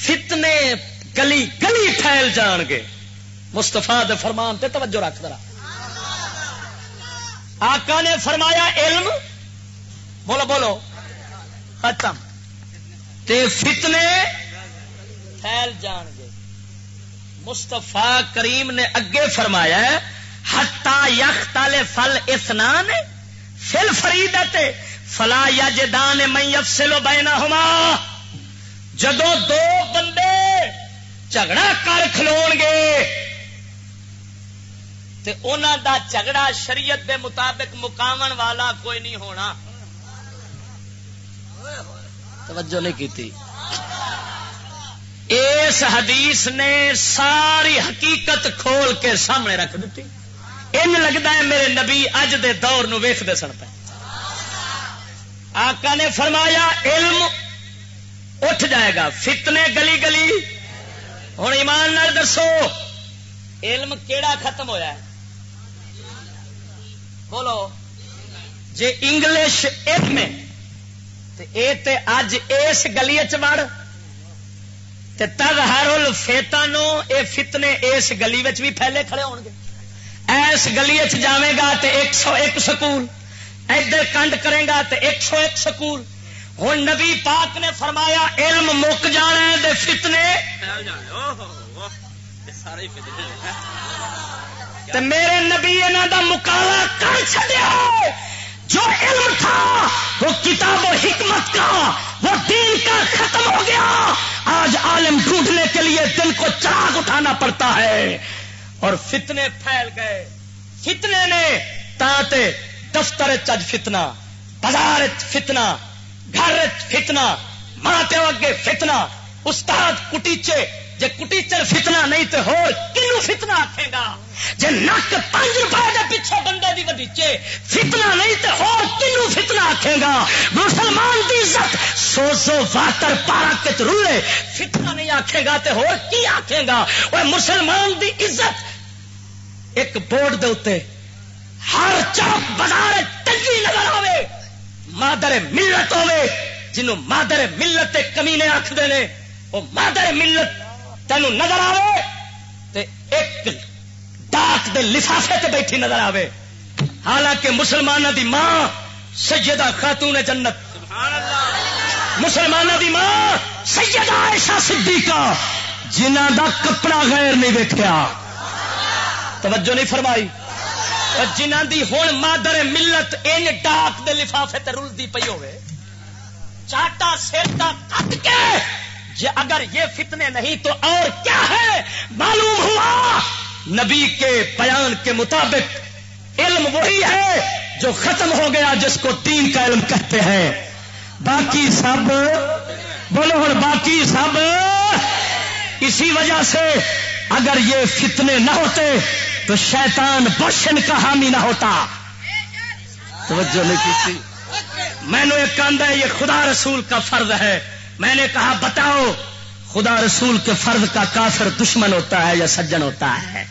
فتنے گلی گلی پھیل جان گے۔ مستفا فرمان تے توجہ رکھ درا آقا نے فرمایا علم، بولو بولو۔ ختم۔ تے فتنے پھیل جان گے۔ مستفا کریم نے اگے فرمایا ہتا یخ تالے فل اسنان فل فرید فلا یا جدان میں افسلو ہوا جدو دو بندے جھگڑا کر کھلو گے، تے انہاں دا جھگڑا شریعت دے مطابق مقامن والا کوئی نہیں ہونا۔ توجہ نہیں کیتی۔ اس حدیث نے ساری حقیقت کھول کے سامنے رکھ دیتی۔ ان لگتا ہے میرے نبی اج دے دور نو ویختے سن پہ آقا نے فرمایا، علم اٹھ جائے گا، فتنے گلی گلی۔ ہوں ایمان نال دسو، علم کیڑا ختم ہویا ہے؟ بولو جی انگلش علم اے تے اج اس گلی چڑ تد ہر فیتا نو اے فتنے اس گلی بھی پھیلے کھڑے ہون گے ایس گلی جاوے گا تے ایک سو ایک سکول ادھر کنڈ کرے گا تے ایک سو ایک سکول۔ ہوں نبی پاک نے فرمایا، علم مک جانا ہے دے فتنے۔ تے میرے نبی یہاں دا مکالا کر چڑیا جو علم تھا، وہ کتاب و حکمت کا، وہ دین کا ختم ہو گیا۔ آج عالم ڈھونڈنے کے لیے دل کو چراغ اٹھانا پڑتا ہے۔ اور فتنے پھیل گئے۔ فتنے نے تاتے دفتر چج فتنا بازار فتنا گھر فتنا ماں اگے فتنا استاد کٹیچے جے کٹیچر فتنا نہیں تو ہو کنو فتنا آخے گا؟ جے نک پانچ روپئے کے پیچھے بندے کی وڈیچے فتنا نہیں تو ہو کنو فتنا آخے گا؟ مسلمان دی عزت سو سو واتر پارا کے رولے فتنا نہیں آخے گا تو ہو، کی آخے گا؟ وہ مسلمان دی عزت ایک بورڈ دے اتنے ہر چوک بازار ٹنگی نظر آئے مادر ملت ہوے جنوں مادر ملت تے کمینے آخر نے وہ مادر ملت تینوں نظر آئے تے ایک ڈاک دے لفافے تے بیٹھی نظر آئے حالانکہ مسلمانوں دی ماں سیدہ خاتون جنت۔ مسلمانوں دی ماں سیدہ عائشہ صدیقہ جنہ دا کپڑا غیر نہیں دیکھا توجہ نہیں فرمائی۔ جنہ دی ہوں مادر ملت ان ڈاک دے لفافے تے رلدی پی ہوے چاٹا سیرتا کٹ کے اگر یہ فتنے نہیں تو اور کیا ہے؟ معلوم ہوا۔ نبی کے بیان کے مطابق علم وہی ہے جو ختم ہو گیا جس کو تین کا علم کہتے ہیں۔ باقی سب بولو ہوں باقی سب اسی وجہ سے اگر یہ فتنے نہ ہوتے تو شیطان بشن کا حامی نہ ہوتا۔ توجہ نہیں کی میں نے ایک کاندھا یہ خدا رسول کا فرض ہے۔ میں نے کہا، بتاؤ، خدا رسول کے فرض کا کافر دشمن ہوتا ہے یا سجن ہوتا ہے؟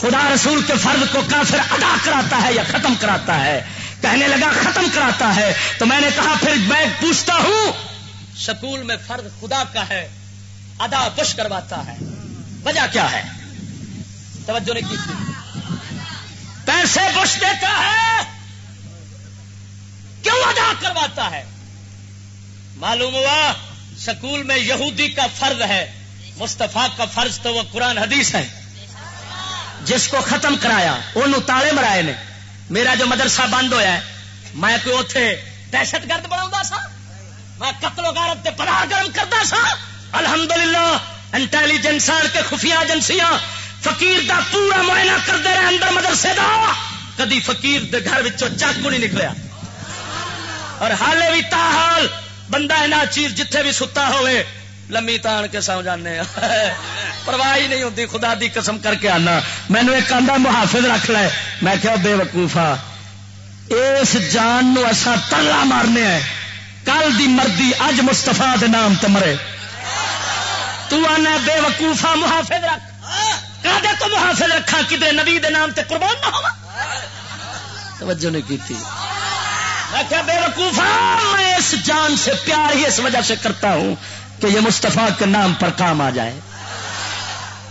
خدا رسول کے فرض کو کافر ادا کراتا ہے یا ختم کراتا ہے؟ کہنے لگا، ختم کراتا ہے۔ تو میں نے کہا، پھر میں پوچھتا ہوں، سکول میں فرض خدا کا ہے، ادا بش کرواتا ہے۔ وجہ کیا ہے؟ توجہ نہیں کی پیسے بش دیتا ہے، کیوں ادا کرواتا ہے؟ معلوم ہوا سکول میں یہودی کا فرض ہے مستفا کا فرض تو وہ قرآن حدیث ہے۔ جس کو ختم کرایا وہ تالے مرائے نے۔ میرا جو مدرسہ بند ہویا ہے، میں کوئی اتے دہشت گرد بنا سا؟ میں قتل و غارت کے پناہ گرم کرتا سا؟ الحمدللہ، انٹیلیجنس کے خفیہ ایجنسیاں فقیر دا پورا معائنہ کرتے رہے اندر مدرسے دا۔ کدی فقیر دے گھر چاقو نہیں نکلیا۔ اور حالے بھی تاحال بندہ اینا چیز جتھے بھی ستا ہوئے لمی تان کے سو جانے پرواہ ہی نہیں ہوتی خدا دی قسم کر کے آنا۔ مینو ایک آدھا محافظ رکھ لے۔ میں کیا بے وقوفا اس جان نو اسا تلا مارنے ہیں۔ کل دی مردی اج مستفا دے نام تے مرے۔ تو آنا بے وقوفا محافظ رکھ۔ کدے تو محافظ رکھا کدھر نبی دے نام تے قربان نہ ہوا توجہ نہیں کی میں کیا بے وقوفا میں اس جان سے پیار ہی اس وجہ سے کرتا ہوں کہ یہ مستفا کے نام پر کام آ جائے۔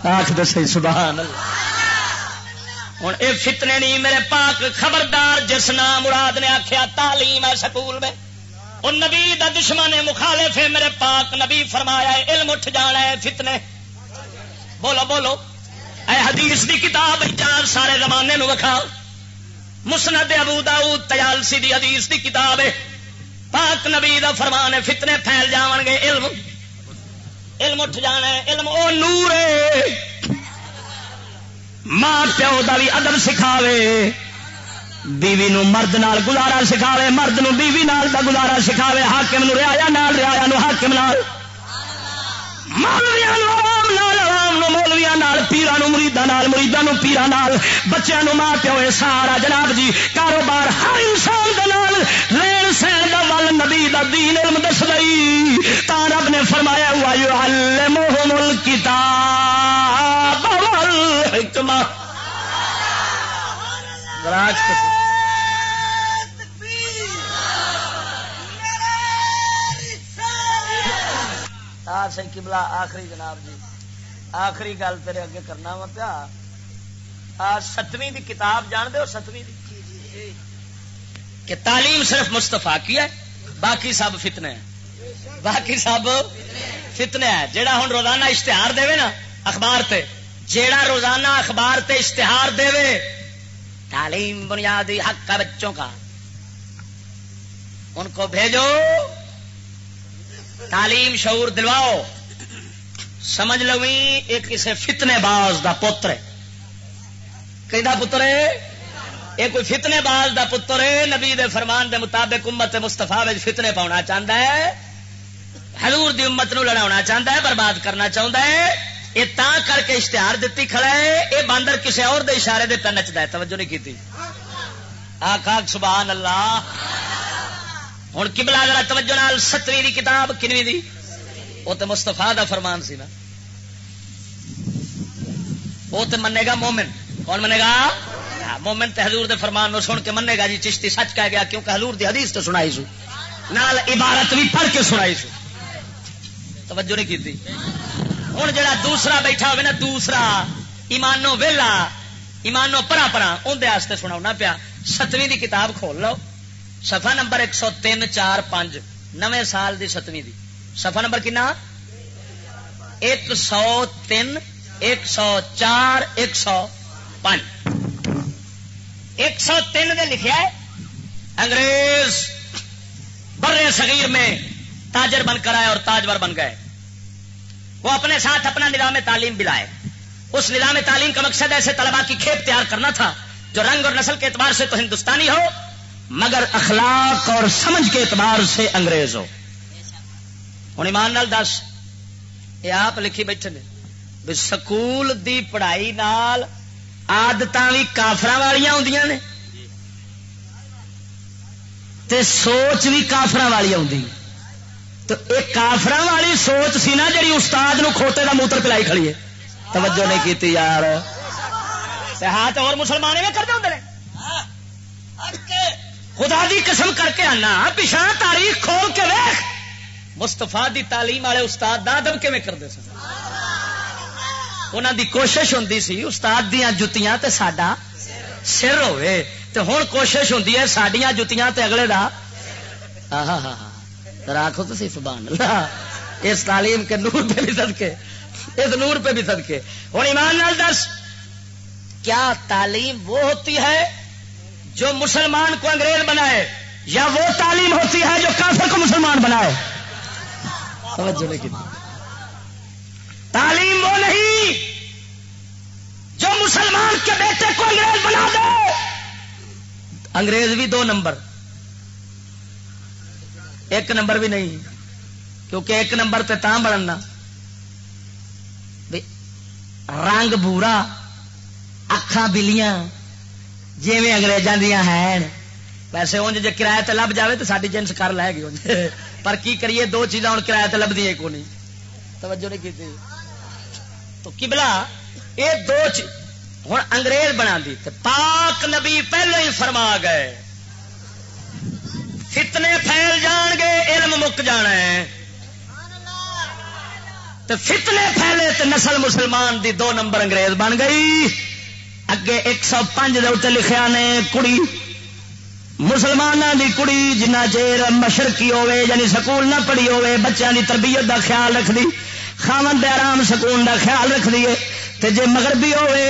آخ دس سبحان ہوں یہ فتنے نہیں، میرے پاک خبردار، جس نام مراد نے آخیا تعلیم ہے سکول میں اور نبی دا دشمن مخالف ہے۔ میرے پاک نبی فرمایا ہے، علم اٹھ جانا ہے فتنے۔ بولو بولو۔ اے حدیث دی کتاب چار سارے زمانے نو وکھا مسند ابو داؤد تیالسی دی حدیث دی کتاب ہے۔ پاک نبی دا فرمان ہے، فتنے پھیل جان گے، علم۔ علم اٹھ جانا ہے، علم او نور ہے۔ ماں پیو کا بھی ادب سکھاوے۔ بیوی نو مرد نال گزارا سکھاوے، مرد نو بیوی نال دا گزارا سکھاوے، حاکم نو ریا نال ریا نو حاکم نال۔ مولویا عوام مولویا ماں پیو سارا جناب جی کاروبار ہر انسان دے نال لین سین ول نبی دا دین علم دس گئی تا رب نے فرمایا ہوا یعلمہم الکتاب والحکمہ سی کبلا آخری جناب جی۔ آخری گل تیرے اگے کرنا وا پیا۔ ستویں دی کتاب جان دو ستویں کہ تعلیم صرف مستفا کی ہے، باقی سب فتنے ہیں۔ باقی سب فتنے ہے جیڑا ہوں روزانہ اشتہار دے نا اخبار تے، جیڑا روزانہ اخبار تے اشتہار دے تعلیم بنیادی حق کا بچوں کا۔ ان کو بھیجو۔ تعلیم شعور دلواؤ۔ سمجھ لو ایک کسی فتنے باز دا پتر کہ پتر ہے؟ یہ کوئی فتنے باز دا پتر ہے۔ نبی دے فرمان دے مطابق امت مستفا فتنے پاؤنا چاہتا ہے۔ حضور دی امت نو لڑا چاہتا ہے، برباد کرنا چاہتا ہے۔ یہ تا کر کے اشتہار دیتی کھڑا ہے۔ یہ باندر کسی اور دے اشارے دے پہ نچتا ہے۔ توجہ نہیں کی آخ سبحان اللہ۔ ہوں کبلا ذرا توجہ نال ستویں دی کتاب، کنویں دی؟ وہ تو مستفا دا فرمان سی نا۔ وہ تو منے گا مومن۔ کون منے گا؟ ہاں، مومن تے حضور دے فرمان نو سن کے منے گا جی چشتی سچ کہہ گیا کیونکہ حضور دی حدیث تو سنائی سو۔ نال عبارت بھی پڑھ کے سنائی سو۔ توجہ نہیں کی ہوں جڑا دوسرا بیٹھا ہوئے نا، دوسرا، ایمانو ویلا، ایمانو پرا پرا اندر سنا پیا۔ ستویں دی کتاب کھول لو۔ سفا نمبر ایک سو تین، چار، پانچ نویں سال دی ستویں دی۔ سفا نمبر کنا؟ ایک سو تین، ایک سو چار، ایک سو پانچ۔ ایک سو تین نے لکھا ہے، انگریز برے صغیر میں تاجر بن کر آئے اور تاجور بن گئے۔ وہ اپنے ساتھ اپنا نظام تعلیم بھی لائے اس نظام تعلیم کا مقصد ایسے طلبا کی کھیپ تیار کرنا تھا جو رنگ اور نسل کے اعتبار سے تو ہندوستانی ہو مگر اخلاق اور سمجھ کے اعتبار سے انگریز ہو۔ ہوں ایمان نال دس، یہ آپ لکھی بیٹھے نے سکول دی پڑھائی نال آدت بھی کافر والیا ہوں نے۔ تے سوچ بھی کافر والی آدھی تو ایک کافر والی سوچ سی نا جی استاد نو کھوٹے کا موتر پلائی کھڑی ہے۔ توجہ نہیں کی یار۔ ہاتھ اور مسلمان میں کرتے ہوں خدا دی قسم کر کے آنا پچھا تاریخ کھول کے ویخ۔ مستفا دی تعلیم والے استاد دادم کے میں کرتے سن؟ انہوں دی کوشش ہوں سی، استاد دیا جتیاں تے ساڈا سر ہوئے۔ تے ہوں کوشش ہوں سڈیا جتیاں تے اگلے دا۔ ہاں ہاں ہاں راکھو تو سی سبحان اللہ اس تعلیم کے نور پہ بھی صدقے۔ اس نور پہ بھی صدقے۔ ہوں ایمان نال دس، کیا تعلیم وہ ہوتی ہے جو مسلمان کو انگریز بنائے، یا وہ تعلیم ہوتی ہے جو کافر کو مسلمان بنائے۔ تعلیم وہ نہیں جو مسلمان کے بیٹے کو انگریز بنا دے۔ انگریز بھی دو نمبر۔ ایک نمبر بھی نہیں، کیونکہ ایک نمبر تے تاں بننا رنگ بورا اکھان بلیاں۔ جی اگریزاں دیا ہیں۔ ویسے انج جی کرایہ تے لب جاوے تو ساری جنس کر لے گی پر کی کریے دو چیزاں ہوں کرایہ تے لب دیا کو نہیں توجہ نہیں کی تو کبلا یہ دو چیز ہوں انگریز بنا دی پاک نبی پہلے ہی فرما گئے۔ فتنے پھیل جان گے، علم مک جانا ہے۔ تو فتنے پھیلے تو نسل مسلمان دی دو نمبر انگریز بن گئی۔ اگے ایک سو پانچ دے لکھیا نے، کڑی مسلمانوں دی کڑی، جنہ چیر مشرقی ہوے یعنی سکول نہ پڑھی ہوے بچیاں دی تربیت دا خیال رکھ دی خامن دے آرام سکون دا خیال رکھ دیے تے جے مغربی ہوے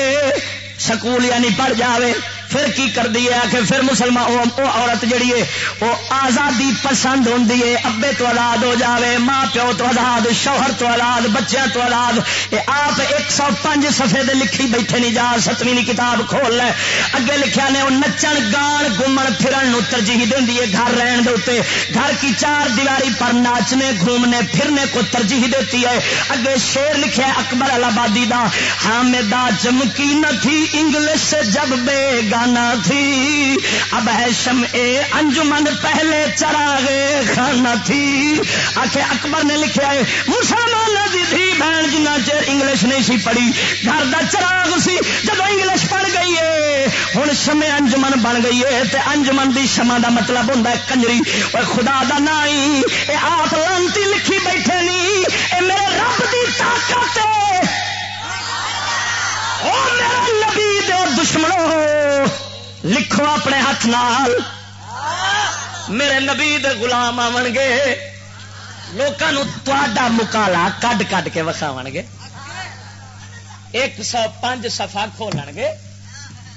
سکول یعنی پڑھ جاوے پھر کی کر دی ہے کہ پھر مسلمان او عورت جڑی ہے وہ آزادی پسند ہوں ابے تو آزاد ہو جاوے، ماں پیو تو آزاد، شوہر تو آزاد بچوں تو آزاد آپ ایک سو پانچ سفے لکھی بیٹھے نہیں جا، ستویں کتاب کھول لے۔ اگے لکھیا نے وہ نچن گان گھومن، پھرن ترجیح دینی ہے گھر رہن دے گھر کی چار دیواری پر ناچنے، گھومنے، پھرنے کو ترجیح دیتی ہے۔ اگے شیر لکھے اکبر آبادی دا، حامدہ چمکی نہ تھی انگلش جب بے گا گانا تھی۔ اب ہے اے انجمن پہلے چراغے خانہ تھی۔ آخر اکبر نے لکھا ہے مسلمان دی جی تھی، بہن جنہ چیر انگلش نہیں سی پڑھی۔ گھر دا چراغ سی جب انگلش پڑھ گئی ہے ہوں شمے انجمن بن گئی ہے تے انجمن دی شما دا مطلب ہوں کنجری۔ اور خدا دا نائی، اے آپ لانتی لکھی بیٹھے نہیں اے میرے رب دی طاقت میرے نبی دے دشمنوں لکھو اپنے ہاتھ نال۔ میرے نبی دے غلام آن گے۔ لوگوں تا مکالا کڈ کڈ کے وکھاو گے۔ ایک سو پانچ سفا کھول گے۔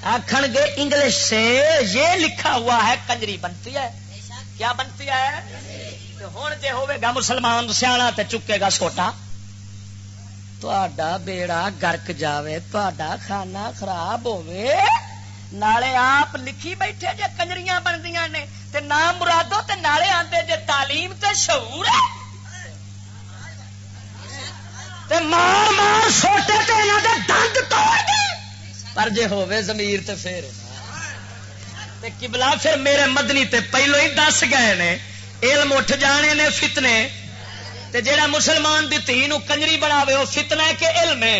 آخر گے، انگلش سے یہ لکھا ہوا ہے، کنجری بنتی ہے۔ کیا بنتی ہے؟ ہوں جی ہوا مسلمان سیاح تو چکے گا سوٹا۔ تا بیڑا گرک جاوے تا کھانا خراب ہوے نالے آپ لکھی بیٹھے جے کنجریاں بندیاں نے تے نام مرادو تے نالے آندے جے تعلیم تے شعور ہے تے مار مار سوٹے تے انہاں دے دند توڑ دے پر جے ہوے ضمیر تے پھر تے قبلہ پھر میرے مدنی تے پہلو ہی دس گئے نے علم اٹھ جانے نے فتنے تے جیڑا مسلمان دی تھی نو کنجری بناوے وہ فتنہ کے علم ہے؟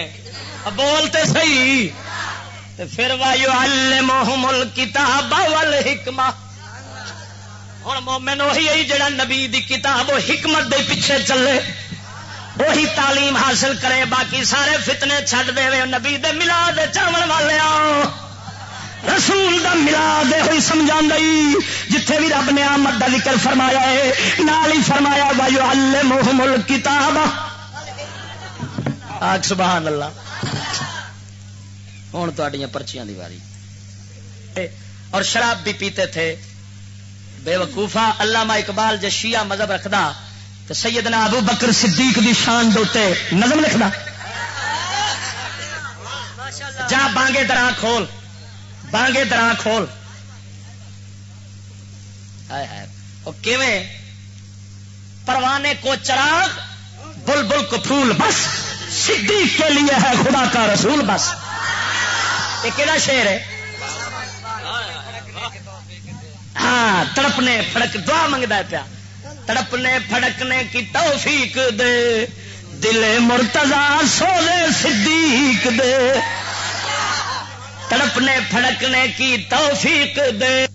بولتے صحیح۔ تے پھر وایو علمہم الکتاب والحکمہ ہن مومن وہی ہے جڑا نبی دی کتاب و حکمت دے پیچھے چلے۔ وہی تعلیم حاصل کرے، باقی سارے فتنے چھڈ دے نبی دے ملا دے چاون والے آؤ رسول دا ملا دے ہوئی سمجھا جتھے بھی رب نے آمد دا ذکر فرمایا ہے، نال ہی فرمایا بھائی اللہ محمل کتاب آج سبحان اللہ۔ ہوں تھوڑی پرچیاں دی باری اور شراب بھی پیتے تھے۔ بے وقوفا علامہ اقبال جو شیعہ مذہب رکھدا، تو سیدنا ابو بکر صدیق دی شان دوتے نظم لکھدا۔ جا بانگے درا کھول۔ بانگے درا کھول۔ پروانے کو چراغ بل بل کو پھول، بس۔ صدیق کے لیے ہے خدا کا رسول، بس۔ یہ کہڑا شیر ہے؟ ہاں تڑپنے فڑک دعا منگتا ہے پیا۔ تڑپنے فڑکنے کی توفیق دے۔ دل مرتضا سولے صدیق دے۔ تڑپنے پھڑکنے کی توفیق دے۔